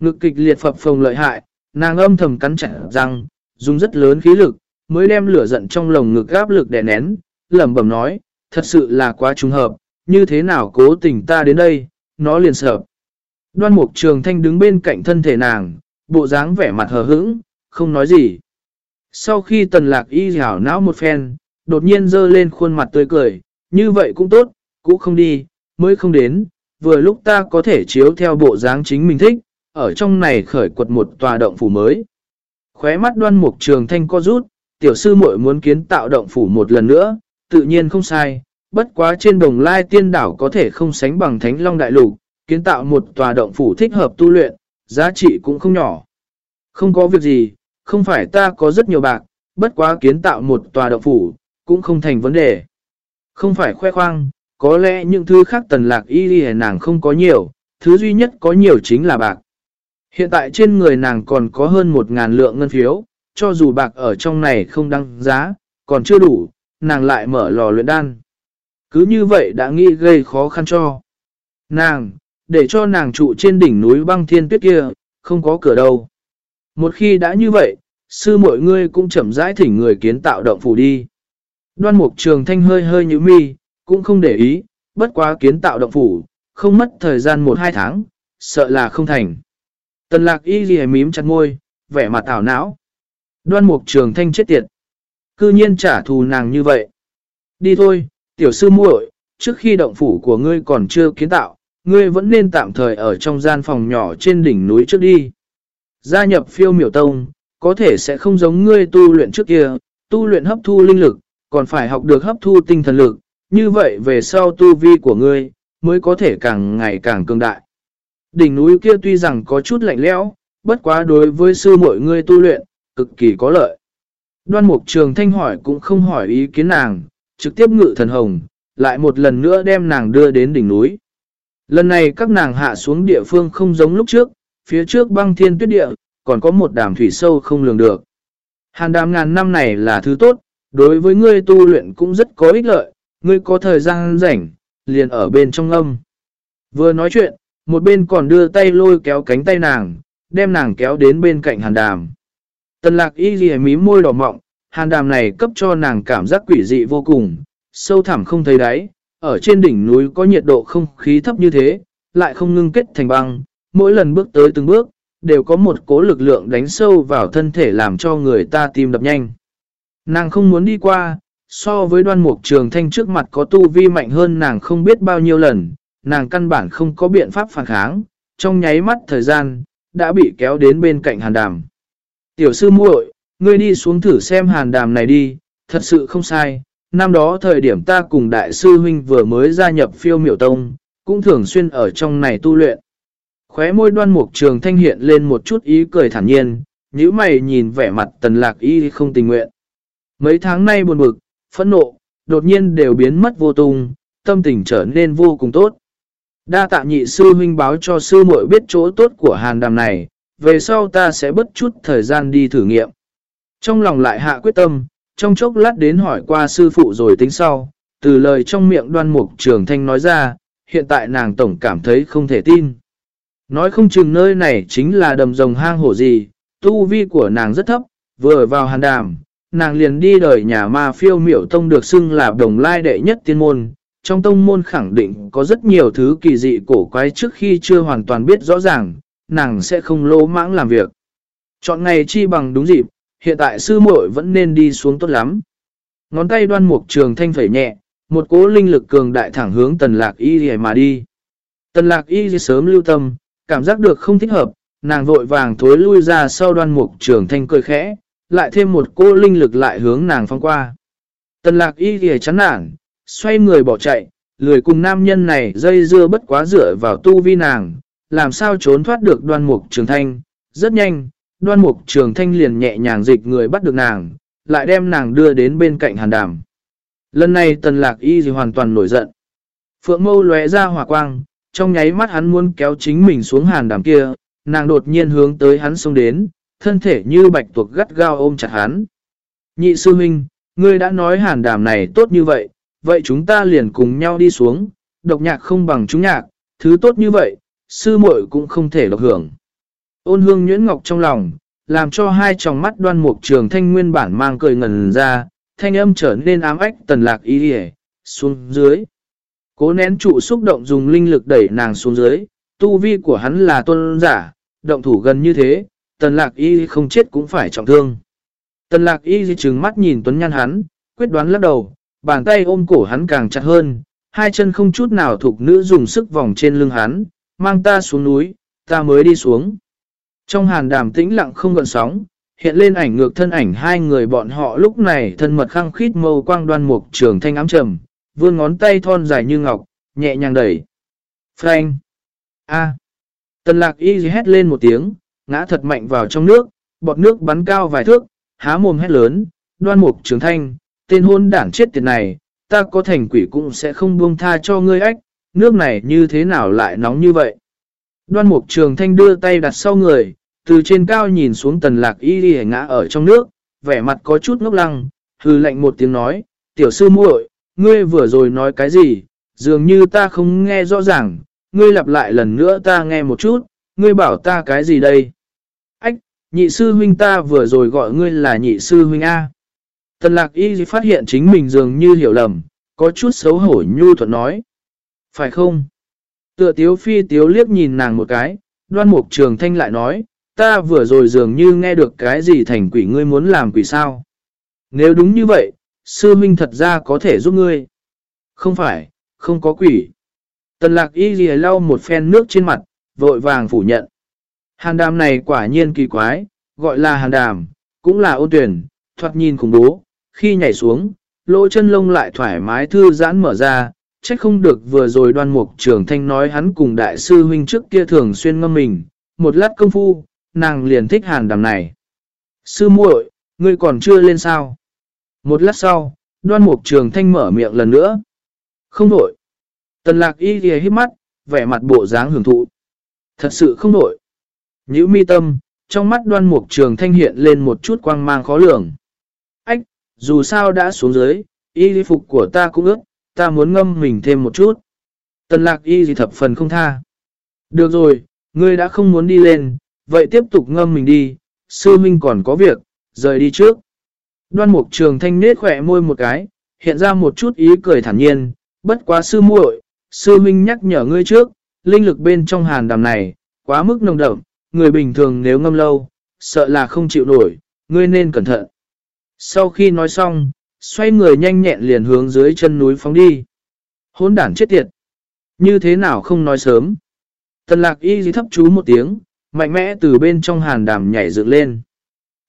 Ngực kịch liệt phập phồng lợi hại, nàng âm thầm cắn chặt răng, dùng rất lớn khí lực, mới đem lửa giận trong lồng ngực áp lực đè nén, lẩm bẩm nói, thật sự là quá trùng hợp, như thế nào cố tình ta đến đây, nó liền sợ. Đoan mục trường thanh đứng bên cạnh thân thể nàng, bộ dáng vẻ mặt hờ hững, không nói gì. Sau khi tần lạc y hảo não một phen, đột nhiên dơ lên khuôn mặt tươi cười, như vậy cũng tốt, cũng không đi, mới không đến, vừa lúc ta có thể chiếu theo bộ dáng chính mình thích, ở trong này khởi quật một tòa động phủ mới. Khóe mắt đoan mục trường thanh co rút, tiểu sư muội muốn kiến tạo động phủ một lần nữa, tự nhiên không sai, bất quá trên đồng lai tiên đảo có thể không sánh bằng thánh long đại lục, kiến tạo một tòa động phủ thích hợp tu luyện, giá trị cũng không nhỏ. Không có việc gì, không phải ta có rất nhiều bạc, bất quá kiến tạo một tòa động phủ, cũng không thành vấn đề. Không phải khoe khoang, có lẽ những thứ khác tần lạc y đi nàng không có nhiều, thứ duy nhất có nhiều chính là bạc. Hiện tại trên người nàng còn có hơn một ngàn lượng ngân phiếu, cho dù bạc ở trong này không đăng giá, còn chưa đủ, nàng lại mở lò luyện đan. Cứ như vậy đã nghĩ gây khó khăn cho. Nàng, để cho nàng trụ trên đỉnh núi băng thiên tuyết kia, không có cửa đâu. Một khi đã như vậy, sư mọi ngươi cũng chậm rãi thỉnh người kiến tạo động phủ đi. Đoan mục trường thanh hơi hơi như mi, cũng không để ý, bất quá kiến tạo động phủ, không mất thời gian 1-2 tháng, sợ là không thành. Tần lạc y ghi mím chặt môi, vẻ mặt ảo não. Đoan mục trường thanh chết tiệt. Cư nhiên trả thù nàng như vậy. Đi thôi, tiểu sư muội, trước khi động phủ của ngươi còn chưa kiến tạo, ngươi vẫn nên tạm thời ở trong gian phòng nhỏ trên đỉnh núi trước đi. Gia nhập phiêu miểu tông, có thể sẽ không giống ngươi tu luyện trước kia, tu luyện hấp thu linh lực, còn phải học được hấp thu tinh thần lực, như vậy về sau tu vi của ngươi, mới có thể càng ngày càng cường đại. Đỉnh núi kia tuy rằng có chút lạnh lẽo, bất quá đối với sư mọi ngươi tu luyện, cực kỳ có lợi. Đoan mục trường thanh hỏi cũng không hỏi ý kiến nàng, trực tiếp ngự thần hồng, lại một lần nữa đem nàng đưa đến đỉnh núi. Lần này các nàng hạ xuống địa phương không giống lúc trước, phía trước băng thiên tuyết địa, còn có một đàm thủy sâu không lường được. Hàn đàm ngàn năm này là thứ tốt, đối với ngươi tu luyện cũng rất có ích lợi, ngươi có thời gian rảnh, liền ở bên trong âm. Vừa nói chuyện, một bên còn đưa tay lôi kéo cánh tay nàng, đem nàng kéo đến bên cạnh hàn đàm. Tần lạc y ghi mí môi đỏ mọng, hàn đàm này cấp cho nàng cảm giác quỷ dị vô cùng, sâu thẳm không thấy đáy, ở trên đỉnh núi có nhiệt độ không khí thấp như thế, lại không ngưng kết thành băng, mỗi lần bước tới từng bước, đều có một cố lực lượng đánh sâu vào thân thể làm cho người ta tim đập nhanh. Nàng không muốn đi qua, so với đoan mục trường thanh trước mặt có tu vi mạnh hơn nàng không biết bao nhiêu lần, nàng căn bản không có biện pháp phản kháng, trong nháy mắt thời gian, đã bị kéo đến bên cạnh hàn đàm. Tiểu sư muội, ngươi đi xuống thử xem hàn đàm này đi, thật sự không sai, năm đó thời điểm ta cùng đại sư huynh vừa mới gia nhập phiêu miểu tông, cũng thường xuyên ở trong này tu luyện. Khóe môi đoan mục trường thanh hiện lên một chút ý cười thản nhiên, nếu mày nhìn vẻ mặt tần lạc y không tình nguyện. Mấy tháng nay buồn bực, phẫn nộ, đột nhiên đều biến mất vô tung, tâm tình trở nên vô cùng tốt. Đa tạ nhị sư huynh báo cho sư muội biết chỗ tốt của hàn đàm này, về sau ta sẽ bất chút thời gian đi thử nghiệm. Trong lòng lại hạ quyết tâm, trong chốc lát đến hỏi qua sư phụ rồi tính sau, từ lời trong miệng đoan mục trường thanh nói ra, hiện tại nàng tổng cảm thấy không thể tin. Nói không chừng nơi này chính là đầm rồng hang hổ gì, tu vi của nàng rất thấp, vừa vào hàn đàm, nàng liền đi đời nhà ma phiêu miểu tông được xưng là đồng lai đệ nhất tiên môn. Trong tông môn khẳng định có rất nhiều thứ kỳ dị cổ quái trước khi chưa hoàn toàn biết rõ ràng, nàng sẽ không lỗ mãng làm việc. Chọn ngày chi bằng đúng dịp, hiện tại sư muội vẫn nên đi xuống tốt lắm. Ngón tay đoan mục trường thanh phẩy nhẹ, một cố linh lực cường đại thẳng hướng tần lạc y mà đi. Tần lạc y sớm lưu tâm, cảm giác được không thích hợp, nàng vội vàng thối lui ra sau đoan mục trường thanh cười khẽ, lại thêm một cô linh lực lại hướng nàng phong qua. Tần lạc y ghề chán nản, xoay người bỏ chạy, lười cùng nam nhân này dây dưa bất quá dựa vào tu vi nàng, làm sao trốn thoát được đoan mục trường thanh. Rất nhanh, đoan mục trường thanh liền nhẹ nhàng dịch người bắt được nàng, lại đem nàng đưa đến bên cạnh hàn đàm. Lần này tần lạc y thì hoàn toàn nổi giận. Phượng mâu lóe ra hỏa quang, trong nháy mắt hắn muốn kéo chính mình xuống hàn đàm kia, nàng đột nhiên hướng tới hắn xông đến, thân thể như bạch tuộc gắt gao ôm chặt hắn. Nhị sư huynh, ngươi đã nói hàn đàm này tốt như vậy, vậy chúng ta liền cùng nhau đi xuống, độc nhạc không bằng chúng nhạc, thứ tốt như vậy, sư muội cũng không thể độc hưởng. Ôn hương nhuyễn ngọc trong lòng, làm cho hai tròng mắt đoan mục trường thanh nguyên bản mang cười ngần ra, thanh âm trở nên ám ách tần lạc ý hề, xuống dưới. Cố nén trụ xúc động dùng linh lực đẩy nàng xuống dưới, tu vi của hắn là tôn giả, động thủ gần như thế, tần lạc y không chết cũng phải trọng thương. Tần lạc y trừng mắt nhìn tuấn nhăn hắn, quyết đoán lắc đầu, bàn tay ôm cổ hắn càng chặt hơn, hai chân không chút nào thuộc nữ dùng sức vòng trên lưng hắn, mang ta xuống núi, ta mới đi xuống. Trong hàn đàm tĩnh lặng không gần sóng, hiện lên ảnh ngược thân ảnh hai người bọn họ lúc này thân mật khăng khít mâu quang đoan mục trường thanh ám trầm, vươn ngón tay thon dài như ngọc, nhẹ nhàng đẩy. Frank! A! Tần lạc y hét lên một tiếng, ngã thật mạnh vào trong nước, bọt nước bắn cao vài thước, há mồm hét lớn, đoan mục trường thanh, tên hôn đảng chết tiệt này, ta có thành quỷ cũng sẽ không buông tha cho ngươi ách, nước này như thế nào lại nóng như vậy. Đoan mục trường thanh đưa tay đặt sau người, từ trên cao nhìn xuống tần lạc y đi ngã ở trong nước, vẻ mặt có chút ngốc lăng, hư lạnh một tiếng nói, tiểu sư muội, ngươi vừa rồi nói cái gì, dường như ta không nghe rõ ràng, ngươi lặp lại lần nữa ta nghe một chút, ngươi bảo ta cái gì đây? Nhị sư huynh ta vừa rồi gọi ngươi là nhị sư huynh A. Tần lạc y phát hiện chính mình dường như hiểu lầm, có chút xấu hổ nhu thuận nói. Phải không? Tựa tiếu phi tiếu liếc nhìn nàng một cái, đoan mục trường thanh lại nói, ta vừa rồi dường như nghe được cái gì thành quỷ ngươi muốn làm quỷ sao. Nếu đúng như vậy, sư huynh thật ra có thể giúp ngươi. Không phải, không có quỷ. Tần lạc y ghi lau một phen nước trên mặt, vội vàng phủ nhận. Hàn đàm này quả nhiên kỳ quái, gọi là hàn đàm, cũng là ôn tuyển, thoạt nhìn khủng bố. Khi nhảy xuống, lỗ chân lông lại thoải mái thư giãn mở ra, trách không được vừa rồi đoan mục trường thanh nói hắn cùng đại sư huynh trước kia thường xuyên ngâm mình, một lát công phu, nàng liền thích hàn đàm này. Sư muội, ngươi còn chưa lên sao? Một lát sau, đoan mục trường thanh mở miệng lần nữa. Không đổi. Tần lạc y ghi hít mắt, vẻ mặt bộ dáng hưởng thụ. Thật sự không đổi. Nhữ mi tâm, trong mắt đoan mục trường thanh hiện lên một chút quang mang khó lường. Ách, dù sao đã xuống dưới, y phục của ta cũng ướt, ta muốn ngâm mình thêm một chút. Tần lạc y gì thập phần không tha. Được rồi, ngươi đã không muốn đi lên, vậy tiếp tục ngâm mình đi, sư minh còn có việc, rời đi trước. Đoan mục trường thanh nết khỏe môi một cái, hiện ra một chút ý cười thản nhiên, bất quá sư muội, sư minh nhắc nhở ngươi trước, linh lực bên trong hàn đàm này, quá mức nồng đậm, người bình thường nếu ngâm lâu, sợ là không chịu nổi, ngươi nên cẩn thận. Sau khi nói xong, xoay người nhanh nhẹn liền hướng dưới chân núi phóng đi. Hôn đản chết tiệt. Như thế nào không nói sớm. Tần lạc y dì thấp chú một tiếng, mạnh mẽ từ bên trong hàn đàm nhảy dựng lên.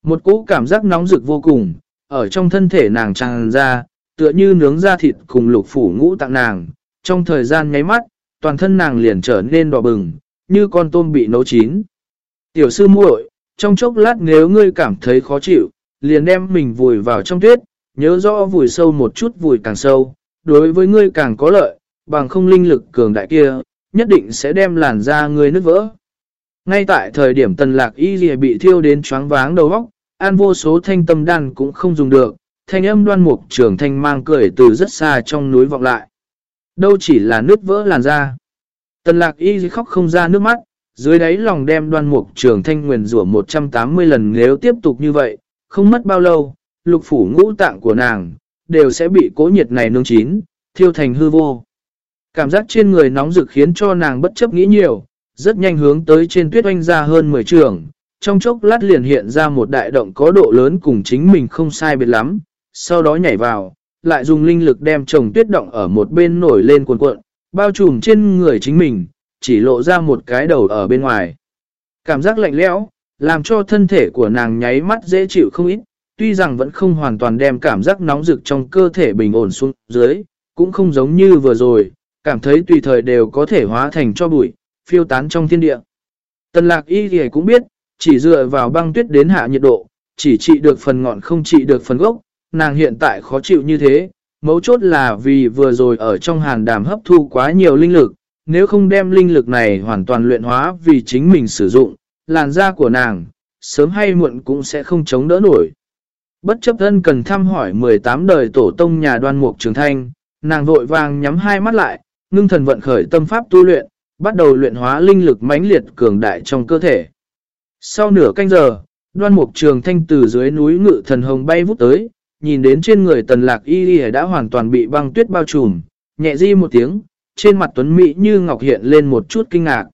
Một cỗ cảm giác nóng rực vô cùng, ở trong thân thể nàng tràn ra, tựa như nướng da thịt cùng lục phủ ngũ tặng nàng. Trong thời gian nháy mắt, toàn thân nàng liền trở nên đỏ bừng, như con tôm bị nấu chín. Tiểu sư muội, trong chốc lát nếu ngươi cảm thấy khó chịu, liền đem mình vùi vào trong tuyết, nhớ rõ vùi sâu một chút vùi càng sâu, đối với ngươi càng có lợi, bằng không linh lực cường đại kia, nhất định sẽ đem làn da ngươi nứt vỡ. Ngay tại thời điểm tần lạc y gì bị thiêu đến choáng váng đầu óc, an vô số thanh tâm đan cũng không dùng được, thanh âm đoan mục trưởng thanh mang cười từ rất xa trong núi vọng lại. Đâu chỉ là nứt vỡ làn da. Tần lạc y khóc không ra nước mắt, dưới đáy lòng đem đoan mục trường thanh nguyền rủa 180 lần nếu tiếp tục như vậy, không mất bao lâu, lục phủ ngũ tạng của nàng, đều sẽ bị cố nhiệt này nương chín, thiêu thành hư vô. Cảm giác trên người nóng rực khiến cho nàng bất chấp nghĩ nhiều, rất nhanh hướng tới trên tuyết oanh ra hơn 10 trường, trong chốc lát liền hiện ra một đại động có độ lớn cùng chính mình không sai biệt lắm, sau đó nhảy vào, lại dùng linh lực đem chồng tuyết động ở một bên nổi lên cuộn cuộn, bao trùm trên người chính mình, chỉ lộ ra một cái đầu ở bên ngoài. Cảm giác lạnh lẽo, làm cho thân thể của nàng nháy mắt dễ chịu không ít, tuy rằng vẫn không hoàn toàn đem cảm giác nóng rực trong cơ thể bình ổn xuống dưới, cũng không giống như vừa rồi, cảm thấy tùy thời đều có thể hóa thành cho bụi, phiêu tán trong thiên địa. Tần lạc y thì cũng biết, chỉ dựa vào băng tuyết đến hạ nhiệt độ, chỉ trị được phần ngọn không trị được phần gốc, nàng hiện tại khó chịu như thế, mấu chốt là vì vừa rồi ở trong hàn đàm hấp thu quá nhiều linh lực, nếu không đem linh lực này hoàn toàn luyện hóa vì chính mình sử dụng, làn da của nàng, sớm hay muộn cũng sẽ không chống đỡ nổi. Bất chấp thân cần thăm hỏi 18 đời tổ tông nhà đoan mục trường thanh, nàng vội vàng nhắm hai mắt lại, ngưng thần vận khởi tâm pháp tu luyện, bắt đầu luyện hóa linh lực mãnh liệt cường đại trong cơ thể. Sau nửa canh giờ, đoan mục trường thanh từ dưới núi ngự thần hồng bay vút tới, nhìn đến trên người tần lạc y y đã hoàn toàn bị băng tuyết bao trùm, nhẹ di một tiếng, trên mặt tuấn mỹ như ngọc hiện lên một chút kinh ngạc.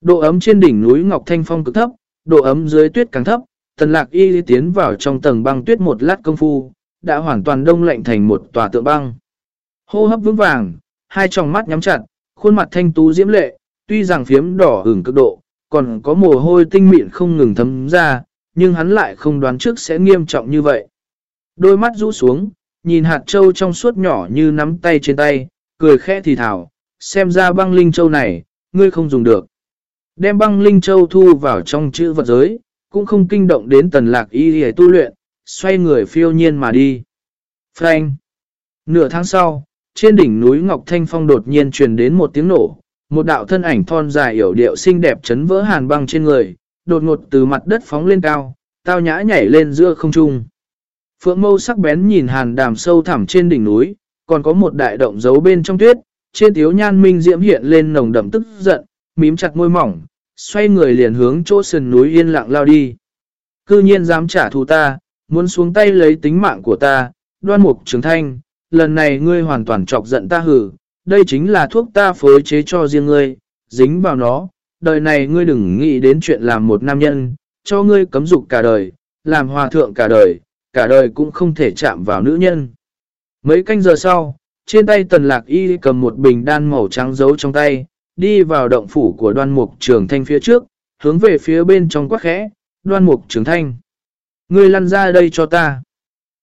Độ ấm trên đỉnh núi Ngọc Thanh Phong cực thấp, độ ấm dưới tuyết càng thấp, tần lạc y tiến vào trong tầng băng tuyết một lát công phu, đã hoàn toàn đông lạnh thành một tòa tượng băng. Hô hấp vững vàng, hai tròng mắt nhắm chặt, khuôn mặt thanh tú diễm lệ, tuy rằng phiếm đỏ hưởng cực độ, còn có mồ hôi tinh mịn không ngừng thấm ra, nhưng hắn lại không đoán trước sẽ nghiêm trọng như vậy. Đôi mắt rũ xuống, nhìn hạt trâu trong suốt nhỏ như nắm tay trên tay, cười khẽ thì thảo, xem ra băng linh châu này, ngươi không dùng được. Đem băng linh châu thu vào trong chữ vật giới, cũng không kinh động đến tần lạc y hề tu luyện, xoay người phiêu nhiên mà đi. Frank! Nửa tháng sau, trên đỉnh núi Ngọc Thanh Phong đột nhiên truyền đến một tiếng nổ, một đạo thân ảnh thon dài hiểu điệu xinh đẹp chấn vỡ hàn băng trên người, đột ngột từ mặt đất phóng lên cao, tao nhã nhảy lên giữa không trung. Phượng mâu sắc bén nhìn hàn đàm sâu thẳm trên đỉnh núi, còn có một đại động giấu bên trong tuyết, trên thiếu nhan minh diễm hiện lên nồng đậm tức giận, mím chặt môi mỏng, xoay người liền hướng chỗ sườn núi yên lặng lao đi. Cư nhiên dám trả thù ta, muốn xuống tay lấy tính mạng của ta, đoan mục trường thanh, lần này ngươi hoàn toàn chọc giận ta hử, đây chính là thuốc ta phối chế cho riêng ngươi, dính vào nó, đời này ngươi đừng nghĩ đến chuyện làm một nam nhân, cho ngươi cấm dục cả đời, làm hòa thượng cả đời, cả đời cũng không thể chạm vào nữ nhân. Mấy canh giờ sau, trên tay tần lạc y cầm một bình đan màu trắng giấu trong tay, đi vào động phủ của đoan mục trường thanh phía trước, hướng về phía bên trong quắc khẽ, đoan mục trường thanh. Ngươi lăn ra đây cho ta.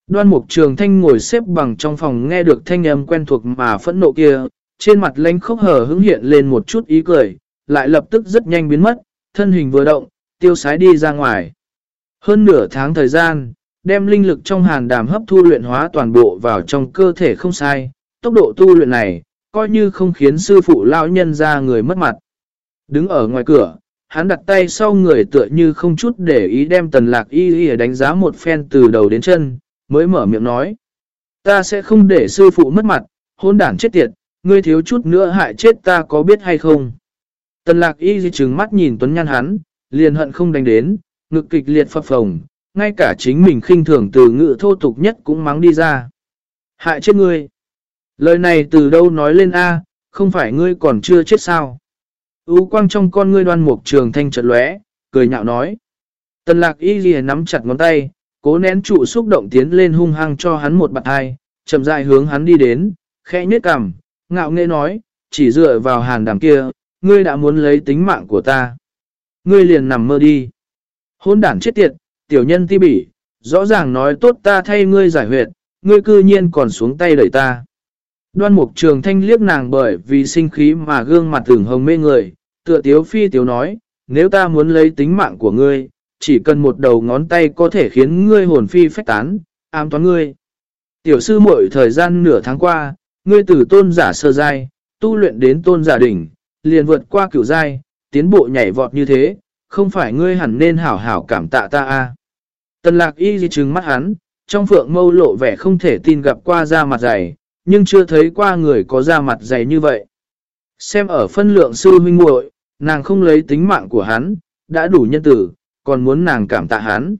Đoan mục trường thanh ngồi xếp bằng trong phòng nghe được thanh âm quen thuộc mà phẫn nộ kia, trên mặt lánh khốc hở hứng hiện lên một chút ý cười, lại lập tức rất nhanh biến mất, thân hình vừa động, tiêu sái đi ra ngoài. Hơn nửa tháng thời gian, đem linh lực trong hàn đàm hấp thu luyện hóa toàn bộ vào trong cơ thể không sai, tốc độ tu luyện này, coi như không khiến sư phụ lão nhân ra người mất mặt. Đứng ở ngoài cửa, hắn đặt tay sau người tựa như không chút để ý đem tần lạc y y đánh giá một phen từ đầu đến chân, mới mở miệng nói. Ta sẽ không để sư phụ mất mặt, hôn đản chết tiệt, ngươi thiếu chút nữa hại chết ta có biết hay không. Tần lạc y di trừng mắt nhìn tuấn nhăn hắn, liền hận không đánh đến, ngực kịch liệt phập phồng, ngay cả chính mình khinh thường từ ngữ thô tục nhất cũng mắng đi ra. Hại chết ngươi. Lời này từ đâu nói lên A, không phải ngươi còn chưa chết sao. U quang trong con ngươi đoan mục trường thanh trật lóe, cười nhạo nói. Tần lạc y ghi nắm chặt ngón tay, cố nén trụ xúc động tiến lên hung hăng cho hắn một bạc hai, chậm rãi hướng hắn đi đến, khẽ nhết cằm, ngạo nghễ nói, chỉ dựa vào hàn đàm kia, ngươi đã muốn lấy tính mạng của ta. Ngươi liền nằm mơ đi. Hôn đản chết tiệt, tiểu nhân ti bỉ, rõ ràng nói tốt ta thay ngươi giải huyệt, ngươi cư nhiên còn xuống tay đẩy ta. Đoan mục trường thanh liếc nàng bởi vì sinh khí mà gương mặt tưởng hồng mê người, tựa tiếu phi tiếu nói, nếu ta muốn lấy tính mạng của ngươi, chỉ cần một đầu ngón tay có thể khiến ngươi hồn phi phách tán, ám toán ngươi. Tiểu sư muội thời gian nửa tháng qua, ngươi từ tôn giả sơ giai, tu luyện đến tôn giả đỉnh, liền vượt qua cửu giai, tiến bộ nhảy vọt như thế, không phải ngươi hẳn nên hảo hảo cảm tạ ta a à. Tần lạc y di trừng mắt hắn, trong phượng mâu lộ vẻ không thể tin gặp qua da mặt dày, nhưng chưa thấy qua người có da mặt dày như vậy. Xem ở phân lượng sư huynh muội, nàng không lấy tính mạng của hắn, đã đủ nhân tử, còn muốn nàng cảm tạ hắn.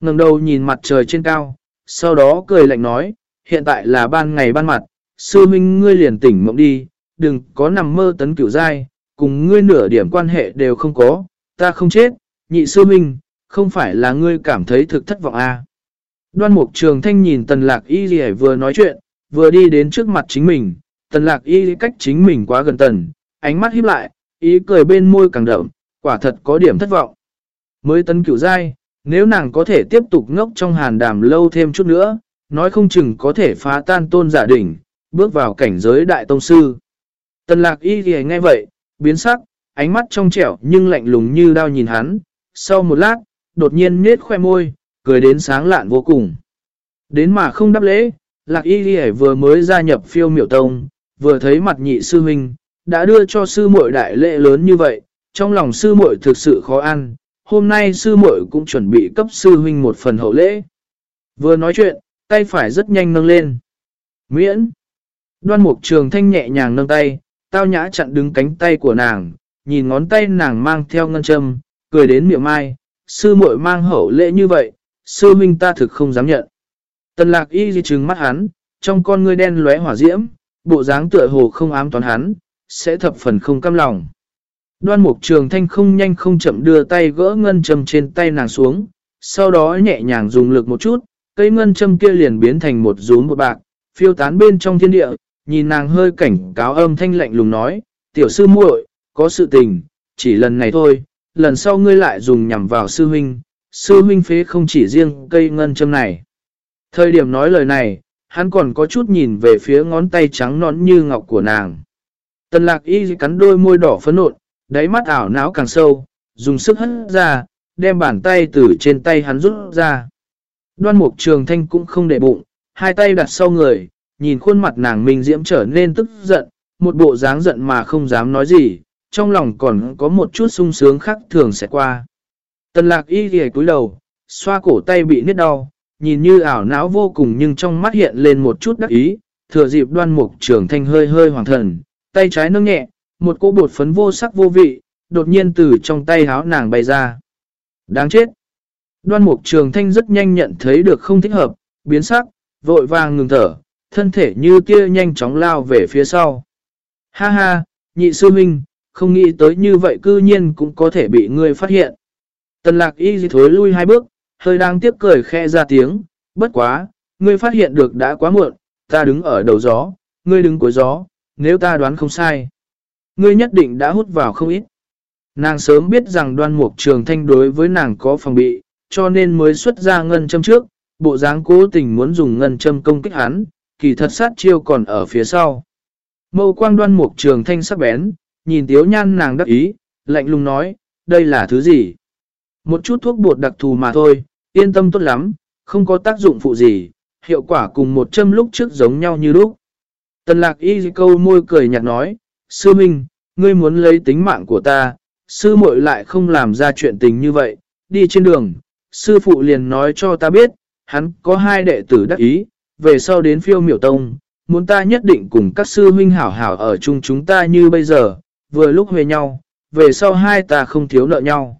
ngẩng đầu nhìn mặt trời trên cao, sau đó cười lạnh nói, hiện tại là ban ngày ban mặt, sư huynh ngươi liền tỉnh mộng đi, đừng có nằm mơ tấn cửu dai, cùng ngươi nửa điểm quan hệ đều không có, ta không chết, nhị sư huynh, không phải là ngươi cảm thấy thực thất vọng à. Đoan mục trường thanh nhìn tần lạc y gì vừa nói chuyện, vừa đi đến trước mặt chính mình, tần lạc y cách chính mình quá gần tần, ánh mắt híp lại, ý cười bên môi càng đậm, quả thật có điểm thất vọng. Mới tấn cửu dai, nếu nàng có thể tiếp tục ngốc trong hàn đàm lâu thêm chút nữa, nói không chừng có thể phá tan tôn giả đỉnh, bước vào cảnh giới đại tông sư. Tần lạc y thì nghe vậy, biến sắc, ánh mắt trong trẻo nhưng lạnh lùng như đao nhìn hắn, sau một lát, đột nhiên nết khoe môi, cười đến sáng lạn vô cùng. Đến mà không đáp lễ, lạc y Ghi vừa mới gia nhập phiêu miểu tông, vừa thấy mặt nhị sư huynh, đã đưa cho sư muội đại lễ lớn như vậy, trong lòng sư muội thực sự khó ăn, hôm nay sư muội cũng chuẩn bị cấp sư huynh một phần hậu lễ. Vừa nói chuyện, tay phải rất nhanh nâng lên. Miễn. Đoan mục trường thanh nhẹ nhàng nâng tay, tao nhã chặn đứng cánh tay của nàng, nhìn ngón tay nàng mang theo ngân châm, cười đến miệng mai, sư muội mang hậu lễ như vậy, sư minh ta thực không dám nhận. Tần lạc y di trừng mắt hắn, trong con ngươi đen lóe hỏa diễm, bộ dáng tựa hồ không ám toán hắn, sẽ thập phần không cam lòng. Đoan mục trường thanh không nhanh không chậm đưa tay gỡ ngân châm trên tay nàng xuống, sau đó nhẹ nhàng dùng lực một chút, cây ngân châm kia liền biến thành một rúm một bạc, phiêu tán bên trong thiên địa, nhìn nàng hơi cảnh cáo âm thanh lạnh lùng nói, tiểu sư muội, có sự tình, chỉ lần này thôi, lần sau ngươi lại dùng nhằm vào sư huynh, sư huynh phế không chỉ riêng cây ngân châm này. Thời điểm nói lời này, hắn còn có chút nhìn về phía ngón tay trắng nón như ngọc của nàng. Tần lạc y cắn đôi môi đỏ phấn nộn, đáy mắt ảo não càng sâu, dùng sức hất ra, đem bàn tay từ trên tay hắn rút ra. Đoan mục trường thanh cũng không để bụng, hai tay đặt sau người, nhìn khuôn mặt nàng minh diễm trở nên tức giận, một bộ dáng giận mà không dám nói gì, trong lòng còn có một chút sung sướng khác thường sẽ qua. Tần lạc y ghề cúi đầu, xoa cổ tay bị nít đau, nhìn như ảo não vô cùng nhưng trong mắt hiện lên một chút đắc ý, thừa dịp đoan mục trường thanh hơi hơi hoàng thần, tay trái nâng nhẹ, một cỗ bột phấn vô sắc vô vị, đột nhiên từ trong tay háo nàng bay ra. Đáng chết! Đoan mục trường thanh rất nhanh nhận thấy được không thích hợp, biến sắc, vội vàng ngừng thở, thân thể như tia nhanh chóng lao về phía sau. Ha ha, nhị sư minh, không nghĩ tới như vậy cư nhiên cũng có thể bị ngươi phát hiện. Tần lạc y thối lui hai bước, hơi đang tiếc cười khe ra tiếng, bất quá, ngươi phát hiện được đã quá muộn, ta đứng ở đầu gió, ngươi đứng cuối gió, nếu ta đoán không sai. Ngươi nhất định đã hút vào không ít. Nàng sớm biết rằng đoan mục trường thanh đối với nàng có phòng bị, cho nên mới xuất ra ngân châm trước, bộ dáng cố tình muốn dùng ngân châm công kích hắn, kỳ thật sát chiêu còn ở phía sau. Mâu quang đoan mục trường thanh sắc bén, nhìn tiếu nhan nàng đắc ý, lạnh lùng nói, đây là thứ gì? Một chút thuốc bột đặc thù mà thôi, yên tâm tốt lắm, không có tác dụng phụ gì, hiệu quả cùng một châm lúc trước giống nhau như lúc. Tần lạc y câu môi cười nhạt nói, sư minh, ngươi muốn lấy tính mạng của ta, sư muội lại không làm ra chuyện tình như vậy, đi trên đường, sư phụ liền nói cho ta biết, hắn có hai đệ tử đắc ý, về sau đến phiêu miểu tông, muốn ta nhất định cùng các sư huynh hảo hảo ở chung chúng ta như bây giờ, vừa lúc về nhau, về sau hai ta không thiếu nợ nhau.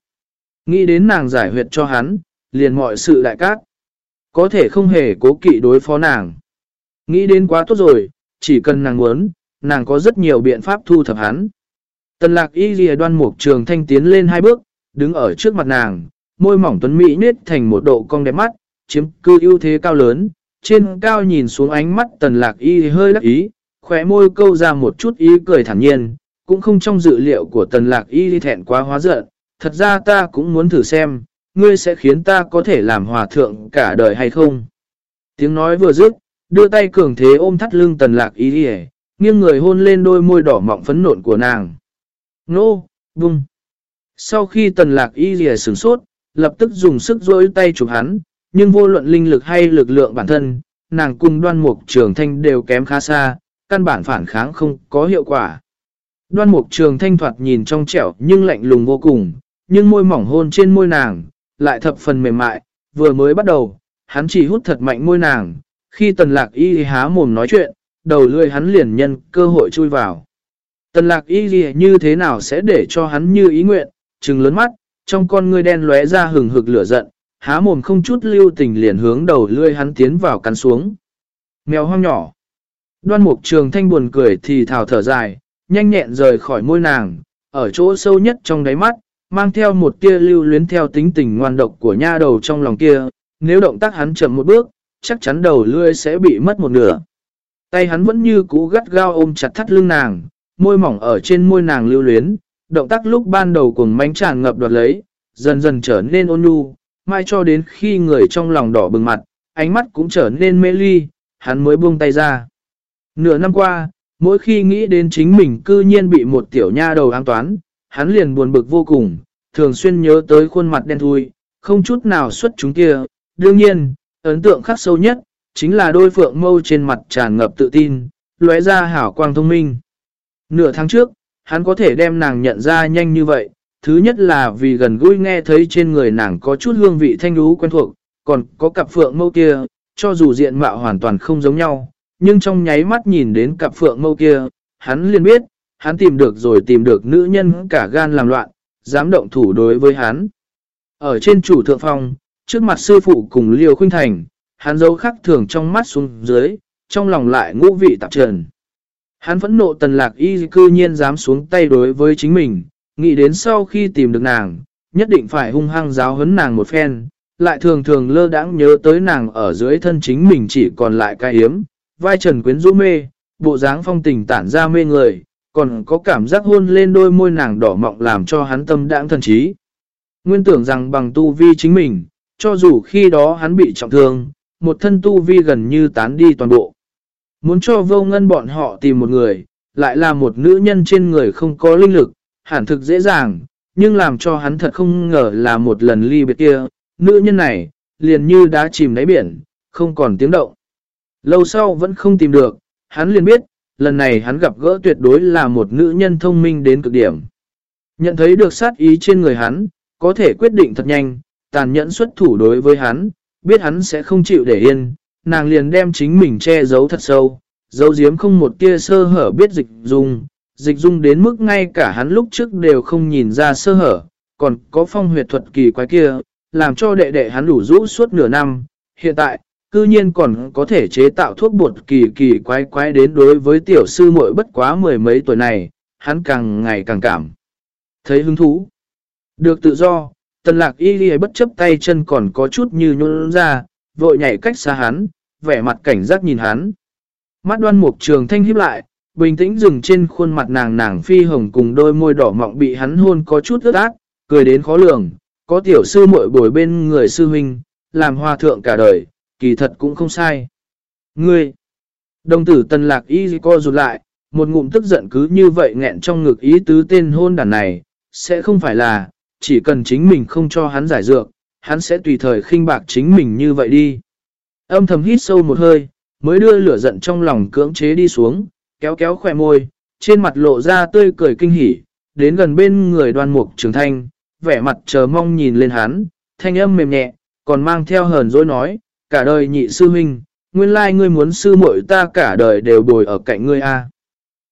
Nghĩ đến nàng giải huyệt cho hắn, liền mọi sự đại cát. Có thể không hề cố kỵ đối phó nàng. Nghĩ đến quá tốt rồi, chỉ cần nàng muốn, nàng có rất nhiều biện pháp thu thập hắn. Tần lạc y ghi đoan mục trường thanh tiến lên hai bước, đứng ở trước mặt nàng, môi mỏng tuấn mỹ nết thành một độ cong đẹp mắt, chiếm cư ưu thế cao lớn, trên cao nhìn xuống ánh mắt tần lạc y hơi đắc ý, khỏe môi câu ra một chút ý cười thản nhiên, cũng không trong dự liệu của tần lạc y thẹn quá hóa giận, thật ra ta cũng muốn thử xem, ngươi sẽ khiến ta có thể làm hòa thượng cả đời hay không. Tiếng nói vừa dứt, đưa tay cường thế ôm thắt lưng tần lạc y đi nghiêng người hôn lên đôi môi đỏ mọng phấn nộn của nàng. Nô, bung. Sau khi tần lạc y lìa sửng sốt, lập tức dùng sức dối tay chụp hắn, nhưng vô luận linh lực hay lực lượng bản thân, nàng cùng đoan mục trường thanh đều kém khá xa, căn bản phản kháng không có hiệu quả. Đoan mục trường thanh thoạt nhìn trong trẻo nhưng lạnh lùng vô cùng, nhưng môi mỏng hôn trên môi nàng, lại thập phần mềm mại, vừa mới bắt đầu, hắn chỉ hút thật mạnh môi nàng, khi tần lạc y há mồm nói chuyện, đầu lươi hắn liền nhân cơ hội chui vào. Tần lạc y như thế nào sẽ để cho hắn như ý nguyện, trừng lớn mắt, trong con ngươi đen lóe ra hừng hực lửa giận, há mồm không chút lưu tình liền hướng đầu lươi hắn tiến vào cắn xuống. Mèo hoang nhỏ. Đoan mục trường thanh buồn cười thì thào thở dài, nhanh nhẹn rời khỏi môi nàng, ở chỗ sâu nhất trong đáy mắt, mang theo một tia lưu luyến theo tính tình ngoan độc của nha đầu trong lòng kia, nếu động tác hắn chậm một bước, chắc chắn đầu lươi sẽ bị mất một nửa. Tay hắn vẫn như cũ gắt gao ôm chặt thắt lưng nàng, môi mỏng ở trên môi nàng lưu luyến, động tác lúc ban đầu cùng mánh tràn ngập đoạt lấy, dần dần trở nên ôn nhu, mai cho đến khi người trong lòng đỏ bừng mặt, ánh mắt cũng trở nên mê ly, hắn mới buông tay ra. Nửa năm qua, mỗi khi nghĩ đến chính mình cư nhiên bị một tiểu nha đầu an toán, hắn liền buồn bực vô cùng, thường xuyên nhớ tới khuôn mặt đen thui, không chút nào xuất chúng kia. Đương nhiên, ấn tượng khắc sâu nhất, chính là đôi phượng mâu trên mặt tràn ngập tự tin, lóe ra hảo quang thông minh. Nửa tháng trước, hắn có thể đem nàng nhận ra nhanh như vậy, thứ nhất là vì gần gũi nghe thấy trên người nàng có chút hương vị thanh đú quen thuộc, còn có cặp phượng mâu kia, cho dù diện mạo hoàn toàn không giống nhau, nhưng trong nháy mắt nhìn đến cặp phượng mâu kia, hắn liền biết, hắn tìm được rồi tìm được nữ nhân cả gan làm loạn, dám động thủ đối với hắn. Ở trên chủ thượng phòng trước mặt sư phụ cùng Liêu Khuynh Thành, hắn dấu khắc thường trong mắt xuống dưới, trong lòng lại ngũ vị tạp trần. Hắn phẫn nộ tần lạc y cư nhiên dám xuống tay đối với chính mình, nghĩ đến sau khi tìm được nàng, nhất định phải hung hăng giáo huấn nàng một phen, lại thường thường lơ đãng nhớ tới nàng ở dưới thân chính mình chỉ còn lại cái hiếm, vai trần quyến rũ mê, bộ dáng phong tình tản ra mê người, còn có cảm giác hôn lên đôi môi nàng đỏ mọng làm cho hắn tâm đãng thần trí. Nguyên tưởng rằng bằng tu vi chính mình, cho dù khi đó hắn bị trọng thương, một thân tu vi gần như tán đi toàn bộ. Muốn cho vô ngân bọn họ tìm một người, lại là một nữ nhân trên người không có linh lực, hẳn thực dễ dàng, nhưng làm cho hắn thật không ngờ là một lần ly biệt kia, nữ nhân này, liền như đã chìm đáy biển, không còn tiếng động. Lâu sau vẫn không tìm được, hắn liền biết, lần này hắn gặp gỡ tuyệt đối là một nữ nhân thông minh đến cực điểm. Nhận thấy được sát ý trên người hắn, có thể quyết định thật nhanh, tàn nhẫn xuất thủ đối với hắn, biết hắn sẽ không chịu để yên, nàng liền đem chính mình che giấu thật sâu, giấu giếm không một tia sơ hở biết dịch dung, dịch dung đến mức ngay cả hắn lúc trước đều không nhìn ra sơ hở, còn có phong huyệt thuật kỳ quái kia, làm cho đệ đệ hắn đủ rũ suốt nửa năm, hiện tại, cư nhiên còn có thể chế tạo thuốc bột kỳ kỳ quái quái đến đối với tiểu sư muội bất quá mười mấy tuổi này, hắn càng ngày càng cảm. Thấy hứng thú. Được tự do, tần lạc y ghi bất chấp tay chân còn có chút như nhôn ra, vội nhảy cách xa hắn, vẻ mặt cảnh giác nhìn hắn. Mắt đoan mục trường thanh hiếp lại, bình tĩnh dừng trên khuôn mặt nàng nàng phi hồng cùng đôi môi đỏ mọng bị hắn hôn có chút ướt ác, cười đến khó lường, có tiểu sư muội bồi bên người sư huynh, làm hòa thượng cả đời, kỳ thật cũng không sai. Ngươi, đồng tử tần lạc y co rụt lại, một ngụm tức giận cứ như vậy nghẹn trong ngực ý tứ tên hôn đàn này, sẽ không phải là, chỉ cần chính mình không cho hắn giải dược, hắn sẽ tùy thời khinh bạc chính mình như vậy đi. Âm thầm hít sâu một hơi, mới đưa lửa giận trong lòng cưỡng chế đi xuống, kéo kéo khỏe môi, trên mặt lộ ra tươi cười kinh hỉ, đến gần bên người đoan mục trường thanh, vẻ mặt chờ mong nhìn lên hắn, thanh âm mềm nhẹ, còn mang theo hờn dối nói, cả đời nhị sư huynh, nguyên lai ngươi muốn sư muội ta cả đời đều bồi ở cạnh ngươi a.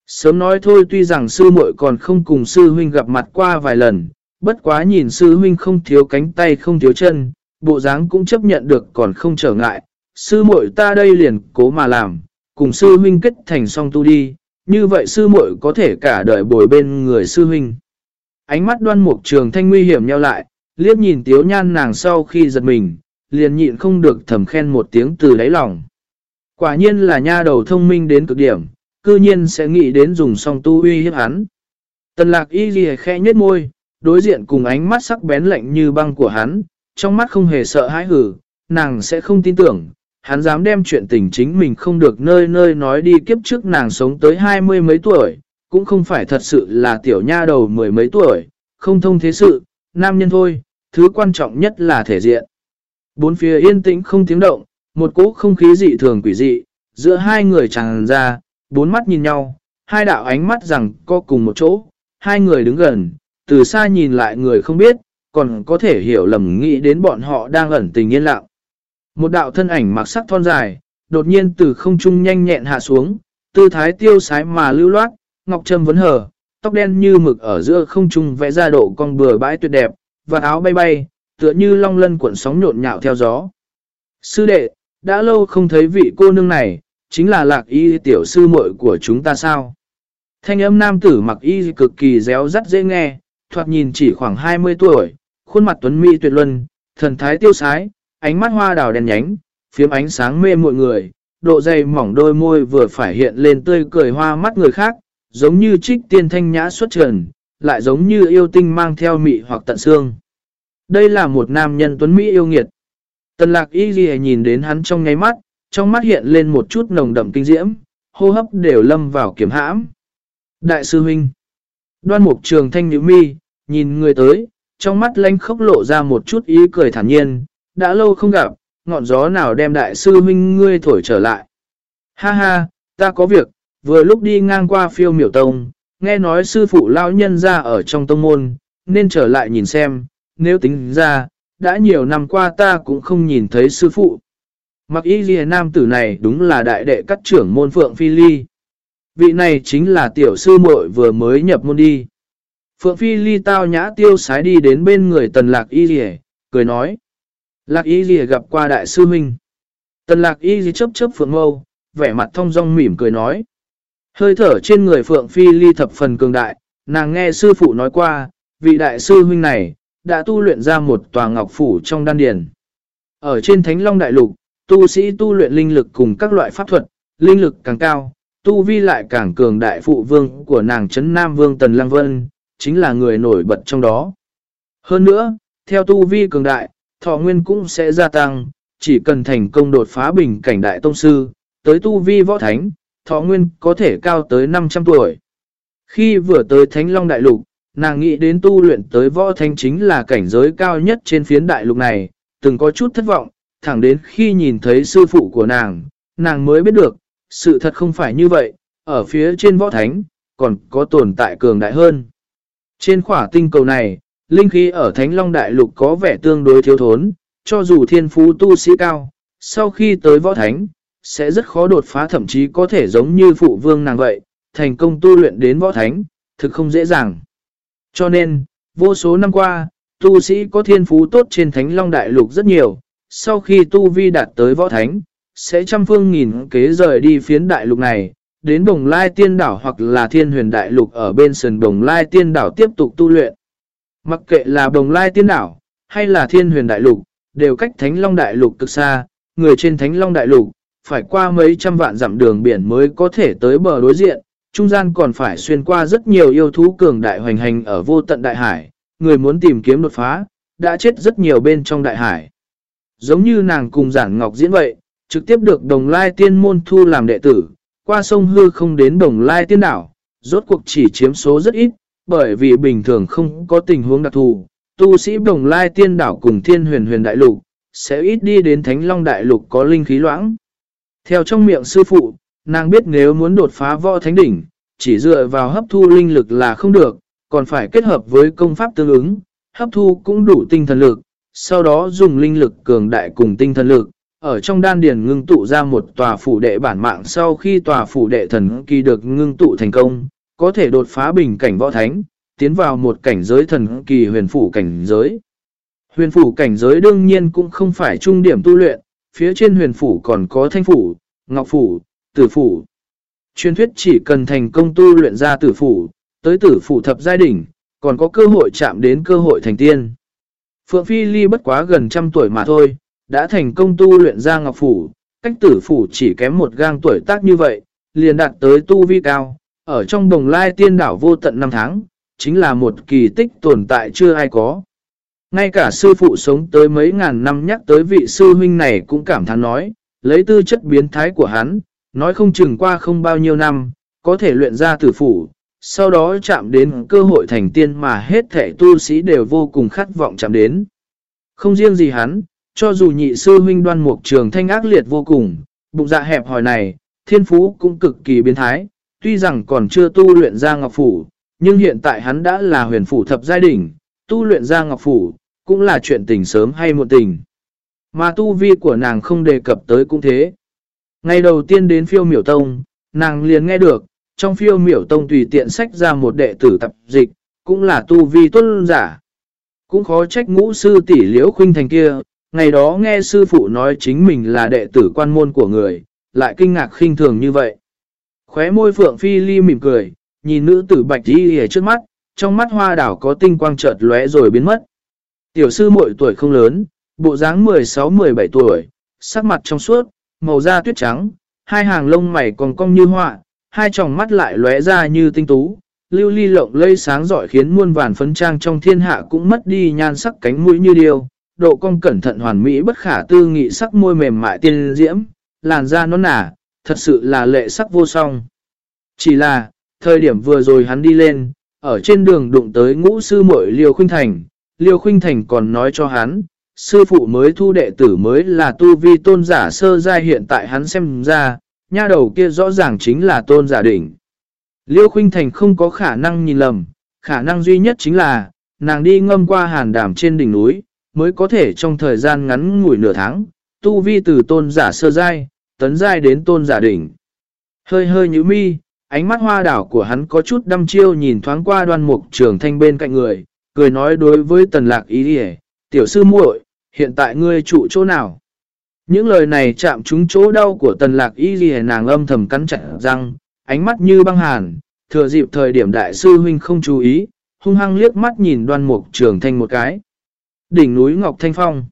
Sớm nói thôi tuy rằng sư muội còn không cùng sư huynh gặp mặt qua vài lần, bất quá nhìn sư huynh không thiếu cánh tay không thiếu chân, bộ dáng cũng chấp nhận được còn không trở ngại, sư muội ta đây liền cố mà làm, cùng sư huynh kết thành song tu đi, như vậy sư muội có thể cả đời bồi bên người sư huynh. Ánh mắt đoan mục trường thanh nguy hiểm nhau lại, liếc nhìn tiếu nhan nàng sau khi giật mình, liền nhịn không được thầm khen một tiếng từ đáy lòng. Quả nhiên là nha đầu thông minh đến cực điểm, cư nhiên sẽ nghĩ đến dùng song tu uy hiếp hắn. Tần lạc y ghi khẽ nhết môi, đối diện cùng ánh mắt sắc bén lạnh như băng của hắn, trong mắt không hề sợ hãi hử, nàng sẽ không tin tưởng, hắn dám đem chuyện tình chính mình không được nơi nơi nói đi kiếp trước nàng sống tới hai mươi mấy tuổi, cũng không phải thật sự là tiểu nha đầu mười mấy tuổi, không thông thế sự, nam nhân thôi, thứ quan trọng nhất là thể diện. Bốn phía yên tĩnh không tiếng động, một cỗ không khí dị thường quỷ dị, giữa hai người tràn ra, bốn mắt nhìn nhau, hai đạo ánh mắt rằng có cùng một chỗ, hai người đứng gần, từ xa nhìn lại người không biết, còn có thể hiểu lầm nghĩ đến bọn họ đang ẩn tình yên lặng. Một đạo thân ảnh mặc sắc thon dài, đột nhiên từ không trung nhanh nhẹn hạ xuống, tư thái tiêu sái mà lưu loát, ngọc trâm vấn hở, tóc đen như mực ở giữa không trung vẽ ra độ cong bừa bãi tuyệt đẹp, và áo bay bay, tựa như long lân cuộn sóng nhộn nhạo theo gió. Sư đệ, đã lâu không thấy vị cô nương này, chính là lạc y tiểu sư muội của chúng ta sao? Thanh âm nam tử mặc y cực kỳ réo rắt dễ nghe, thoạt nhìn chỉ khoảng 20 tuổi, khuôn mặt tuấn mỹ tuyệt luân, thần thái tiêu sái, ánh mắt hoa đào đèn nhánh, phiếm ánh sáng mê mọi người, độ dày mỏng đôi môi vừa phải hiện lên tươi cười hoa mắt người khác, giống như trích tiên thanh nhã xuất trần, lại giống như yêu tinh mang theo mị hoặc tận xương. Đây là một nam nhân tuấn Mỹ yêu nghiệt. Tần lạc y ghi nhìn đến hắn trong ngáy mắt, trong mắt hiện lên một chút nồng đậm kinh diễm, hô hấp đều lâm vào kiểm hãm. Đại sư huynh Đoan mục trường thanh nữ mi, nhìn người tới, trong mắt lánh khốc lộ ra một chút ý cười thản nhiên, đã lâu không gặp, ngọn gió nào đem đại sư huynh ngươi thổi trở lại. Ha ha, ta có việc, vừa lúc đi ngang qua phiêu miểu tông, nghe nói sư phụ lao nhân ra ở trong tông môn, nên trở lại nhìn xem, nếu tính ra, đã nhiều năm qua ta cũng không nhìn thấy sư phụ. Mặc y ghi nam tử này đúng là đại đệ cắt trưởng môn Phượng Phi Ly. Vị này chính là tiểu sư muội vừa mới nhập môn đi. Phượng Phi Ly tao nhã tiêu sái đi đến bên người tần lạc y ghi, cười nói. Lạc y ghi gặp qua đại sư huynh. Tần lạc y ghi chấp chấp Phượng Mâu, vẻ mặt thông dong mỉm cười nói. Hơi thở trên người Phượng Phi Ly thập phần cường đại, nàng nghe sư phụ nói qua, vị đại sư huynh này, đã tu luyện ra một tòa ngọc phủ trong đan điền. Ở trên Thánh Long Đại Lục, tu sĩ tu luyện linh lực cùng các loại pháp thuật, linh lực càng cao, tu vi lại càng cường đại phụ vương của nàng Trấn Nam Vương Tần Lăng Vân, chính là người nổi bật trong đó. Hơn nữa, theo tu vi cường đại, thọ nguyên cũng sẽ gia tăng, chỉ cần thành công đột phá bình cảnh đại tông sư, tới tu vi võ thánh, thọ nguyên có thể cao tới 500 tuổi. Khi vừa tới Thánh Long Đại Lục, nàng nghĩ đến tu luyện tới võ thánh chính là cảnh giới cao nhất trên phiến đại lục này, từng có chút thất vọng, thẳng đến khi nhìn thấy sư phụ của nàng, nàng mới biết được, sự thật không phải như vậy, ở phía trên võ thánh, còn có tồn tại cường đại hơn. Trên khỏa tinh cầu này, linh khí ở Thánh Long Đại Lục có vẻ tương đối thiếu thốn, cho dù thiên phú tu sĩ cao, sau khi tới võ thánh, sẽ rất khó đột phá thậm chí có thể giống như phụ vương nàng vậy, thành công tu luyện đến võ thánh, thực không dễ dàng. Cho nên, vô số năm qua, tu sĩ có thiên phú tốt trên Thánh Long Đại Lục rất nhiều, sau khi tu vi đạt tới võ thánh, sẽ trăm phương nghìn kế rời đi phiến đại lục này, đến Đồng Lai Tiên Đảo hoặc là Thiên Huyền Đại Lục ở bên sườn Đồng Lai Tiên Đảo tiếp tục tu luyện. Mặc kệ là Đồng Lai Tiên Đảo hay là Thiên Huyền Đại Lục, đều cách Thánh Long Đại Lục cực xa, người trên Thánh Long Đại Lục, phải qua mấy trăm vạn dặm đường biển mới có thể tới bờ đối diện, trung gian còn phải xuyên qua rất nhiều yêu thú cường đại hoành hành ở vô tận đại hải, người muốn tìm kiếm đột phá, đã chết rất nhiều bên trong đại hải. Giống như nàng cùng giản ngọc diễn vậy, trực tiếp được đồng lai tiên môn thu làm đệ tử, qua sông hư không đến đồng lai tiên đảo, rốt cuộc chỉ chiếm số rất ít, bởi vì bình thường không có tình huống đặc thù. Tu sĩ đồng lai tiên đảo cùng thiên huyền huyền đại lục, sẽ ít đi đến thánh long đại lục có linh khí loãng. Theo trong miệng sư phụ, nàng biết nếu muốn đột phá võ thánh đỉnh, chỉ dựa vào hấp thu linh lực là không được, còn phải kết hợp với công pháp tương ứng, hấp thu cũng đủ tinh thần lực, sau đó dùng linh lực cường đại cùng tinh thần lực, ở trong đan điền ngưng tụ ra một tòa phủ đệ bản mạng sau khi tòa phủ đệ thần kỳ được ngưng tụ thành công, có thể đột phá bình cảnh võ thánh, tiến vào một cảnh giới thần kỳ huyền phủ cảnh giới. Huyền phủ cảnh giới đương nhiên cũng không phải trung điểm tu luyện, phía trên huyền phủ còn có thanh phủ, ngọc phủ, tử phủ. Truyền thuyết chỉ cần thành công tu luyện ra tử phủ, tới tử phủ thập giai đỉnh, còn có cơ hội chạm đến cơ hội thành tiên. Phượng Phi Ly bất quá gần trăm tuổi mà thôi, đã thành công tu luyện ra ngọc phủ, cách tử phủ chỉ kém một gang tuổi tác như vậy, liền đạt tới tu vi cao, ở trong đồng lai tiên đảo vô tận năm tháng, chính là một kỳ tích tồn tại chưa ai có. Ngay cả sư phụ sống tới mấy ngàn năm nhắc tới vị sư huynh này cũng cảm thán nói, lấy tư chất biến thái của hắn, nói không chừng qua không bao nhiêu năm, có thể luyện ra tử phủ, sau đó chạm đến cơ hội thành tiên mà hết thể tu sĩ đều vô cùng khát vọng chạm đến. Không riêng gì hắn, cho dù nhị sư huynh đoan mục trường thanh ác liệt vô cùng, bụng dạ hẹp hỏi này, thiên phú cũng cực kỳ biến thái, tuy rằng còn chưa tu luyện ra ngọc phủ, nhưng hiện tại hắn đã là huyền phủ thập giai đỉnh, tu luyện ra ngọc phủ, cũng là chuyện tình sớm hay muộn tình. Mà tu vi của nàng không đề cập tới cũng thế. Ngày đầu tiên đến phiêu miểu tông, nàng liền nghe được, trong phiêu miểu tông tùy tiện sách ra một đệ tử tập dịch, cũng là tu vi tuân giả. Cũng khó trách ngũ sư tỷ liễu khuynh thành kia, ngày đó nghe sư phụ nói chính mình là đệ tử quan môn của người, lại kinh ngạc khinh thường như vậy. Khóe môi phượng phi ly mỉm cười, nhìn nữ tử bạch đi hề trước mắt, trong mắt hoa đảo có tinh quang chợt lóe rồi biến mất. Tiểu sư muội tuổi không lớn, bộ dáng 16-17 tuổi, sắc mặt trong suốt, màu da tuyết trắng, hai hàng lông mày còn cong như họa, hai tròng mắt lại lóe ra như tinh tú, lưu ly lộng lây sáng giỏi khiến muôn vàn phấn trang trong thiên hạ cũng mất đi nhan sắc cánh mũi như điều, độ cong cẩn thận hoàn mỹ bất khả tư nghị sắc môi mềm mại tiên diễm, làn da nó nả, thật sự là lệ sắc vô song. Chỉ là, thời điểm vừa rồi hắn đi lên, ở trên đường đụng tới ngũ sư muội Liêu Khuynh Thành, Liêu Khuynh Thành còn nói cho hắn, sư phụ mới thu đệ tử mới là tu vi tôn giả sơ giai hiện tại hắn xem ra, nha đầu kia rõ ràng chính là tôn giả đỉnh. Liêu Khuynh Thành không có khả năng nhìn lầm, khả năng duy nhất chính là, nàng đi ngâm qua hàn đàm trên đỉnh núi, mới có thể trong thời gian ngắn ngủi nửa tháng, tu vi từ tôn giả sơ giai, tấn giai đến tôn giả đỉnh. Hơi hơi như mi, ánh mắt hoa đảo của hắn có chút đăm chiêu nhìn thoáng qua đoan mục trường thanh bên cạnh người, cười nói đối với tần lạc ý đi tiểu sư muội hiện tại ngươi trụ chỗ nào? Những lời này chạm trúng chỗ đau của tần lạc y ghi nàng âm thầm cắn chặt răng, ánh mắt như băng hàn, thừa dịp thời điểm đại sư huynh không chú ý, hung hăng liếc mắt nhìn đoan mục trường thanh một cái. Đỉnh núi Ngọc Thanh Phong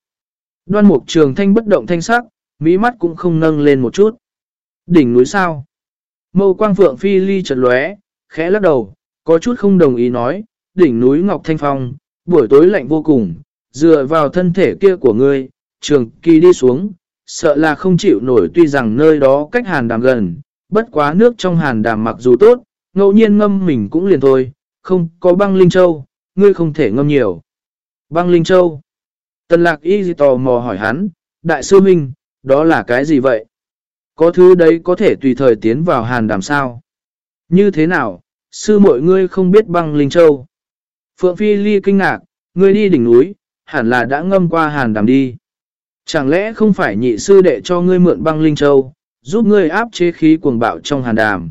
Đoan mục trường thanh bất động thanh sắc, mỹ mắt cũng không nâng lên một chút. Đỉnh núi sao? Mâu quang phượng phi ly chật lóe, khẽ lắc đầu, có chút không đồng ý nói, đỉnh núi Ngọc Thanh Phong, buổi tối lạnh vô cùng, dựa vào thân thể kia của ngươi, trường kỳ đi xuống, sợ là không chịu nổi tuy rằng nơi đó cách hàn đàm gần, bất quá nước trong hàn đàm mặc dù tốt, ngẫu nhiên ngâm mình cũng liền thôi, không có băng linh châu, ngươi không thể ngâm nhiều. Băng linh châu. Tần lạc y tò mò hỏi hắn, đại sư minh, đó là cái gì vậy? Có thứ đấy có thể tùy thời tiến vào hàn đàm sao? Như thế nào, sư mọi ngươi không biết băng linh châu? Phượng Phi Ly kinh ngạc, ngươi đi đỉnh núi, hẳn là đã ngâm qua hàn đàm đi. Chẳng lẽ không phải nhị sư đệ cho ngươi mượn băng linh châu, giúp ngươi áp chế khí cuồng bạo trong hàn đàm.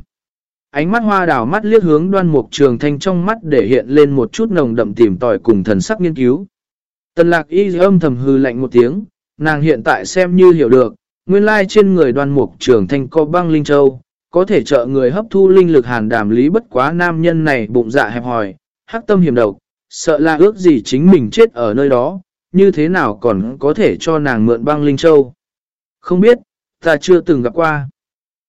Ánh mắt hoa đào mắt liếc hướng đoan mục trường thanh trong mắt để hiện lên một chút nồng đậm tìm tòi cùng thần sắc nghiên cứu. Tần lạc y âm thầm hư lạnh một tiếng, nàng hiện tại xem như hiểu được, nguyên lai trên người đoan mục trường thanh có băng linh châu, có thể trợ người hấp thu linh lực hàn đàm lý bất quá nam nhân này bụng dạ hẹp hòi, hắc tâm hiểm độc, sợ là ước gì chính mình chết ở nơi đó, như thế nào còn có thể cho nàng mượn băng linh châu. Không biết, ta chưa từng gặp qua.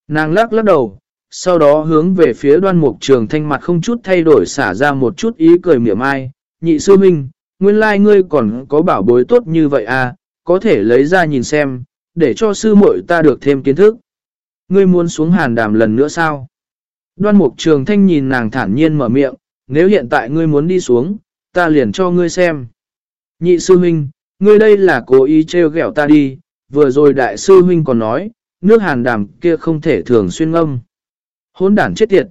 Nàng lắc lắc đầu, sau đó hướng về phía đoan mục trường thanh mặt không chút thay đổi xả ra một chút ý cười miệng ai. Nhị sư minh, nguyên lai like ngươi còn có bảo bối tốt như vậy à, có thể lấy ra nhìn xem, để cho sư muội ta được thêm kiến thức. Ngươi muốn xuống hàn đàm lần nữa sao? Đoan mục trường thanh nhìn nàng thản nhiên mở miệng, nếu hiện tại ngươi muốn đi xuống, ta liền cho ngươi xem. Nhị sư huynh, ngươi đây là cố ý trêu ghẹo ta đi, vừa rồi đại sư huynh còn nói, nước hàn đàm kia không thể thường xuyên ngâm. Hốn đản chết tiệt.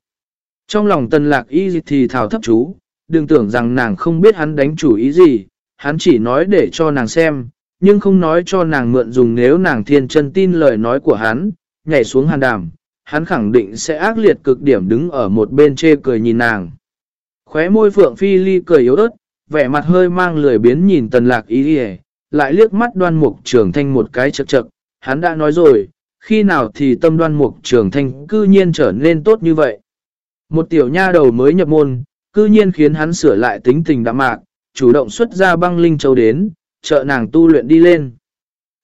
Trong lòng tần lạc y thì thảo thấp chú, đừng tưởng rằng nàng không biết hắn đánh chủ ý gì, hắn chỉ nói để cho nàng xem, nhưng không nói cho nàng mượn dùng nếu nàng thiên chân tin lời nói của hắn, nhảy xuống hàn đàm, hắn khẳng định sẽ ác liệt cực điểm đứng ở một bên chê cười nhìn nàng. Khóe môi phượng phi ly cười yếu ớt, vẻ mặt hơi mang lười biến nhìn tần lạc ý đi lại liếc mắt đoan mục trường thanh một cái chật chật, hắn đã nói rồi, khi nào thì tâm đoan mục trường thanh cư nhiên trở nên tốt như vậy. Một tiểu nha đầu mới nhập môn, cư nhiên khiến hắn sửa lại tính tình đạm mạc, chủ động xuất ra băng linh châu đến, trợ nàng tu luyện đi lên.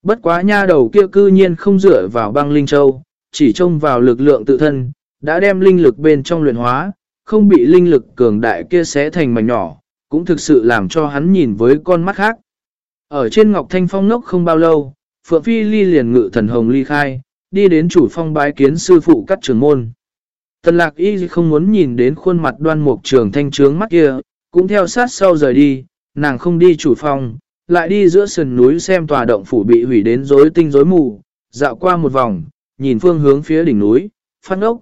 Bất quá nha đầu kia cư nhiên không dựa vào băng linh châu, chỉ trông vào lực lượng tự thân, đã đem linh lực bên trong luyện hóa, không bị linh lực cường đại kia xé thành mảnh nhỏ, cũng thực sự làm cho hắn nhìn với con mắt khác. Ở trên Ngọc Thanh Phong ngốc không bao lâu, Phượng Phi Ly liền ngự thần hồng ly khai, đi đến chủ phong bái kiến sư phụ cắt trường môn. Tần lạc y không muốn nhìn đến khuôn mặt đoan mục trường thanh trướng mắt kia, cũng theo sát sau rời đi, nàng không đi chủ phong, lại đi giữa sườn núi xem tòa động phủ bị hủy đến rối tinh rối mù, dạo qua một vòng, nhìn phương hướng phía đỉnh núi, phát ốc.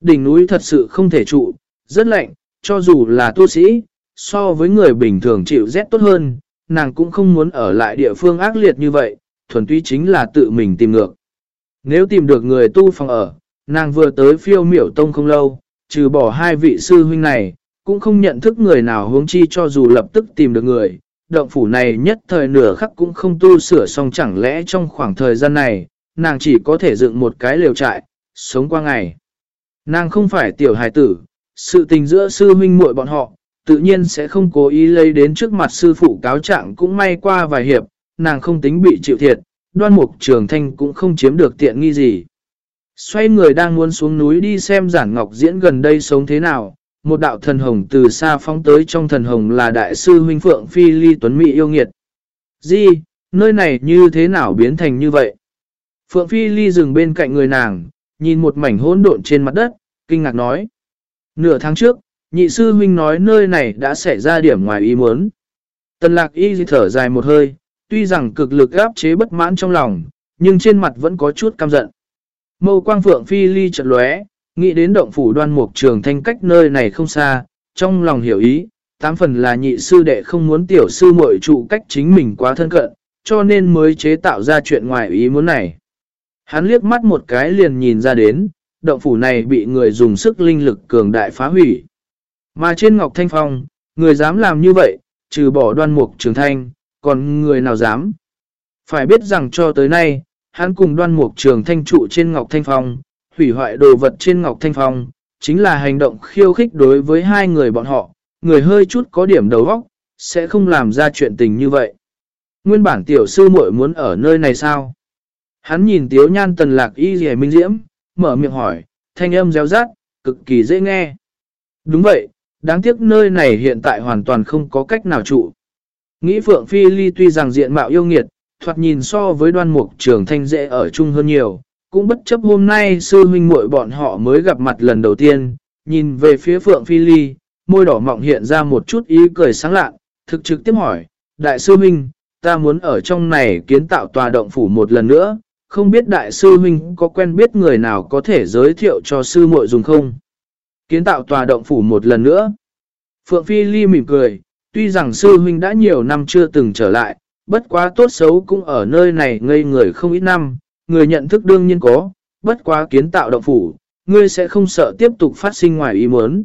Đỉnh núi thật sự không thể trụ, rất lạnh, cho dù là tu sĩ, so với người bình thường chịu rét tốt hơn, nàng cũng không muốn ở lại địa phương ác liệt như vậy, thuần túy chính là tự mình tìm ngược. Nếu tìm được người tu phòng ở, nàng vừa tới phiêu miểu tông không lâu, trừ bỏ hai vị sư huynh này, cũng không nhận thức người nào hướng chi cho dù lập tức tìm được người. Động phủ này nhất thời nửa khắc cũng không tu sửa xong chẳng lẽ trong khoảng thời gian này, nàng chỉ có thể dựng một cái lều trại, sống qua ngày. Nàng không phải tiểu hài tử, sự tình giữa sư huynh muội bọn họ, tự nhiên sẽ không cố ý lấy đến trước mặt sư phụ cáo trạng cũng may qua vài hiệp, nàng không tính bị chịu thiệt, đoan mục trường thanh cũng không chiếm được tiện nghi gì. Xoay người đang muốn xuống núi đi xem giản ngọc diễn gần đây sống thế nào, một đạo thần hồng từ xa phóng tới trong thần hồng là đại sư huynh Phượng Phi Ly Tuấn Mỹ yêu nghiệt. Di, nơi này như thế nào biến thành như vậy? Phượng Phi Ly dừng bên cạnh người nàng, nhìn một mảnh hỗn độn trên mặt đất, kinh ngạc nói. Nửa tháng trước, nhị sư huynh nói nơi này đã xảy ra điểm ngoài ý muốn. Tần lạc y thở dài một hơi, tuy rằng cực lực áp chế bất mãn trong lòng, nhưng trên mặt vẫn có chút căm giận. Mâu quang phượng phi ly chợt lóe, nghĩ đến động phủ đoan mục trường thanh cách nơi này không xa, trong lòng hiểu ý, tám phần là nhị sư đệ không muốn tiểu sư muội trụ cách chính mình quá thân cận, cho nên mới chế tạo ra chuyện ngoài ý muốn này. Hắn liếc mắt một cái liền nhìn ra đến, động phủ này bị người dùng sức linh lực cường đại phá hủy. Mà trên Ngọc Thanh Phong, người dám làm như vậy, trừ bỏ đoan mục trường thanh, còn người nào dám. Phải biết rằng cho tới nay, hắn cùng đoan mục trường thanh trụ trên Ngọc Thanh Phong, hủy hoại đồ vật trên Ngọc Thanh Phong, chính là hành động khiêu khích đối với hai người bọn họ, người hơi chút có điểm đầu óc, sẽ không làm ra chuyện tình như vậy. Nguyên bản tiểu sư muội muốn ở nơi này sao? Hắn nhìn tiếu nhan tần lạc y dì minh diễm, mở miệng hỏi, thanh âm réo rát, cực kỳ dễ nghe. Đúng vậy, đáng tiếc nơi này hiện tại hoàn toàn không có cách nào trụ. Nghĩ Phượng Phi Ly tuy rằng diện mạo yêu nghiệt, thoạt nhìn so với đoan mục trường thanh dễ ở chung hơn nhiều, cũng bất chấp hôm nay sư huynh muội bọn họ mới gặp mặt lần đầu tiên, nhìn về phía Phượng Phi Ly, môi đỏ mọng hiện ra một chút ý cười sáng lạ, thực trực tiếp hỏi, Đại sư huynh, ta muốn ở trong này kiến tạo tòa động phủ một lần nữa, không biết Đại sư huynh có quen biết người nào có thể giới thiệu cho sư muội dùng không? Kiến tạo tòa động phủ một lần nữa. Phượng Phi Ly mỉm cười, tuy rằng sư huynh đã nhiều năm chưa từng trở lại, bất quá tốt xấu cũng ở nơi này ngây người không ít năm, người nhận thức đương nhiên có, bất quá kiến tạo động phủ, ngươi sẽ không sợ tiếp tục phát sinh ngoài ý muốn.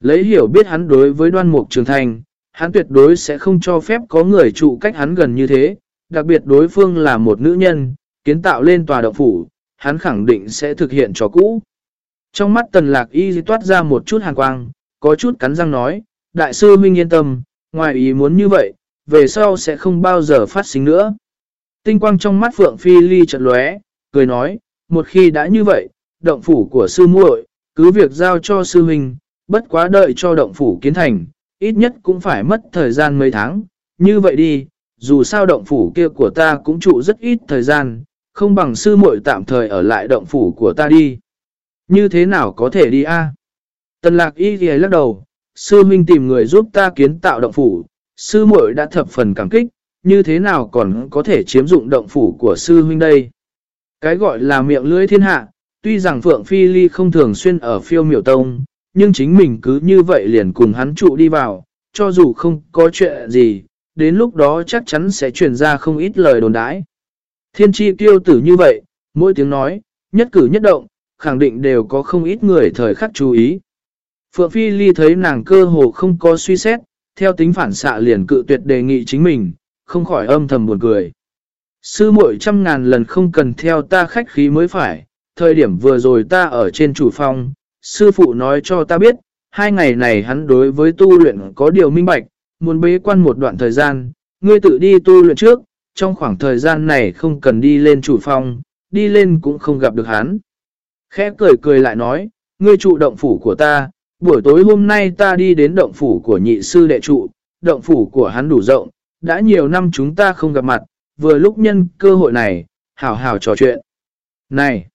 Lấy hiểu biết hắn đối với đoan mục trường thành, hắn tuyệt đối sẽ không cho phép có người trụ cách hắn gần như thế, đặc biệt đối phương là một nữ nhân, kiến tạo lên tòa động phủ, hắn khẳng định sẽ thực hiện cho cũ. Trong mắt tần lạc y toát ra một chút hàn quang, có chút cắn răng nói, đại sư huynh yên tâm, ngoài ý muốn như vậy, về sau sẽ không bao giờ phát sinh nữa. Tinh quang trong mắt Phượng Phi Ly chợt lóe, cười nói, một khi đã như vậy, động phủ của sư muội cứ việc giao cho sư huynh, bất quá đợi cho động phủ kiến thành, ít nhất cũng phải mất thời gian mấy tháng. Như vậy đi, dù sao động phủ kia của ta cũng trụ rất ít thời gian, không bằng sư muội tạm thời ở lại động phủ của ta đi. Như thế nào có thể đi a? Tần lạc y ghi lắc đầu, sư huynh tìm người giúp ta kiến tạo động phủ, sư muội đã thập phần cảm kích, như thế nào còn có thể chiếm dụng động phủ của sư huynh đây? Cái gọi là miệng lưỡi thiên hạ, tuy rằng Phượng Phi Ly không thường xuyên ở phiêu miểu tông, nhưng chính mình cứ như vậy liền cùng hắn trụ đi vào, cho dù không có chuyện gì, đến lúc đó chắc chắn sẽ truyền ra không ít lời đồn đãi. Thiên tri kiêu tử như vậy, mỗi tiếng nói, nhất cử nhất động, khẳng định đều có không ít người thời khắc chú ý. Phượng Phi Ly thấy nàng cơ hồ không có suy xét, theo tính phản xạ liền cự tuyệt đề nghị chính mình, không khỏi âm thầm buồn cười. Sư muội trăm ngàn lần không cần theo ta khách khí mới phải, thời điểm vừa rồi ta ở trên chủ phòng, sư phụ nói cho ta biết, hai ngày này hắn đối với tu luyện có điều minh bạch, muốn bế quan một đoạn thời gian, ngươi tự đi tu luyện trước, trong khoảng thời gian này không cần đi lên chủ phòng, đi lên cũng không gặp được hắn. Khẽ cười cười lại nói, ngươi trụ động phủ của ta, buổi tối hôm nay ta đi đến động phủ của nhị sư đệ trụ, động phủ của hắn đủ rộng, đã nhiều năm chúng ta không gặp mặt, vừa lúc nhân cơ hội này, hảo hảo trò chuyện. Này!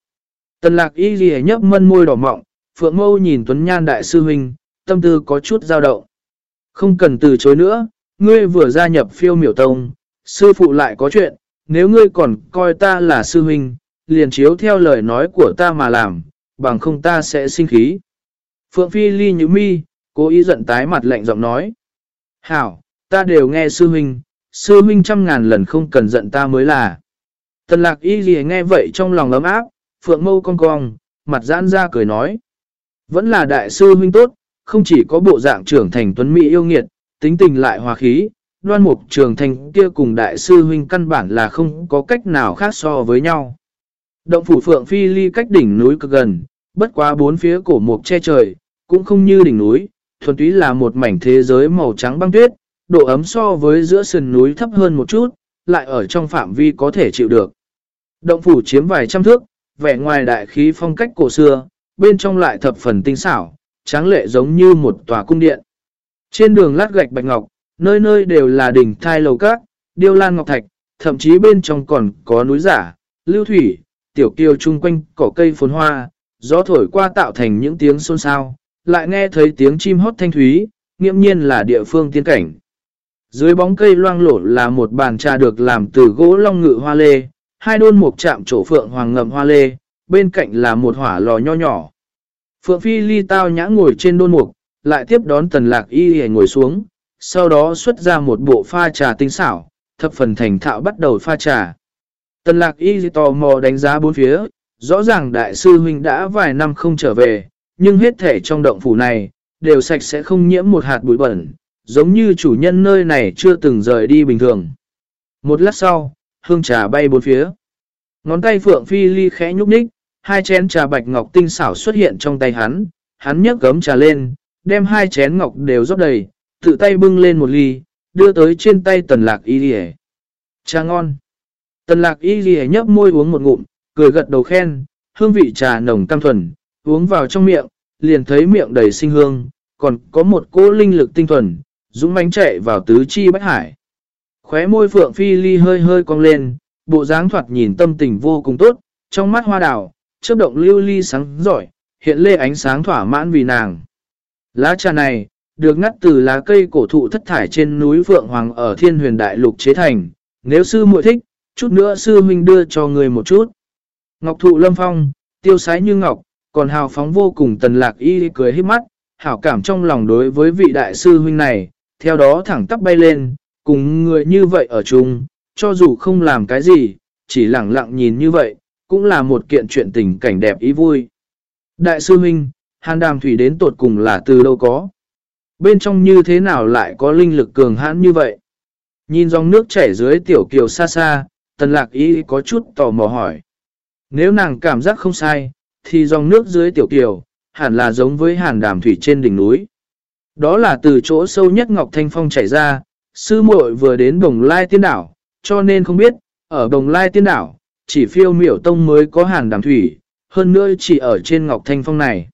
Tần lạc y ghi nhấp mân môi đỏ mọng, phượng mâu nhìn Tuấn Nhan Đại sư huynh, tâm tư có chút dao động. Không cần từ chối nữa, ngươi vừa gia nhập phiêu miểu tông, sư phụ lại có chuyện, nếu ngươi còn coi ta là sư huynh, liền chiếu theo lời nói của ta mà làm, bằng không ta sẽ sinh khí. Phượng Phi ly như mi, cố ý giận tái mặt lạnh giọng nói. Hảo, ta đều nghe sư huynh, sư huynh trăm ngàn lần không cần giận ta mới là. Tần lạc y gì nghe vậy trong lòng ấm áp, Phượng mâu cong cong, mặt giãn ra cười nói. Vẫn là đại sư huynh tốt, không chỉ có bộ dạng trưởng thành tuấn mỹ yêu nghiệt, tính tình lại hòa khí, đoan mục trường thành kia cùng đại sư huynh căn bản là không có cách nào khác so với nhau. Động phủ Phượng Phi ly cách đỉnh núi cực gần, bất quá bốn phía cổ mục che trời, cũng không như đỉnh núi, thuần túy là một mảnh thế giới màu trắng băng tuyết, độ ấm so với giữa sườn núi thấp hơn một chút, lại ở trong phạm vi có thể chịu được. Động phủ chiếm vài trăm thước, vẻ ngoài đại khí phong cách cổ xưa, bên trong lại thập phần tinh xảo, tráng lệ giống như một tòa cung điện. Trên đường lát gạch bạch ngọc, nơi nơi đều là đỉnh thai lầu cát, điêu lan ngọc thạch, thậm chí bên trong còn có núi giả, lưu thủy, tiểu kiều chung quanh cỏ cây phồn hoa, gió thổi qua tạo thành những tiếng xôn xao, lại nghe thấy tiếng chim hót thanh thúy, nghiễm nhiên là địa phương tiên cảnh. Dưới bóng cây loang lổ là một bàn trà được làm từ gỗ long ngự hoa lê, hai đôn mục chạm chỗ phượng hoàng ngầm hoa lê, bên cạnh là một hỏa lò nho nhỏ. Phượng Phi ly tao nhã ngồi trên đôn mục, lại tiếp đón tần lạc y hề ngồi xuống, sau đó xuất ra một bộ pha trà tinh xảo, thập phần thành thạo bắt đầu pha trà. Tần lạc y tò mò đánh giá bốn phía, rõ ràng đại sư huynh đã vài năm không trở về, nhưng hết thể trong động phủ này, đều sạch sẽ không nhiễm một hạt bụi bẩn, giống như chủ nhân nơi này chưa từng rời đi bình thường. Một lát sau, hương trà bay bốn phía. Ngón tay Phượng Phi Ly khẽ nhúc nhích, hai chén trà bạch ngọc tinh xảo xuất hiện trong tay hắn, hắn nhấc gấm trà lên, đem hai chén ngọc đều rót đầy, tự tay bưng lên một ly, đưa tới trên tay tần lạc y lì Trà ngon. Tần lạc y lì nhấp môi uống một ngụm, cười gật đầu khen, hương vị trà nồng cam thuần, uống vào trong miệng, liền thấy miệng đầy sinh hương, còn có một cỗ linh lực tinh thuần, dũng mánh chạy vào tứ chi bách hải. Khóe môi phượng phi ly hơi hơi cong lên, bộ dáng thoạt nhìn tâm tình vô cùng tốt, trong mắt hoa đào, chớp động lưu ly sáng giỏi, hiện lê ánh sáng thỏa mãn vì nàng. Lá trà này, được ngắt từ lá cây cổ thụ thất thải trên núi vượng Hoàng ở thiên huyền đại lục chế thành. Nếu sư muội thích, chút nữa sư huynh đưa cho người một chút. Ngọc thụ lâm phong, tiêu sái như ngọc, còn hào phóng vô cùng tần lạc y cười hết mắt, hảo cảm trong lòng đối với vị đại sư huynh này, theo đó thẳng tắp bay lên, cùng người như vậy ở chung, cho dù không làm cái gì, chỉ lặng lặng nhìn như vậy, cũng là một kiện chuyện tình cảnh đẹp ý vui. Đại sư huynh, hàn đàm thủy đến tột cùng là từ đâu có? Bên trong như thế nào lại có linh lực cường hãn như vậy? Nhìn dòng nước chảy dưới tiểu kiều xa xa, tần lạc ý có chút tò mò hỏi. Nếu nàng cảm giác không sai, thì dòng nước dưới tiểu kiều, hẳn là giống với hàn đàm thủy trên đỉnh núi. Đó là từ chỗ sâu nhất Ngọc Thanh Phong chảy ra, sư muội vừa đến Đồng Lai Tiên Đảo, cho nên không biết, ở Đồng Lai Tiên Đảo, chỉ phiêu miểu tông mới có hàn đàm thủy, hơn nữa chỉ ở trên Ngọc Thanh Phong này.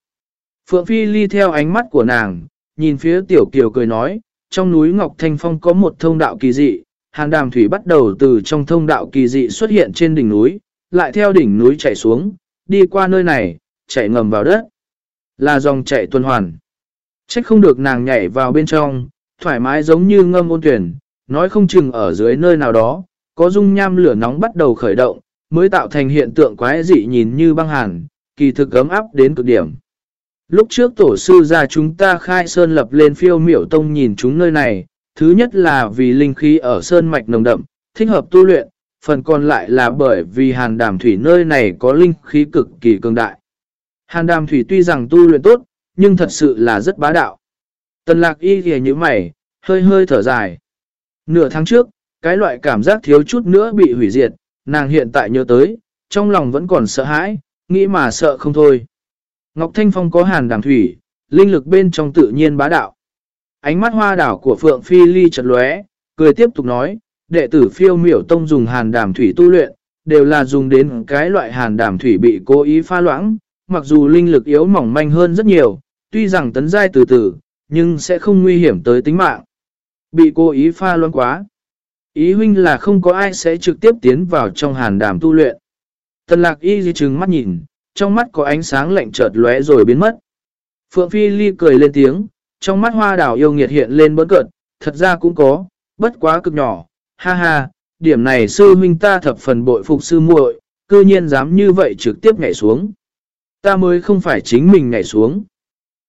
Phượng Phi ly theo ánh mắt của nàng, nhìn phía tiểu kiều cười nói, trong núi Ngọc Thanh Phong có một thông đạo kỳ dị, hàng đàm thủy bắt đầu từ trong thông đạo kỳ dị xuất hiện trên đỉnh núi, lại theo đỉnh núi chảy xuống, đi qua nơi này, chảy ngầm vào đất. Là dòng chảy tuần hoàn. Trách không được nàng nhảy vào bên trong, thoải mái giống như ngâm ôn tuyển, nói không chừng ở dưới nơi nào đó, có dung nham lửa nóng bắt đầu khởi động, mới tạo thành hiện tượng quái dị nhìn như băng hàn, kỳ thực ấm áp đến cực điểm. Lúc trước tổ sư ra chúng ta khai sơn lập lên phiêu miểu tông nhìn chúng nơi này, thứ nhất là vì linh khí ở sơn mạch nồng đậm, thích hợp tu luyện, phần còn lại là bởi vì hàn đàm thủy nơi này có linh khí cực kỳ cường đại. Hàn đàm thủy tuy rằng tu luyện tốt, nhưng thật sự là rất bá đạo. Tần lạc y ghề như mày, hơi hơi thở dài. Nửa tháng trước, cái loại cảm giác thiếu chút nữa bị hủy diệt, nàng hiện tại nhớ tới, trong lòng vẫn còn sợ hãi, nghĩ mà sợ không thôi. Ngọc Thanh Phong có hàn đàm thủy, linh lực bên trong tự nhiên bá đạo. Ánh mắt hoa đảo của Phượng Phi Ly chật lóe, cười tiếp tục nói, đệ tử phiêu miểu tông dùng hàn đàm thủy tu luyện, đều là dùng đến cái loại hàn đàm thủy bị cố ý pha loãng, mặc dù linh lực yếu mỏng manh hơn rất nhiều, tuy rằng tấn giai từ từ, nhưng sẽ không nguy hiểm tới tính mạng. Bị cố ý pha loãng quá. Ý huynh là không có ai sẽ trực tiếp tiến vào trong hàn đàm tu luyện. Tần lạc y di trừng mắt nhìn, trong mắt có ánh sáng lạnh chợt lóe rồi biến mất. Phượng Phi Ly cười lên tiếng, trong mắt hoa đảo yêu nghiệt hiện lên bớn cợt, thật ra cũng có, bất quá cực nhỏ, ha ha, điểm này sư huynh ta thập phần bội phục sư muội, cư nhiên dám như vậy trực tiếp nhảy xuống. Ta mới không phải chính mình nhảy xuống.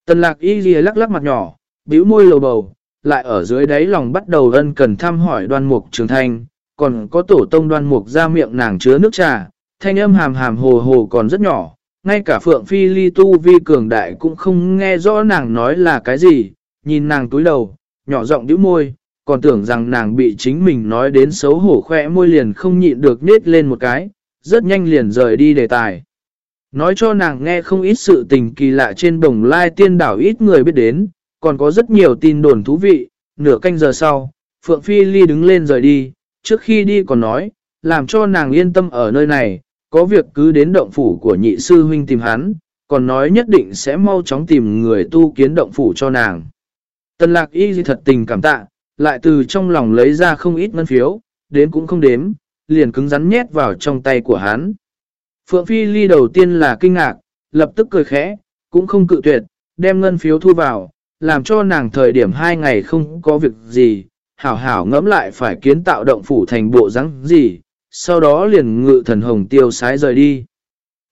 Tần lạc y ghi lắc lắc mặt nhỏ, bĩu môi lầu bầu, lại ở dưới đáy lòng bắt đầu ân cần thăm hỏi đoan mục trường thanh, còn có tổ tông đoan mục ra miệng nàng chứa nước trà, thanh âm hàm hàm hồ hồ còn rất nhỏ, ngay cả Phượng Phi Ly Tu Vi cường đại cũng không nghe rõ nàng nói là cái gì, nhìn nàng túi đầu, nhỏ giọng đĩu môi, còn tưởng rằng nàng bị chính mình nói đến xấu hổ khỏe môi liền không nhịn được nết lên một cái, rất nhanh liền rời đi đề tài. Nói cho nàng nghe không ít sự tình kỳ lạ trên đồng lai tiên đảo ít người biết đến, còn có rất nhiều tin đồn thú vị, nửa canh giờ sau, Phượng Phi Ly đứng lên rời đi, trước khi đi còn nói, làm cho nàng yên tâm ở nơi này, có việc cứ đến động phủ của nhị sư huynh tìm hắn, còn nói nhất định sẽ mau chóng tìm người tu kiến động phủ cho nàng. Tần lạc y thật tình cảm tạ, lại từ trong lòng lấy ra không ít ngân phiếu, đến cũng không đếm, liền cứng rắn nhét vào trong tay của hắn. Phượng Phi Ly đầu tiên là kinh ngạc, lập tức cười khẽ, cũng không cự tuyệt, đem ngân phiếu thu vào, làm cho nàng thời điểm hai ngày không có việc gì, hảo hảo ngẫm lại phải kiến tạo động phủ thành bộ rắn gì, sau đó liền ngự thần hồng tiêu sái rời đi.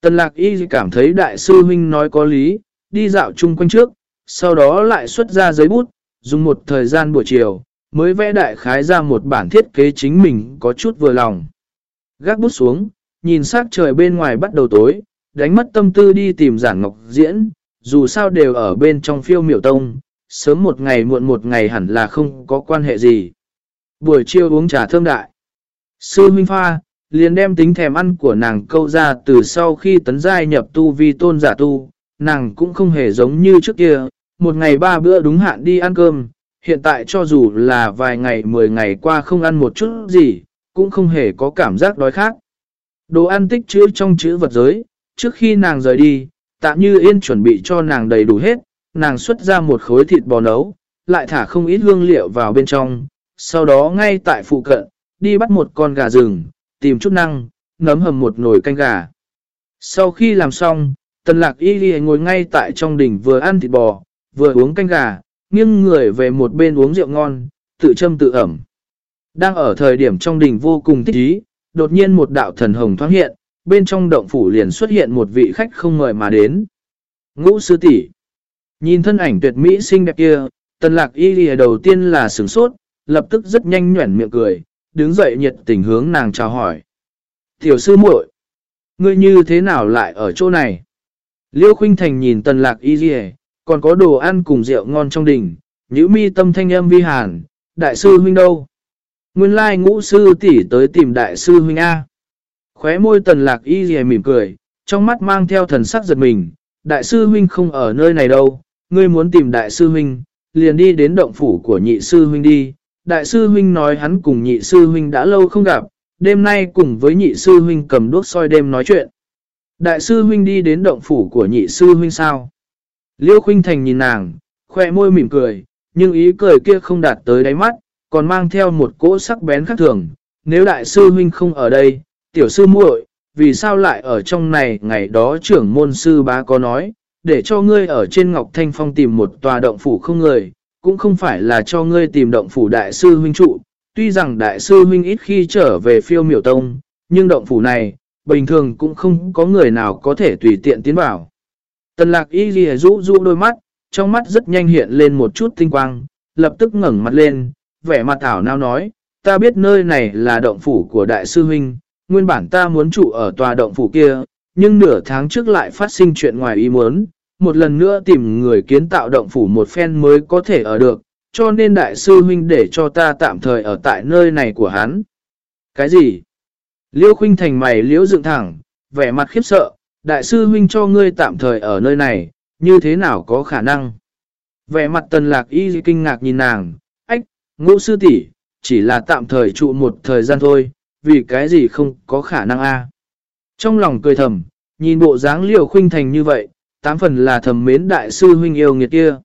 Tần lạc y cảm thấy đại sư huynh nói có lý, đi dạo chung quanh trước, sau đó lại xuất ra giấy bút, dùng một thời gian buổi chiều, mới vẽ đại khái ra một bản thiết kế chính mình có chút vừa lòng. Gác bút xuống, nhìn sắc trời bên ngoài bắt đầu tối, đánh mất tâm tư đi tìm giản ngọc diễn, dù sao đều ở bên trong phiêu miểu tông, sớm một ngày muộn một ngày hẳn là không có quan hệ gì. Buổi chiều uống trà thơm đại. Sư Minh Pha, liền đem tính thèm ăn của nàng câu ra từ sau khi tấn giai nhập tu vi tôn giả tu, nàng cũng không hề giống như trước kia, một ngày ba bữa đúng hạn đi ăn cơm, hiện tại cho dù là vài ngày mười ngày qua không ăn một chút gì, cũng không hề có cảm giác đói khác. Đồ ăn tích trữ trong chữ vật giới, trước khi nàng rời đi, tạm như yên chuẩn bị cho nàng đầy đủ hết, nàng xuất ra một khối thịt bò nấu, lại thả không ít hương liệu vào bên trong, sau đó ngay tại phụ cận, đi bắt một con gà rừng, tìm chút năng, nấm hầm một nồi canh gà. Sau khi làm xong, tần lạc y ghi ngồi ngay tại trong đỉnh vừa ăn thịt bò, vừa uống canh gà, nghiêng người về một bên uống rượu ngon, tự châm tự ẩm. Đang ở thời điểm trong đỉnh vô cùng thích ý, đột nhiên một đạo thần hồng thoáng hiện, bên trong động phủ liền xuất hiện một vị khách không ngợi mà đến. Ngũ sư tỷ Nhìn thân ảnh tuyệt mỹ xinh đẹp kia, tần lạc y ghi đầu tiên là sửng sốt, lập tức rất nhanh nhuẩn miệng cười, đứng dậy nhiệt tình hướng nàng chào hỏi. Tiểu sư muội, ngươi như thế nào lại ở chỗ này? Liêu Khuynh Thành nhìn tần lạc y dì còn có đồ ăn cùng rượu ngon trong đỉnh, nhữ mi tâm thanh âm vi hàn, đại sư huynh đâu? Nguyên lai ngũ sư tỷ tới tìm đại sư huynh A. Khóe môi tần lạc y dì mỉm cười, trong mắt mang theo thần sắc giật mình, đại sư huynh không ở nơi này đâu, ngươi muốn tìm đại sư huynh, liền đi đến động phủ của nhị sư huynh đi, đại sư huynh nói hắn cùng nhị sư huynh đã lâu không gặp, đêm nay cùng với nhị sư huynh cầm đuốc soi đêm nói chuyện. Đại sư huynh đi đến động phủ của nhị sư huynh sao? Liêu khuynh thành nhìn nàng, khoe môi mỉm cười, nhưng ý cười kia không đạt tới đáy mắt, còn mang theo một cỗ sắc bén khác thường. Nếu đại sư huynh không ở đây, tiểu sư muội, vì sao lại ở trong này ngày đó trưởng môn sư bá có nói, để cho ngươi ở trên Ngọc Thanh Phong tìm một tòa động phủ không người, cũng không phải là cho ngươi tìm động phủ đại sư huynh trụ, tuy rằng đại sư huynh ít khi trở về phiêu miểu tông, nhưng động phủ này, bình thường cũng không có người nào có thể tùy tiện tiến vào. Tần lạc y ghi rũ rũ đôi mắt, trong mắt rất nhanh hiện lên một chút tinh quang, lập tức ngẩng mặt lên, vẻ mặt thảo nào nói, ta biết nơi này là động phủ của đại sư huynh, nguyên bản ta muốn trụ ở tòa động phủ kia, nhưng nửa tháng trước lại phát sinh chuyện ngoài ý muốn, một lần nữa tìm người kiến tạo động phủ một phen mới có thể ở được, cho nên đại sư huynh để cho ta tạm thời ở tại nơi này của hắn. Cái gì? Liêu khuynh thành mày liễu dựng thẳng, vẻ mặt khiếp sợ, đại sư huynh cho ngươi tạm thời ở nơi này, như thế nào có khả năng? Vẻ mặt tần lạc y kinh ngạc nhìn nàng, ách, ngũ sư tỷ chỉ là tạm thời trụ một thời gian thôi, vì cái gì không có khả năng a Trong lòng cười thầm, nhìn bộ dáng liều khuynh thành như vậy, tám phần là thầm mến đại sư huynh yêu nghiệt kia.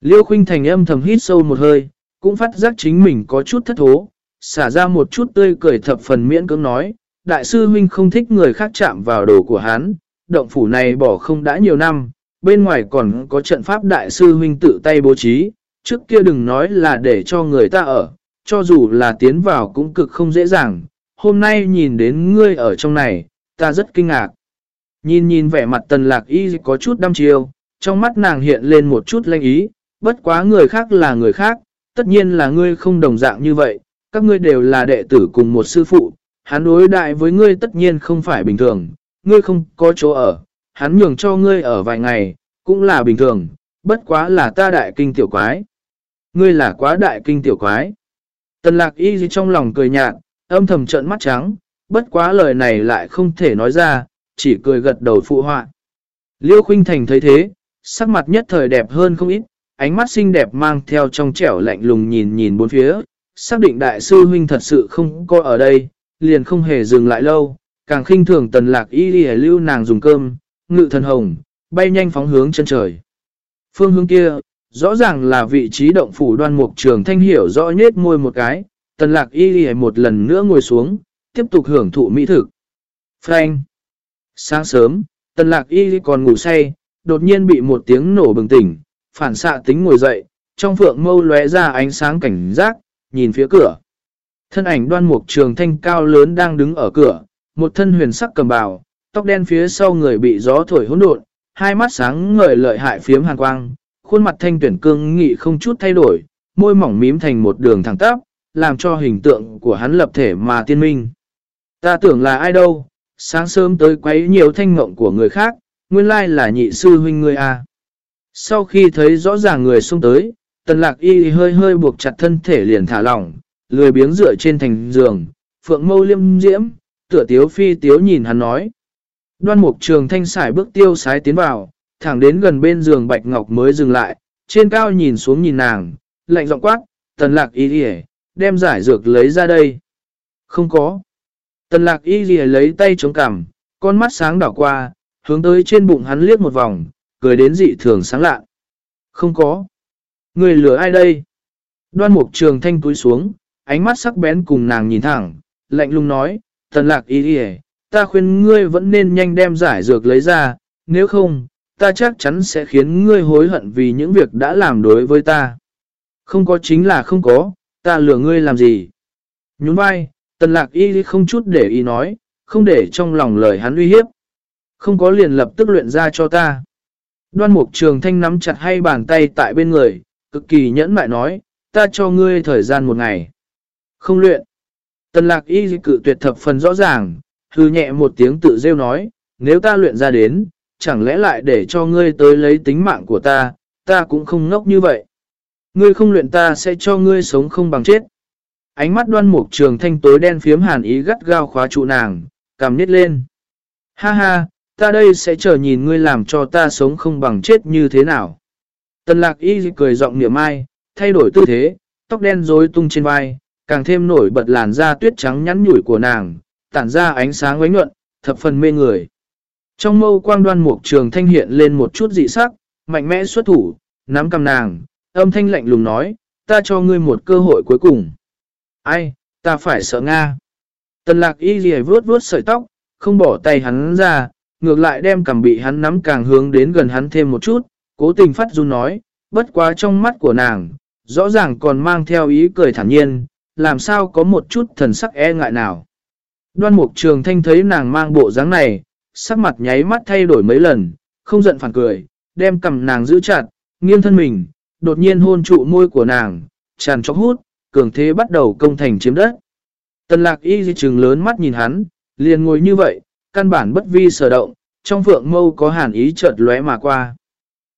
Liêu khuynh thành âm thầm hít sâu một hơi, cũng phát giác chính mình có chút thất thố, xả ra một chút tươi cười thập phần miễn cưỡng nói, đại sư huynh không thích người khác chạm vào đồ của hắn, động phủ này bỏ không đã nhiều năm, bên ngoài còn có trận pháp đại sư huynh tự tay bố trí, trước kia đừng nói là để cho người ta ở, cho dù là tiến vào cũng cực không dễ dàng, hôm nay nhìn đến ngươi ở trong này, ta rất kinh ngạc. Nhìn nhìn vẻ mặt tần lạc y có chút đăm chiêu, trong mắt nàng hiện lên một chút lanh ý, bất quá người khác là người khác, tất nhiên là ngươi không đồng dạng như vậy, các ngươi đều là đệ tử cùng một sư phụ, hắn đối đại với ngươi tất nhiên không phải bình thường, ngươi không có chỗ ở, hắn nhường cho ngươi ở vài ngày, cũng là bình thường, bất quá là ta đại kinh tiểu quái. Ngươi là quá đại kinh tiểu quái. Tần lạc y trong lòng cười nhạt, âm thầm trận mắt trắng, bất quá lời này lại không thể nói ra, chỉ cười gật đầu phụ họa. Liêu Khuynh Thành thấy thế, sắc mặt nhất thời đẹp hơn không ít, ánh mắt xinh đẹp mang theo trong trẻo lạnh lùng nhìn nhìn bốn phía, xác định đại sư huynh thật sự không có ở đây, liền không hề dừng lại lâu, càng khinh thường tần lạc y đi lưu nàng dùng cơm, ngự thần hồng, bay nhanh phóng hướng chân trời. Phương hướng kia, rõ ràng là vị trí động phủ đoan mục trường thanh hiểu rõ nhết môi một cái, tần lạc y đi một lần nữa ngồi xuống, tiếp tục hưởng thụ mỹ thực. Frank Sáng sớm, tần lạc y còn ngủ say, đột nhiên bị một tiếng nổ bừng tỉnh, phản xạ tính ngồi dậy, trong phượng mâu lóe ra ánh sáng cảnh giác, nhìn phía cửa. Thân ảnh đoan mục trường thanh cao lớn đang đứng ở cửa, một thân huyền sắc cầm bào, tóc đen phía sau người bị gió thổi hỗn độn, hai mắt sáng ngời lợi hại phiếm hàn quang, khuôn mặt thanh tuyển cương nghị không chút thay đổi, môi mỏng mím thành một đường thẳng tắp, làm cho hình tượng của hắn lập thể mà tiên minh. Ta tưởng là ai đâu, sáng sớm tới quấy nhiều thanh mộng của người khác, nguyên lai là nhị sư huynh ngươi à. Sau khi thấy rõ ràng người xông tới, tần lạc y hơi hơi buộc chặt thân thể liền thả lỏng, lười biếng dựa trên thành giường, phượng mâu liêm diễm, tựa tiếu phi tiếu nhìn hắn nói. Đoan mục trường thanh sải bước tiêu sái tiến vào, thẳng đến gần bên giường bạch ngọc mới dừng lại, trên cao nhìn xuống nhìn nàng, lạnh giọng quát, tần lạc y đem giải dược lấy ra đây. Không có. Tần lạc y ghi lấy tay chống cằm, con mắt sáng đỏ qua, hướng tới trên bụng hắn liếc một vòng, cười đến dị thường sáng lạ. Không có. Người lửa ai đây? Đoan mục trường thanh túi xuống, ánh mắt sắc bén cùng nàng nhìn thẳng, lạnh lùng nói, tần lạc y ghi ta khuyên ngươi vẫn nên nhanh đem giải dược lấy ra, nếu không, ta chắc chắn sẽ khiến ngươi hối hận vì những việc đã làm đối với ta. Không có chính là không có, ta lừa ngươi làm gì. Nhún vai, tần lạc y không chút để ý nói, không để trong lòng lời hắn uy hiếp. Không có liền lập tức luyện ra cho ta. Đoan mục trường thanh nắm chặt hai bàn tay tại bên người, cực kỳ nhẫn mại nói, ta cho ngươi thời gian một ngày. Không luyện. Tần lạc y cự tuyệt thập phần rõ ràng, hư nhẹ một tiếng tự rêu nói, nếu ta luyện ra đến, chẳng lẽ lại để cho ngươi tới lấy tính mạng của ta, ta cũng không ngốc như vậy. Ngươi không luyện ta sẽ cho ngươi sống không bằng chết. Ánh mắt đoan mục trường thanh tối đen phiếm hàn ý gắt gao khóa trụ nàng, cầm nít lên. Ha ha, ta đây sẽ chờ nhìn ngươi làm cho ta sống không bằng chết như thế nào. Tần lạc y cười giọng niệm ai, thay đổi tư thế, tóc đen rối tung trên vai, càng thêm nổi bật làn da tuyết trắng nhắn nhủi của nàng, tản ra ánh sáng ánh nhuận, thập phần mê người. Trong mâu quang đoan mục trường thanh hiện lên một chút dị sắc, mạnh mẽ xuất thủ, nắm cầm nàng, âm thanh lạnh lùng nói, ta cho ngươi một cơ hội cuối cùng. Ai, ta phải sợ Nga. Tần lạc y gì vướt vướt sợi tóc, không bỏ tay hắn ra, ngược lại đem cầm bị hắn nắm càng hướng đến gần hắn thêm một chút, cố tình phát run nói, bất quá trong mắt của nàng, rõ ràng còn mang theo ý cười thản nhiên, làm sao có một chút thần sắc e ngại nào. Đoan mục trường thanh thấy nàng mang bộ dáng này, sắc mặt nháy mắt thay đổi mấy lần, không giận phản cười, đem cầm nàng giữ chặt, nghiêng thân mình, đột nhiên hôn trụ môi của nàng, tràn chóc hút, cường thế bắt đầu công thành chiếm đất. Tần lạc y di trừng lớn mắt nhìn hắn, liền ngồi như vậy, căn bản bất vi sở động, trong phượng mâu có hàn ý chợt lóe mà qua.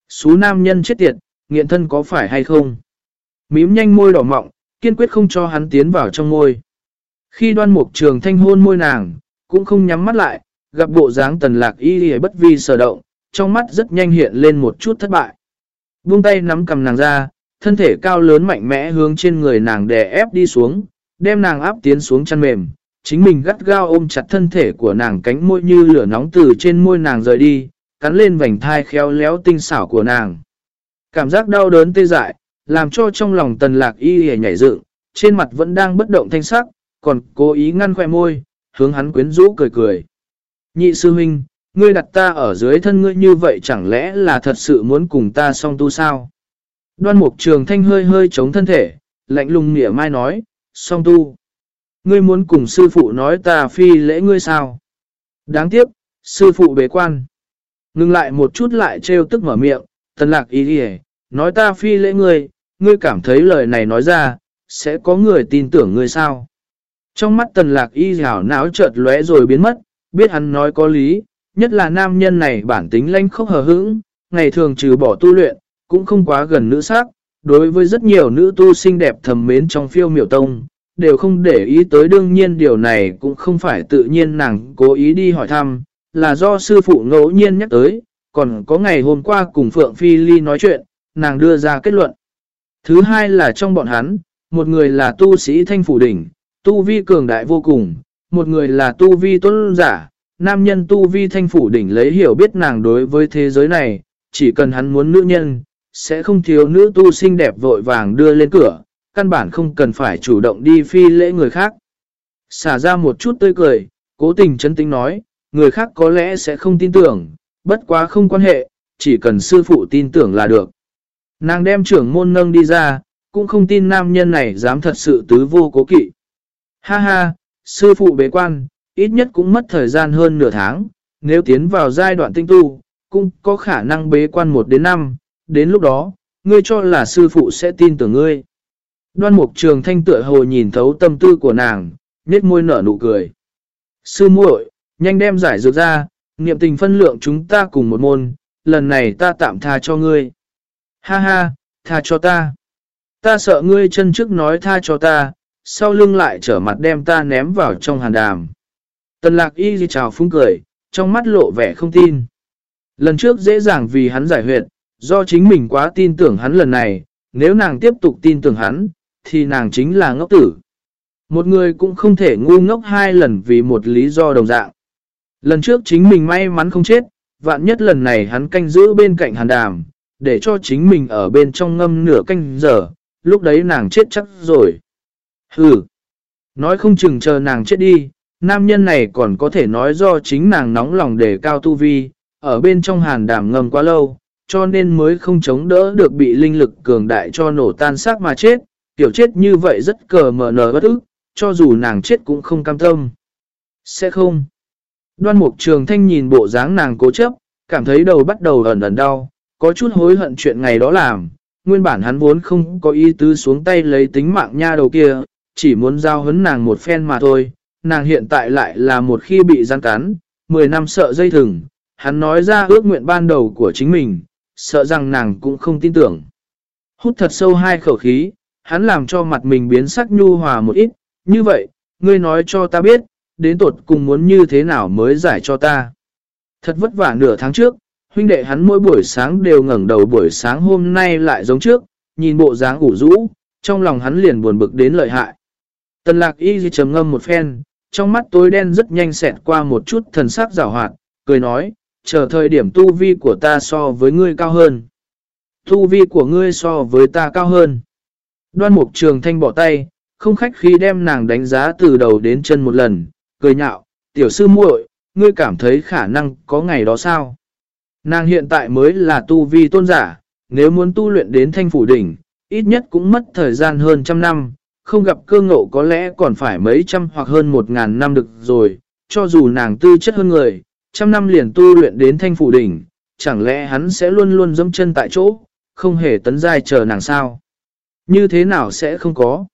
Xú nam nhân chết tiệt, nghiện thân có phải hay không? Mím nhanh môi đỏ mọng, kiên quyết không cho hắn tiến vào trong môi. Khi đoan mục trường thanh hôn môi nàng, cũng không nhắm mắt lại, gặp bộ dáng tần lạc y di bất vi sở động, trong mắt rất nhanh hiện lên một chút thất bại. Buông tay nắm cầm nàng ra, thân thể cao lớn mạnh mẽ hướng trên người nàng đè ép đi xuống, đem nàng áp tiến xuống chăn mềm. Chính mình gắt gao ôm chặt thân thể của nàng cánh môi như lửa nóng từ trên môi nàng rời đi, cắn lên vành thai khéo léo tinh xảo của nàng. Cảm giác đau đớn tê dại, làm cho trong lòng tần lạc y hề nhảy dựng, trên mặt vẫn đang bất động thanh sắc, còn cố ý ngăn khoe môi, hướng hắn quyến rũ cười cười. Nhị sư huynh, ngươi đặt ta ở dưới thân ngươi như vậy chẳng lẽ là thật sự muốn cùng ta song tu sao? Đoan mục trường thanh hơi hơi chống thân thể, lạnh lùng nghĩa mai nói, song tu. Ngươi muốn cùng sư phụ nói ta phi lễ ngươi sao? Đáng tiếc, sư phụ bế quan. Ngưng lại một chút lại trêu tức mở miệng, tần lạc ý đi nói ta phi lễ ngươi, ngươi cảm thấy lời này nói ra, sẽ có người tin tưởng ngươi sao? Trong mắt tần lạc y hảo náo chợt lóe rồi biến mất, biết hắn nói có lý, nhất là nam nhân này bản tính lanh khốc hờ hững, ngày thường trừ bỏ tu luyện, cũng không quá gần nữ sắc. Đối với rất nhiều nữ tu xinh đẹp thầm mến trong phiêu miểu tông, đều không để ý tới đương nhiên điều này cũng không phải tự nhiên nàng cố ý đi hỏi thăm, là do sư phụ ngẫu nhiên nhắc tới, còn có ngày hôm qua cùng Phượng Phi Ly nói chuyện, nàng đưa ra kết luận. Thứ hai là trong bọn hắn, một người là tu sĩ thanh phủ đỉnh, tu vi cường đại vô cùng, một người là tu vi tuân giả, nam nhân tu vi thanh phủ đỉnh lấy hiểu biết nàng đối với thế giới này, chỉ cần hắn muốn nữ nhân, sẽ không thiếu nữ tu xinh đẹp vội vàng đưa lên cửa, căn bản không cần phải chủ động đi phi lễ người khác. Xả ra một chút tươi cười, cố tình chân tính nói, người khác có lẽ sẽ không tin tưởng, bất quá không quan hệ, chỉ cần sư phụ tin tưởng là được. Nàng đem trưởng môn nâng đi ra, cũng không tin nam nhân này dám thật sự tứ vô cố kỵ. Ha ha, sư phụ bế quan, ít nhất cũng mất thời gian hơn nửa tháng, nếu tiến vào giai đoạn tinh tu, cũng có khả năng bế quan 1 đến 5, đến lúc đó, ngươi cho là sư phụ sẽ tin tưởng ngươi. Đoan mục trường thanh tựa hồ nhìn thấu tâm tư của nàng, nết môi nở nụ cười. Sư muội, nhanh đem giải dược ra, niệm tình phân lượng chúng ta cùng một môn, lần này ta tạm tha cho ngươi. Ha ha, tha cho ta. Ta sợ ngươi chân trước nói tha cho ta, sau lưng lại trở mặt đem ta ném vào trong hàn đàm. Tần lạc y gì chào phúng cười, trong mắt lộ vẻ không tin. Lần trước dễ dàng vì hắn giải huyệt, do chính mình quá tin tưởng hắn lần này, nếu nàng tiếp tục tin tưởng hắn, thì nàng chính là ngốc tử. Một người cũng không thể ngu ngốc hai lần vì một lý do đồng dạng. Lần trước chính mình may mắn không chết, vạn nhất lần này hắn canh giữ bên cạnh hàn đàm, để cho chính mình ở bên trong ngâm nửa canh giờ, lúc đấy nàng chết chắc rồi. Hừ, nói không chừng chờ nàng chết đi, nam nhân này còn có thể nói do chính nàng nóng lòng để cao tu vi, ở bên trong hàn đàm ngâm quá lâu, cho nên mới không chống đỡ được bị linh lực cường đại cho nổ tan xác mà chết, tiểu chết như vậy rất cờ mờ nở bất ức, cho dù nàng chết cũng không cam tâm. Sẽ không. Đoan mục trường thanh nhìn bộ dáng nàng cố chấp, cảm thấy đầu bắt đầu ẩn ẩn đau, có chút hối hận chuyện ngày đó làm. Nguyên bản hắn vốn không có ý tứ xuống tay lấy tính mạng nha đầu kia, chỉ muốn giao hấn nàng một phen mà thôi. Nàng hiện tại lại là một khi bị gian cắn, 10 năm sợ dây thừng, hắn nói ra ước nguyện ban đầu của chính mình, sợ rằng nàng cũng không tin tưởng. Hút thật sâu hai khẩu khí, hắn làm cho mặt mình biến sắc nhu hòa một ít, như vậy, ngươi nói cho ta biết, đến tột cùng muốn như thế nào mới giải cho ta. Thật vất vả nửa tháng trước, huynh đệ hắn mỗi buổi sáng đều ngẩng đầu buổi sáng hôm nay lại giống trước, nhìn bộ dáng ủ rũ, trong lòng hắn liền buồn bực đến lợi hại. Tần lạc y trầm ngâm một phen, trong mắt tối đen rất nhanh xẹt qua một chút thần sắc rào hoạt, cười nói, chờ thời điểm tu vi của ta so với ngươi cao hơn. Tu vi của ngươi so với ta cao hơn. Đoan mục trường thanh bỏ tay, không khách khi đem nàng đánh giá từ đầu đến chân một lần, cười nhạo, tiểu sư muội, ngươi cảm thấy khả năng có ngày đó sao? Nàng hiện tại mới là tu vi tôn giả, nếu muốn tu luyện đến thanh phủ đỉnh, ít nhất cũng mất thời gian hơn trăm năm, không gặp cơ ngộ có lẽ còn phải mấy trăm hoặc hơn một ngàn năm được rồi, cho dù nàng tư chất hơn người, trăm năm liền tu luyện đến thanh phủ đỉnh, chẳng lẽ hắn sẽ luôn luôn dẫm chân tại chỗ, không hề tấn dài chờ nàng sao? Như thế nào sẽ không có?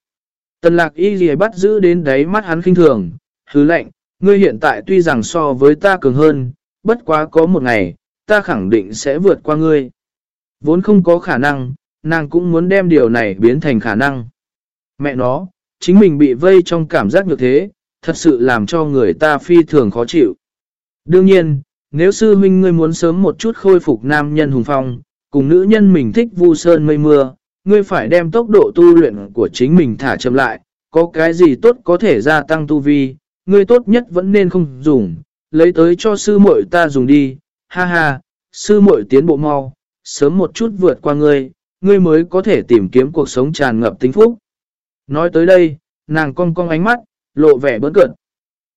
Tần lạc y gì bắt giữ đến đáy mắt hắn khinh thường, hứ lệnh, ngươi hiện tại tuy rằng so với ta cường hơn, bất quá có một ngày, ta khẳng định sẽ vượt qua ngươi. Vốn không có khả năng, nàng cũng muốn đem điều này biến thành khả năng. Mẹ nó, chính mình bị vây trong cảm giác như thế, thật sự làm cho người ta phi thường khó chịu. Đương nhiên, nếu sư huynh ngươi muốn sớm một chút khôi phục nam nhân hùng phong, cùng nữ nhân mình thích vu sơn mây mưa, ngươi phải đem tốc độ tu luyện của chính mình thả chậm lại, có cái gì tốt có thể gia tăng tu vi, ngươi tốt nhất vẫn nên không dùng, lấy tới cho sư muội ta dùng đi, ha ha, sư muội tiến bộ mau, sớm một chút vượt qua ngươi, ngươi mới có thể tìm kiếm cuộc sống tràn ngập tính phúc. Nói tới đây, nàng cong cong ánh mắt, lộ vẻ bớt cợt.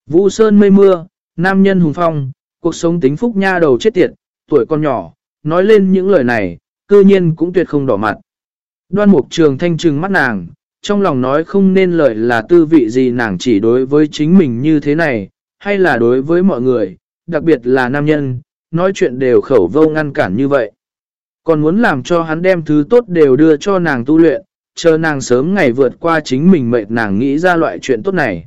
Vũ sơn mây mưa, nam nhân hùng phong, cuộc sống tính phúc nha đầu chết tiệt, tuổi con nhỏ, nói lên những lời này, cư nhiên cũng tuyệt không đỏ mặt. Đoan mục trường thanh trừng mắt nàng, trong lòng nói không nên lời là tư vị gì nàng chỉ đối với chính mình như thế này, hay là đối với mọi người, đặc biệt là nam nhân, nói chuyện đều khẩu vô ngăn cản như vậy. Còn muốn làm cho hắn đem thứ tốt đều đưa cho nàng tu luyện, chờ nàng sớm ngày vượt qua chính mình mệt nàng nghĩ ra loại chuyện tốt này.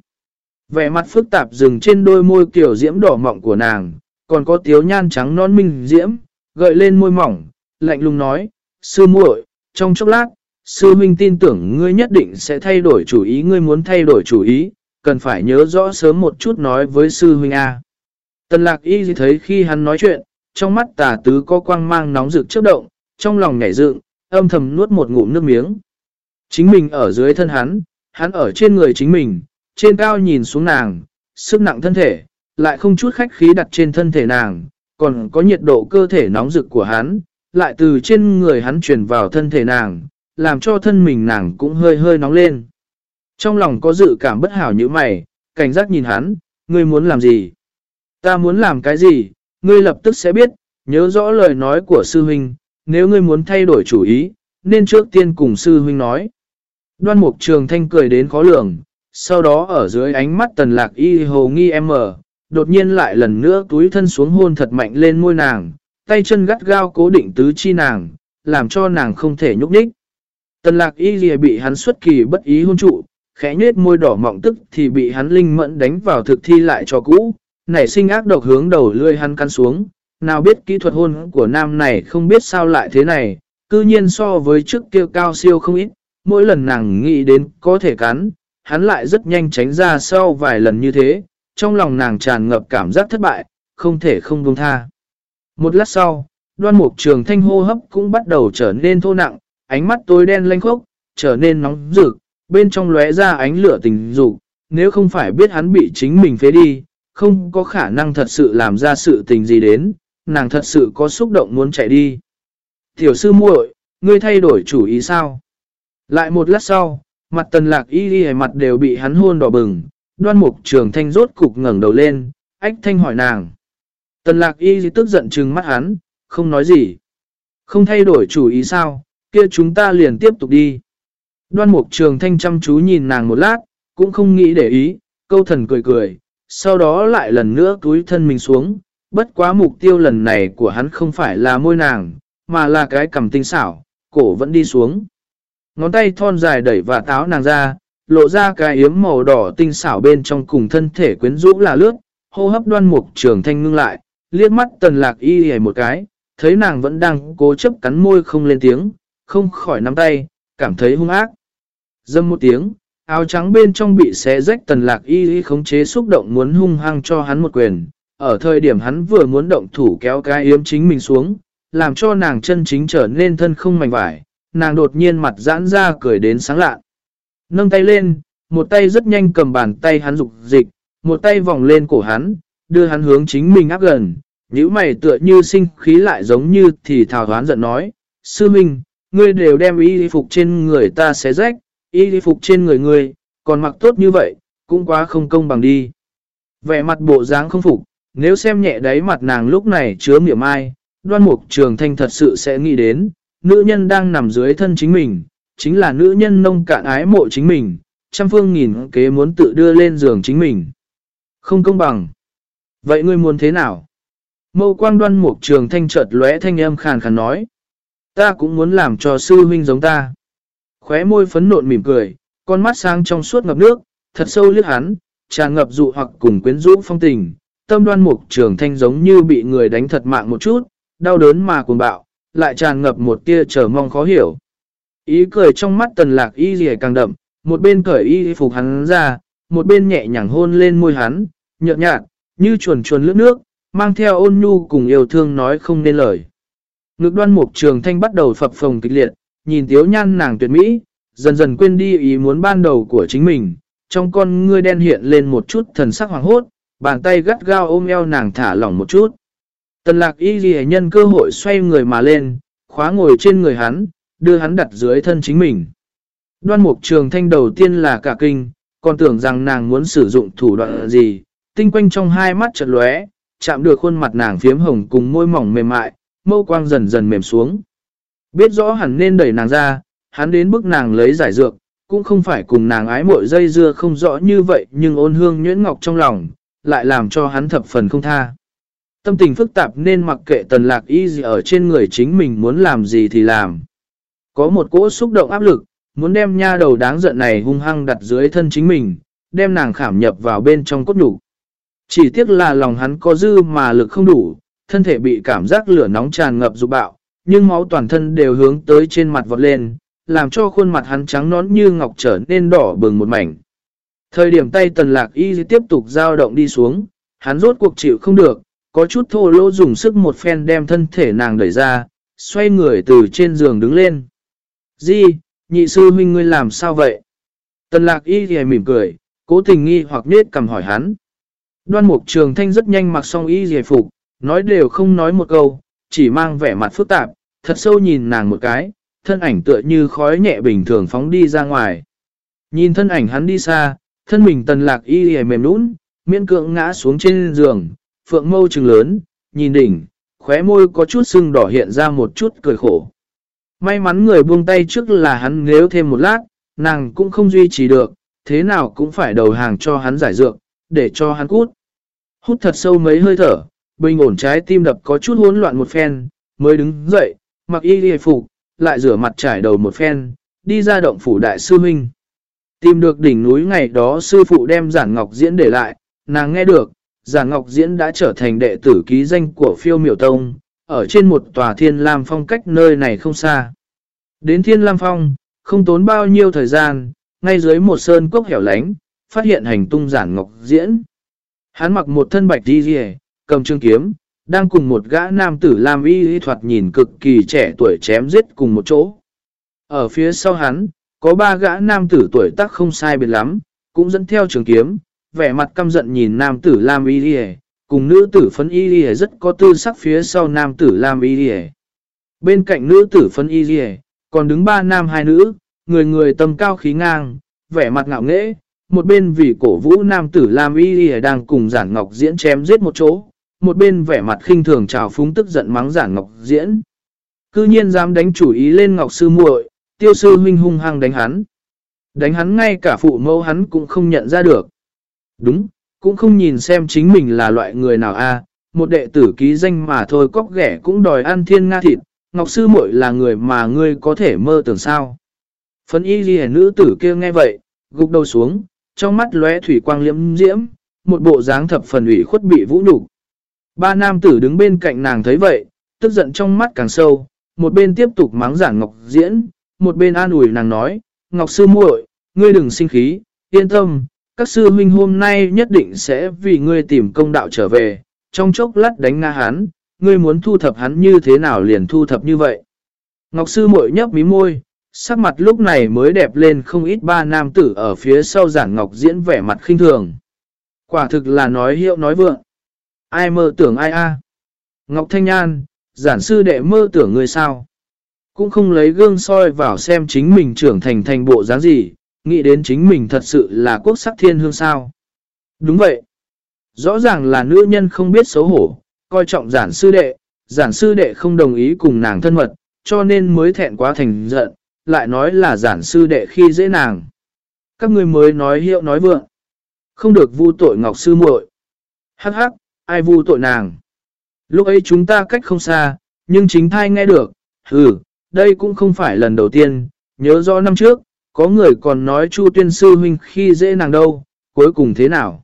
Vẻ mặt phức tạp dừng trên đôi môi kiểu diễm đỏ mọng của nàng, còn có tiếu nhan trắng non minh diễm, gợi lên môi mỏng, lạnh lùng nói, sư muội, trong chốc lát, sư huynh tin tưởng ngươi nhất định sẽ thay đổi chủ ý ngươi muốn thay đổi chủ ý, cần phải nhớ rõ sớm một chút nói với sư huynh A. Tần lạc y thấy khi hắn nói chuyện, trong mắt tà tứ có quang mang nóng rực chớp động, trong lòng nhảy dựng, âm thầm nuốt một ngụm nước miếng. Chính mình ở dưới thân hắn, hắn ở trên người chính mình, trên cao nhìn xuống nàng, sức nặng thân thể, lại không chút khách khí đặt trên thân thể nàng, còn có nhiệt độ cơ thể nóng rực của hắn, lại từ trên người hắn truyền vào thân thể nàng, làm cho thân mình nàng cũng hơi hơi nóng lên. Trong lòng có dự cảm bất hảo như mày, cảnh giác nhìn hắn, ngươi muốn làm gì? Ta muốn làm cái gì? Ngươi lập tức sẽ biết, nhớ rõ lời nói của sư huynh, nếu ngươi muốn thay đổi chủ ý, nên trước tiên cùng sư huynh nói. Đoan mục trường thanh cười đến khó lường, sau đó ở dưới ánh mắt tần lạc y hồ nghi em mở, đột nhiên lại lần nữa túi thân xuống hôn thật mạnh lên môi nàng, tay chân gắt gao cố định tứ chi nàng, làm cho nàng không thể nhúc nhích. Tần lạc y lìa bị hắn xuất kỳ bất ý hôn trụ, khẽ nhết môi đỏ mọng tức thì bị hắn linh mẫn đánh vào thực thi lại cho cũ, nảy sinh ác độc hướng đầu lươi hắn căn xuống. Nào biết kỹ thuật hôn của nam này không biết sao lại thế này, cư nhiên so với trước kia cao siêu không ít, mỗi lần nàng nghĩ đến có thể cắn, hắn lại rất nhanh tránh ra sau vài lần như thế, trong lòng nàng tràn ngập cảm giác thất bại, không thể không buông tha. Một lát sau, đoan mục trường thanh hô hấp cũng bắt đầu trở nên thô nặng, ánh mắt tối đen lanh khốc, trở nên nóng rực, bên trong lóe ra ánh lửa tình dục, nếu không phải biết hắn bị chính mình phế đi, không có khả năng thật sự làm ra sự tình gì đến, nàng thật sự có xúc động muốn chạy đi. Tiểu sư muội, ngươi thay đổi chủ ý sao? Lại một lát sau, mặt tần lạc y y mặt đều bị hắn hôn đỏ bừng, đoan mục trường thanh rốt cục ngẩng đầu lên, ách thanh hỏi nàng. Tần lạc y tức giận trừng mắt hắn, không nói gì. Không thay đổi chủ ý sao, kia chúng ta liền tiếp tục đi. Đoan mục trường thanh chăm chú nhìn nàng một lát, cũng không nghĩ để ý, câu thần cười cười, sau đó lại lần nữa túi thân mình xuống, bất quá mục tiêu lần này của hắn không phải là môi nàng, mà là cái cầm tinh xảo, cổ vẫn đi xuống. Ngón tay thon dài đẩy và táo nàng ra, lộ ra cái yếm màu đỏ tinh xảo bên trong cùng thân thể quyến rũ là lướt, hô hấp đoan mục trường thanh ngưng lại, liếc mắt tần lạc y hề một cái, thấy nàng vẫn đang cố chấp cắn môi không lên tiếng, không khỏi nắm tay, cảm thấy hung ác. Dâm một tiếng, áo trắng bên trong bị xé rách tần lạc y y khống chế xúc động muốn hung hăng cho hắn một quyền. Ở thời điểm hắn vừa muốn động thủ kéo cái yếm chính mình xuống, làm cho nàng chân chính trở nên thân không mảnh vải, nàng đột nhiên mặt giãn ra cười đến sáng lạ. Nâng tay lên, một tay rất nhanh cầm bàn tay hắn dục dịch, một tay vòng lên cổ hắn, đưa hắn hướng chính mình áp gần. Những mày tựa như sinh khí lại giống như thì thảo hoán giận nói, Sư Minh, ngươi đều đem y phục trên người ta xé rách, y phục trên người ngươi, còn mặc tốt như vậy, cũng quá không công bằng đi. Vẻ mặt bộ dáng không phục, nếu xem nhẹ đáy mặt nàng lúc này chứa miệng ai, đoan mục trường thanh thật sự sẽ nghĩ đến, nữ nhân đang nằm dưới thân chính mình, chính là nữ nhân nông cạn ái mộ chính mình, trăm phương nghìn kế muốn tự đưa lên giường chính mình. Không công bằng. Vậy ngươi muốn thế nào? Mâu quang đoan mục trường thanh chợt lóe thanh âm khàn khàn nói. Ta cũng muốn làm cho sư huynh giống ta. Khóe môi phấn nộn mỉm cười, con mắt sáng trong suốt ngập nước, thật sâu liếc hắn, tràn ngập dụ hoặc cùng quyến rũ phong tình. Tâm đoan mục trường thanh giống như bị người đánh thật mạng một chút, đau đớn mà cuồng bạo, lại tràn ngập một tia chờ mong khó hiểu. Ý cười trong mắt tần lạc y gì càng đậm, một bên cởi y phục hắn ra, một bên nhẹ nhàng hôn lên môi hắn, nhợt nhạt, như chuồn chuồn lướt nước, mang theo ôn nhu cùng yêu thương nói không nên lời. Ngực đoan mục trường thanh bắt đầu phập phồng kịch liệt, nhìn tiếu nhan nàng tuyệt mỹ, dần dần quên đi ý muốn ban đầu của chính mình, trong con ngươi đen hiện lên một chút thần sắc hoàng hốt, bàn tay gắt gao ôm eo nàng thả lỏng một chút. Tần lạc y ghi nhân cơ hội xoay người mà lên, khóa ngồi trên người hắn, đưa hắn đặt dưới thân chính mình. Đoan mục trường thanh đầu tiên là cả kinh, còn tưởng rằng nàng muốn sử dụng thủ đoạn gì, tinh quanh trong hai mắt chật lóe, chạm được khuôn mặt nàng phiếm hồng cùng môi mỏng mềm mại, mâu quang dần dần mềm xuống. Biết rõ hẳn nên đẩy nàng ra, hắn đến bức nàng lấy giải dược, cũng không phải cùng nàng ái mội dây dưa không rõ như vậy nhưng ôn hương nhuyễn ngọc trong lòng, lại làm cho hắn thập phần không tha. Tâm tình phức tạp nên mặc kệ tần lạc y gì ở trên người chính mình muốn làm gì thì làm. Có một cỗ xúc động áp lực, muốn đem nha đầu đáng giận này hung hăng đặt dưới thân chính mình, đem nàng khảm nhập vào bên trong cốt nhục. Chỉ tiếc là lòng hắn có dư mà lực không đủ, thân thể bị cảm giác lửa nóng tràn ngập dục bạo, nhưng máu toàn thân đều hướng tới trên mặt vọt lên, làm cho khuôn mặt hắn trắng nón như ngọc trở nên đỏ bừng một mảnh. Thời điểm tay tần lạc y tiếp tục dao động đi xuống, hắn rốt cuộc chịu không được, có chút thô lỗ dùng sức một phen đem thân thể nàng đẩy ra, xoay người từ trên giường đứng lên. Di, nhị sư huynh ngươi làm sao vậy? Tần lạc y thì mỉm cười, cố tình nghi hoặc nết cầm hỏi hắn. Đoan mục trường thanh rất nhanh mặc xong y giải phục, nói đều không nói một câu, chỉ mang vẻ mặt phức tạp, thật sâu nhìn nàng một cái, thân ảnh tựa như khói nhẹ bình thường phóng đi ra ngoài. Nhìn thân ảnh hắn đi xa, thân mình tần lạc y hề mềm nũng, miễn cưỡng ngã xuống trên giường, phượng mâu trừng lớn, nhìn đỉnh, khóe môi có chút sưng đỏ hiện ra một chút cười khổ. May mắn người buông tay trước là hắn nếu thêm một lát, nàng cũng không duy trì được, thế nào cũng phải đầu hàng cho hắn giải dược, để cho hắn cút. Hút thật sâu mấy hơi thở, bình ổn trái tim đập có chút hỗn loạn một phen, mới đứng dậy, mặc y đi phục, lại rửa mặt trải đầu một phen, đi ra động phủ đại sư huynh. Tìm được đỉnh núi ngày đó sư phụ đem giản ngọc diễn để lại, nàng nghe được, giản ngọc diễn đã trở thành đệ tử ký danh của phiêu miểu tông, ở trên một tòa thiên lam phong cách nơi này không xa. Đến thiên lam phong, không tốn bao nhiêu thời gian, ngay dưới một sơn cốc hẻo lánh, phát hiện hành tung giản ngọc diễn. Hắn mặc một thân bạch đi rìa, cầm trương kiếm, đang cùng một gã nam tử làm y y thoạt nhìn cực kỳ trẻ tuổi chém giết cùng một chỗ. Ở phía sau hắn, có ba gã nam tử tuổi tác không sai biệt lắm, cũng dẫn theo trường kiếm, vẻ mặt căm giận nhìn nam tử Lam Y Y, cùng nữ tử phấn Y Y rất có tư sắc phía sau nam tử Lam Y Y. Bên cạnh nữ tử phấn Y Y, còn đứng ba nam hai nữ, người người tầm cao khí ngang, vẻ mặt ngạo nghễ, một bên vì cổ vũ nam tử Lam Y Y đang cùng giản ngọc diễn chém giết một chỗ, một bên vẻ mặt khinh thường trào phúng tức giận mắng giản ngọc diễn. Cư nhiên dám đánh chủ ý lên ngọc sư muội, tiêu sư huynh hung hăng đánh hắn. Đánh hắn ngay cả phụ mẫu hắn cũng không nhận ra được. Đúng, cũng không nhìn xem chính mình là loại người nào a một đệ tử ký danh mà thôi cóc ghẻ cũng đòi ăn thiên nga thịt, ngọc sư muội là người mà ngươi có thể mơ tưởng sao. Phấn y ghi nữ tử kia nghe vậy, gục đầu xuống, trong mắt lóe thủy quang liễm diễm, một bộ dáng thập phần ủy khuất bị vũ nhục Ba nam tử đứng bên cạnh nàng thấy vậy, tức giận trong mắt càng sâu, một bên tiếp tục mắng giảng ngọc diễn, một bên an ủi nàng nói, Ngọc Sư muội, ngươi đừng sinh khí, yên tâm, các sư huynh hôm nay nhất định sẽ vì ngươi tìm công đạo trở về, trong chốc lát đánh nga hắn, ngươi muốn thu thập hắn như thế nào liền thu thập như vậy. Ngọc Sư mội nhấp mí môi, sắc mặt lúc này mới đẹp lên không ít ba nam tử ở phía sau giản Ngọc diễn vẻ mặt khinh thường. Quả thực là nói hiệu nói vượng. Ai mơ tưởng ai a Ngọc Thanh Nhan, giản sư đệ mơ tưởng người sao? Cũng không lấy gương soi vào xem chính mình trưởng thành thành bộ dáng gì, nghĩ đến chính mình thật sự là quốc sắc thiên hương sao. Đúng vậy. Rõ ràng là nữ nhân không biết xấu hổ, coi trọng giản sư đệ, giản sư đệ không đồng ý cùng nàng thân mật, cho nên mới thẹn quá thành giận, lại nói là giản sư đệ khi dễ nàng. Các người mới nói hiệu nói vượng. Không được vu tội ngọc sư muội. Hắc hắc, ai vu tội nàng. Lúc ấy chúng ta cách không xa, nhưng chính thai nghe được, ừ, đây cũng không phải lần đầu tiên, nhớ rõ năm trước, có người còn nói Chu Tuyên Sư Huynh khi dễ nàng đâu, cuối cùng thế nào?